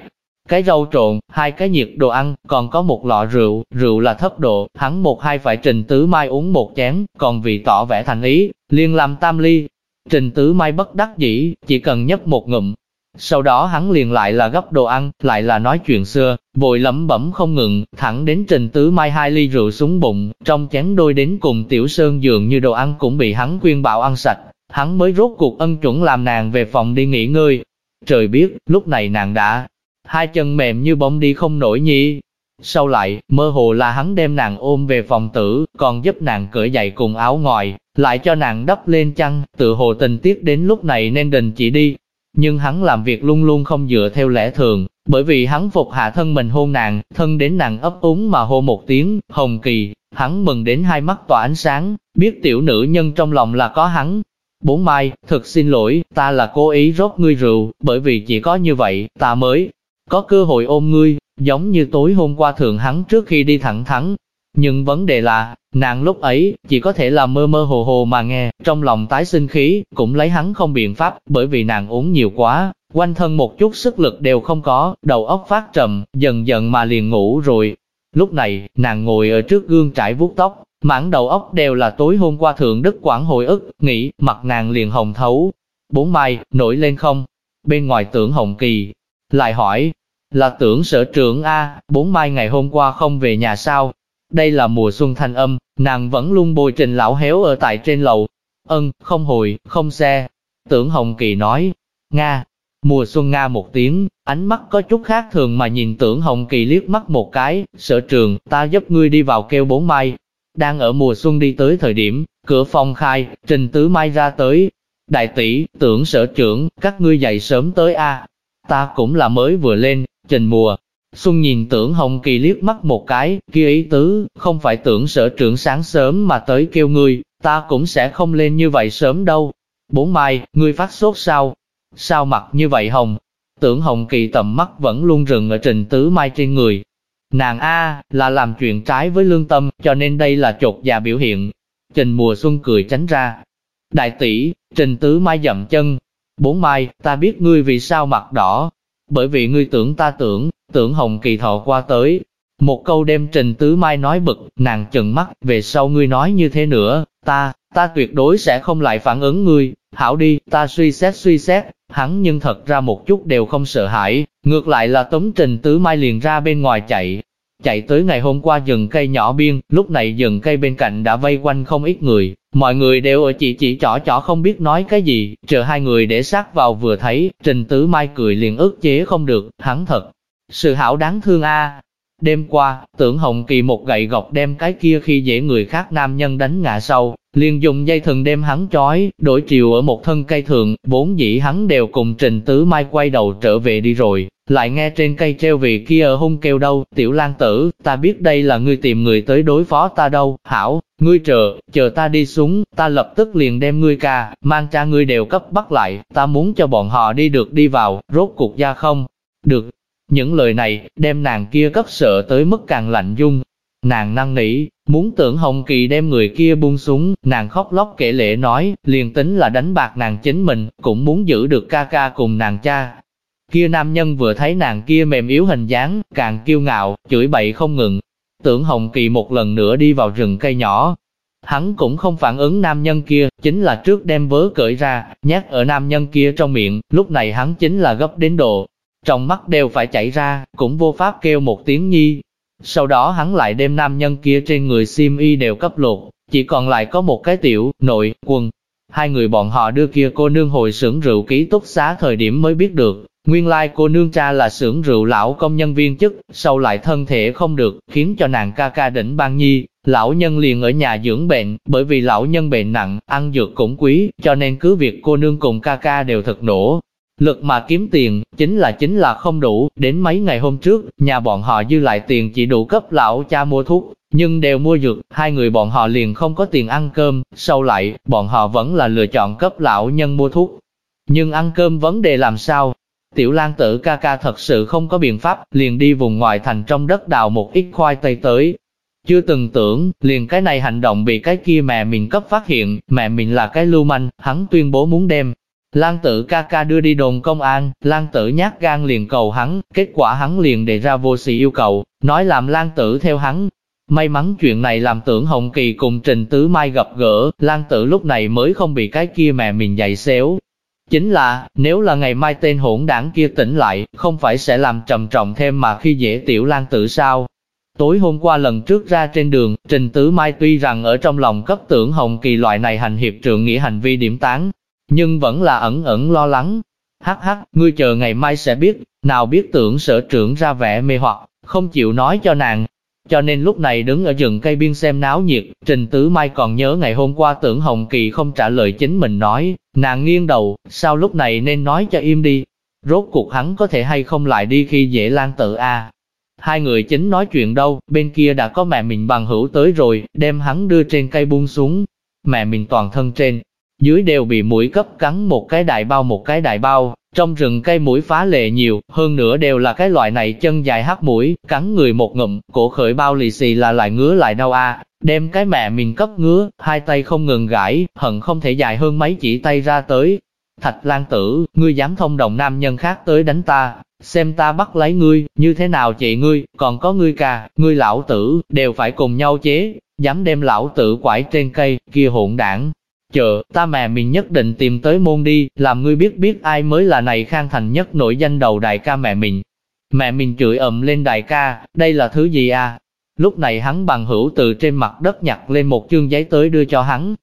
cái rau trộn, hai cái nhiệt đồ ăn, còn có một lọ rượu, rượu là thấp độ, hắn một hai phải Trình Tứ Mai uống một chén, còn vì tỏ vẻ thành ý, liền làm tam ly. Trình Tứ Mai bất đắc dĩ, chỉ cần nhấp một ngụm. Sau đó hắn liền lại là gấp đồ ăn, lại là nói chuyện xưa, vội lẩm bẩm không ngừng, thẳng đến Trình Tứ Mai hai ly rượu xuống bụng, trong chén đôi đến cùng Tiểu Sơn dường như đồ ăn cũng bị hắn khuyên bảo ăn sạch, hắn mới rốt cuộc ân chuẩn làm nàng về phòng đi nghỉ ngơi. Trời biết, lúc này nàng đã hai chân mềm như bông đi không nổi nhỉ. Sau lại, mơ hồ là hắn đem nàng ôm về phòng tử, còn giúp nàng cởi giày cùng áo ngoài, lại cho nàng đắp lên chăn, tự hồ tình tiết đến lúc này nên đình chỉ đi. Nhưng hắn làm việc luôn luôn không dựa theo lẽ thường, bởi vì hắn phục hạ thân mình hôn nàng, thân đến nàng ấp úng mà hô một tiếng, hồng kỳ, hắn mừng đến hai mắt tỏa ánh sáng, biết tiểu nữ nhân trong lòng là có hắn. Bốn mai, thật xin lỗi, ta là cố ý rót ngươi rượu, bởi vì chỉ có như vậy, ta mới có cơ hội ôm ngươi, giống như tối hôm qua thường hắn trước khi đi thẳng thắn. Nhưng vấn đề là, nàng lúc ấy, chỉ có thể là mơ mơ hồ hồ mà nghe, trong lòng tái sinh khí, cũng lấy hắn không biện pháp, bởi vì nàng uống nhiều quá, quanh thân một chút sức lực đều không có, đầu óc phát trầm, dần dần mà liền ngủ rồi. Lúc này, nàng ngồi ở trước gương trải vuốt tóc, mảng đầu óc đều là tối hôm qua thượng đức quảng hồi ức, nghĩ, mặt nàng liền hồng thấu. Bốn mai, nổi lên không? Bên ngoài tưởng hồng kỳ, lại hỏi, là tưởng sở trưởng A, bốn mai ngày hôm qua không về nhà sao? Đây là mùa xuân thanh âm, nàng vẫn luôn bồi trình lão héo ở tại trên lầu. Ân, không hồi, không xe. Tưởng Hồng Kỳ nói, Nga, mùa xuân Nga một tiếng, ánh mắt có chút khác thường mà nhìn tưởng Hồng Kỳ liếc mắt một cái, sở trường, ta giúp ngươi đi vào kêu bốn mai. Đang ở mùa xuân đi tới thời điểm, cửa phòng khai, trình tứ mai ra tới. Đại tỷ, tưởng sở trưởng, các ngươi dậy sớm tới a Ta cũng là mới vừa lên, Trình mùa, Xuân nhìn tưởng Hồng Kỳ liếc mắt một cái, kia ý tứ, không phải tưởng sở trưởng sáng sớm mà tới kêu ngươi, ta cũng sẽ không lên như vậy sớm đâu. Bốn mai, ngươi phát sốt sao? Sao mặt như vậy Hồng? Tưởng Hồng Kỳ tầm mắt vẫn luôn rừng ở trình tứ mai trên người. Nàng A, là làm chuyện trái với lương tâm, cho nên đây là chột già biểu hiện. Trình mùa xuân cười tránh ra. Đại tỷ, trình tứ mai dậm chân. Bốn mai, ta biết ngươi vì sao mặt đỏ, bởi vì ngươi tưởng ta tưởng, tưởng Hồng Kỳ thọ qua tới. Một câu đem Trình Tứ Mai nói bực, nàng chừng mắt, về sau ngươi nói như thế nữa, ta, ta tuyệt đối sẽ không lại phản ứng ngươi, hảo đi, ta suy xét suy xét, hắn nhưng thật ra một chút đều không sợ hãi, ngược lại là tống Trình Tứ Mai liền ra bên ngoài chạy, chạy tới ngày hôm qua rừng cây nhỏ biên, lúc này rừng cây bên cạnh đã vây quanh không ít người, mọi người đều ở chỉ chỉ chỏ chỏ không biết nói cái gì, chờ hai người để sát vào vừa thấy, Trình Tứ Mai cười liền ức chế không được, hắn thật, sự hảo đáng thương a. Đêm qua, tưởng Hồng Kỳ một gậy gọc đem cái kia khi dễ người khác nam nhân đánh ngã sau, liền dùng dây thừng đem hắn chói, đổi chiều ở một thân cây thượng, bốn dĩ hắn đều cùng Trình Tứ Mai quay đầu trở về đi rồi, lại nghe trên cây treo vị kia ở hung kêu đâu, tiểu lang tử, ta biết đây là ngươi tìm người tới đối phó ta đâu, hảo, ngươi chờ, chờ ta đi xuống, ta lập tức liền đem ngươi ca, mang cha ngươi đều cấp bắt lại, ta muốn cho bọn họ đi được đi vào, rốt cuộc ra không, được. Những lời này, đem nàng kia cấp sợ tới mức càng lạnh dung. Nàng năng nỉ, muốn tưởng Hồng Kỳ đem người kia buông xuống, nàng khóc lóc kể lệ nói, liền tính là đánh bạc nàng chính mình, cũng muốn giữ được ca ca cùng nàng cha. Kia nam nhân vừa thấy nàng kia mềm yếu hình dáng, càng kiêu ngạo, chửi bậy không ngừng. Tưởng Hồng Kỳ một lần nữa đi vào rừng cây nhỏ, Hắn cũng không phản ứng nam nhân kia, chính là trước đem vớ cởi ra, nhát ở nam nhân kia trong miệng, lúc này hắn chính là gấp đến độ. Trong mắt đều phải chảy ra, cũng vô pháp kêu một tiếng nhi. Sau đó hắn lại đem nam nhân kia trên người sim y đều cấp lột, chỉ còn lại có một cái tiểu, nội, quần. Hai người bọn họ đưa kia cô nương hồi xưởng rượu ký túc xá thời điểm mới biết được, nguyên lai like cô nương cha là xưởng rượu lão công nhân viên chức, sau lại thân thể không được, khiến cho nàng ca ca đỉnh ban nhi, Lão nhân liền ở nhà dưỡng bệnh, bởi vì lão nhân bệnh nặng, ăn dược cũng quý, cho nên cứ việc cô nương cùng ca ca đều thật nổ. Lực mà kiếm tiền, chính là chính là không đủ, đến mấy ngày hôm trước, nhà bọn họ dư lại tiền chỉ đủ cấp lão cha mua thuốc, nhưng đều mua dược, hai người bọn họ liền không có tiền ăn cơm, sau lại, bọn họ vẫn là lựa chọn cấp lão nhân mua thuốc. Nhưng ăn cơm vấn đề làm sao? Tiểu Lan tử ca ca thật sự không có biện pháp, liền đi vùng ngoài thành trong đất đào một ít khoai tây tới, chưa từng tưởng, liền cái này hành động bị cái kia mẹ mình cấp phát hiện, mẹ mình là cái lưu manh, hắn tuyên bố muốn đem. Lan tử ca ca đưa đi đồn công an, Lan tử nhát gan liền cầu hắn, kết quả hắn liền đề ra vô sĩ yêu cầu, nói làm Lan tử theo hắn. May mắn chuyện này làm tưởng Hồng Kỳ cùng Trình Tứ Mai gặp gỡ, Lan tử lúc này mới không bị cái kia mẹ mình dạy xéo. Chính là, nếu là ngày mai tên hỗn đảng kia tỉnh lại, không phải sẽ làm trầm trọng thêm mà khi dễ tiểu Lan tử sao, Tối hôm qua lần trước ra trên đường, Trình Tứ Mai tuy rằng ở trong lòng cấp tưởng Hồng Kỳ loại này hành hiệp trượng nghĩa hành vi điểm tán, nhưng vẫn là ẩn ẩn lo lắng. Hắc hắc, ngươi chờ ngày mai sẽ biết, nào biết tưởng sở trưởng ra vẻ mê hoặc, không chịu nói cho nàng. Cho nên lúc này đứng ở rừng cây biên xem náo nhiệt, Trình Tứ Mai còn nhớ ngày hôm qua tưởng Hồng Kỳ không trả lời chính mình nói, nàng nghiêng đầu, sao lúc này nên nói cho im đi. Rốt cuộc hắn có thể hay không lại đi khi dễ lan tự a Hai người chính nói chuyện đâu, bên kia đã có mẹ mình bằng hữu tới rồi, đem hắn đưa trên cây buông xuống. Mẹ mình toàn thân trên, dưới đều bị mũi cấp cắn một cái đại bao một cái đại bao, trong rừng cây mũi phá lệ nhiều, hơn nữa đều là cái loại này chân dài hắc mũi, cắn người một ngụm, cổ khởi bao lì xì là lại ngứa lại đau a, đem cái mẹ mình cấp ngứa, hai tay không ngừng gãi, hận không thể dài hơn mấy chỉ tay ra tới. Thạch Lan Tử, ngươi dám thông đồng nam nhân khác tới đánh ta, xem ta bắt lấy ngươi, như thế nào chị ngươi, còn có ngươi ca, ngươi lão tử, đều phải cùng nhau chế, dám đem lão tử quải trên cây, kia hỗn đảng chợ ta mẹ mình nhất định tìm tới môn đi, làm ngươi biết biết ai mới là này khang thành nhất nổi danh đầu đại ca mẹ mình. Mẹ mình chửi ầm lên đại ca, đây là thứ gì à? Lúc này hắn bằng hữu từ trên mặt đất nhặt lên một chương giấy tới đưa cho hắn.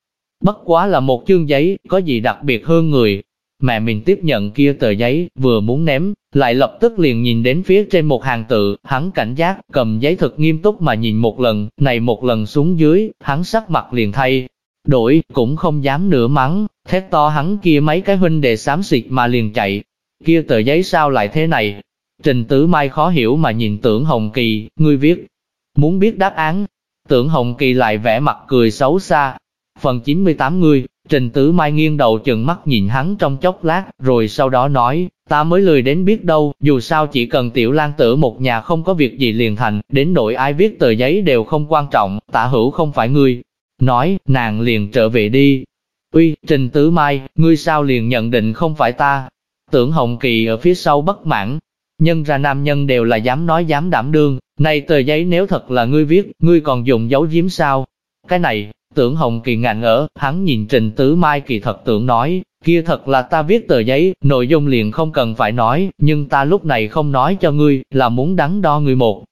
Bất quá là một chương giấy, có gì đặc biệt hơn người, Mẹ mình tiếp nhận kia tờ giấy, vừa muốn ném, lại lập tức liền nhìn đến phía trên một hàng tự, hắn cảnh giác, cầm giấy thật nghiêm túc mà nhìn một lần, này một lần xuống dưới, hắn sắc mặt liền thay. Đổi, cũng không dám nửa mắng, thét to hắn kia mấy cái huynh đệ xám xịt mà liền chạy. Kia tờ giấy sao lại thế này? Trình Tử Mai khó hiểu mà nhìn tưởng Hồng Kỳ, ngươi viết. Muốn biết đáp án, tưởng Hồng Kỳ lại vẽ mặt cười xấu xa. Phần 98 người, Trình Tử Mai nghiêng đầu chừng mắt nhìn hắn trong chốc lát, rồi sau đó nói, ta mới lười đến biết đâu, dù sao chỉ cần tiểu lan tử một nhà không có việc gì liền thành, đến nỗi ai viết tờ giấy đều không quan trọng, Tạ hữu không phải ngươi. Nói, nàng liền trở về đi. Uy, Trình tứ Mai, ngươi sao liền nhận định không phải ta? Tưởng Hồng Kỳ ở phía sau bất mãn. Nhân ra nam nhân đều là dám nói dám đảm đương, này tờ giấy nếu thật là ngươi viết, ngươi còn dùng dấu giếm sao? Cái này, Tưởng Hồng Kỳ ngạn ở, hắn nhìn Trình Tứ Mai kỳ thật tưởng nói, kia thật là ta viết tờ giấy, nội dung liền không cần phải nói, nhưng ta lúc này không nói cho ngươi, là muốn đắn đo ngươi một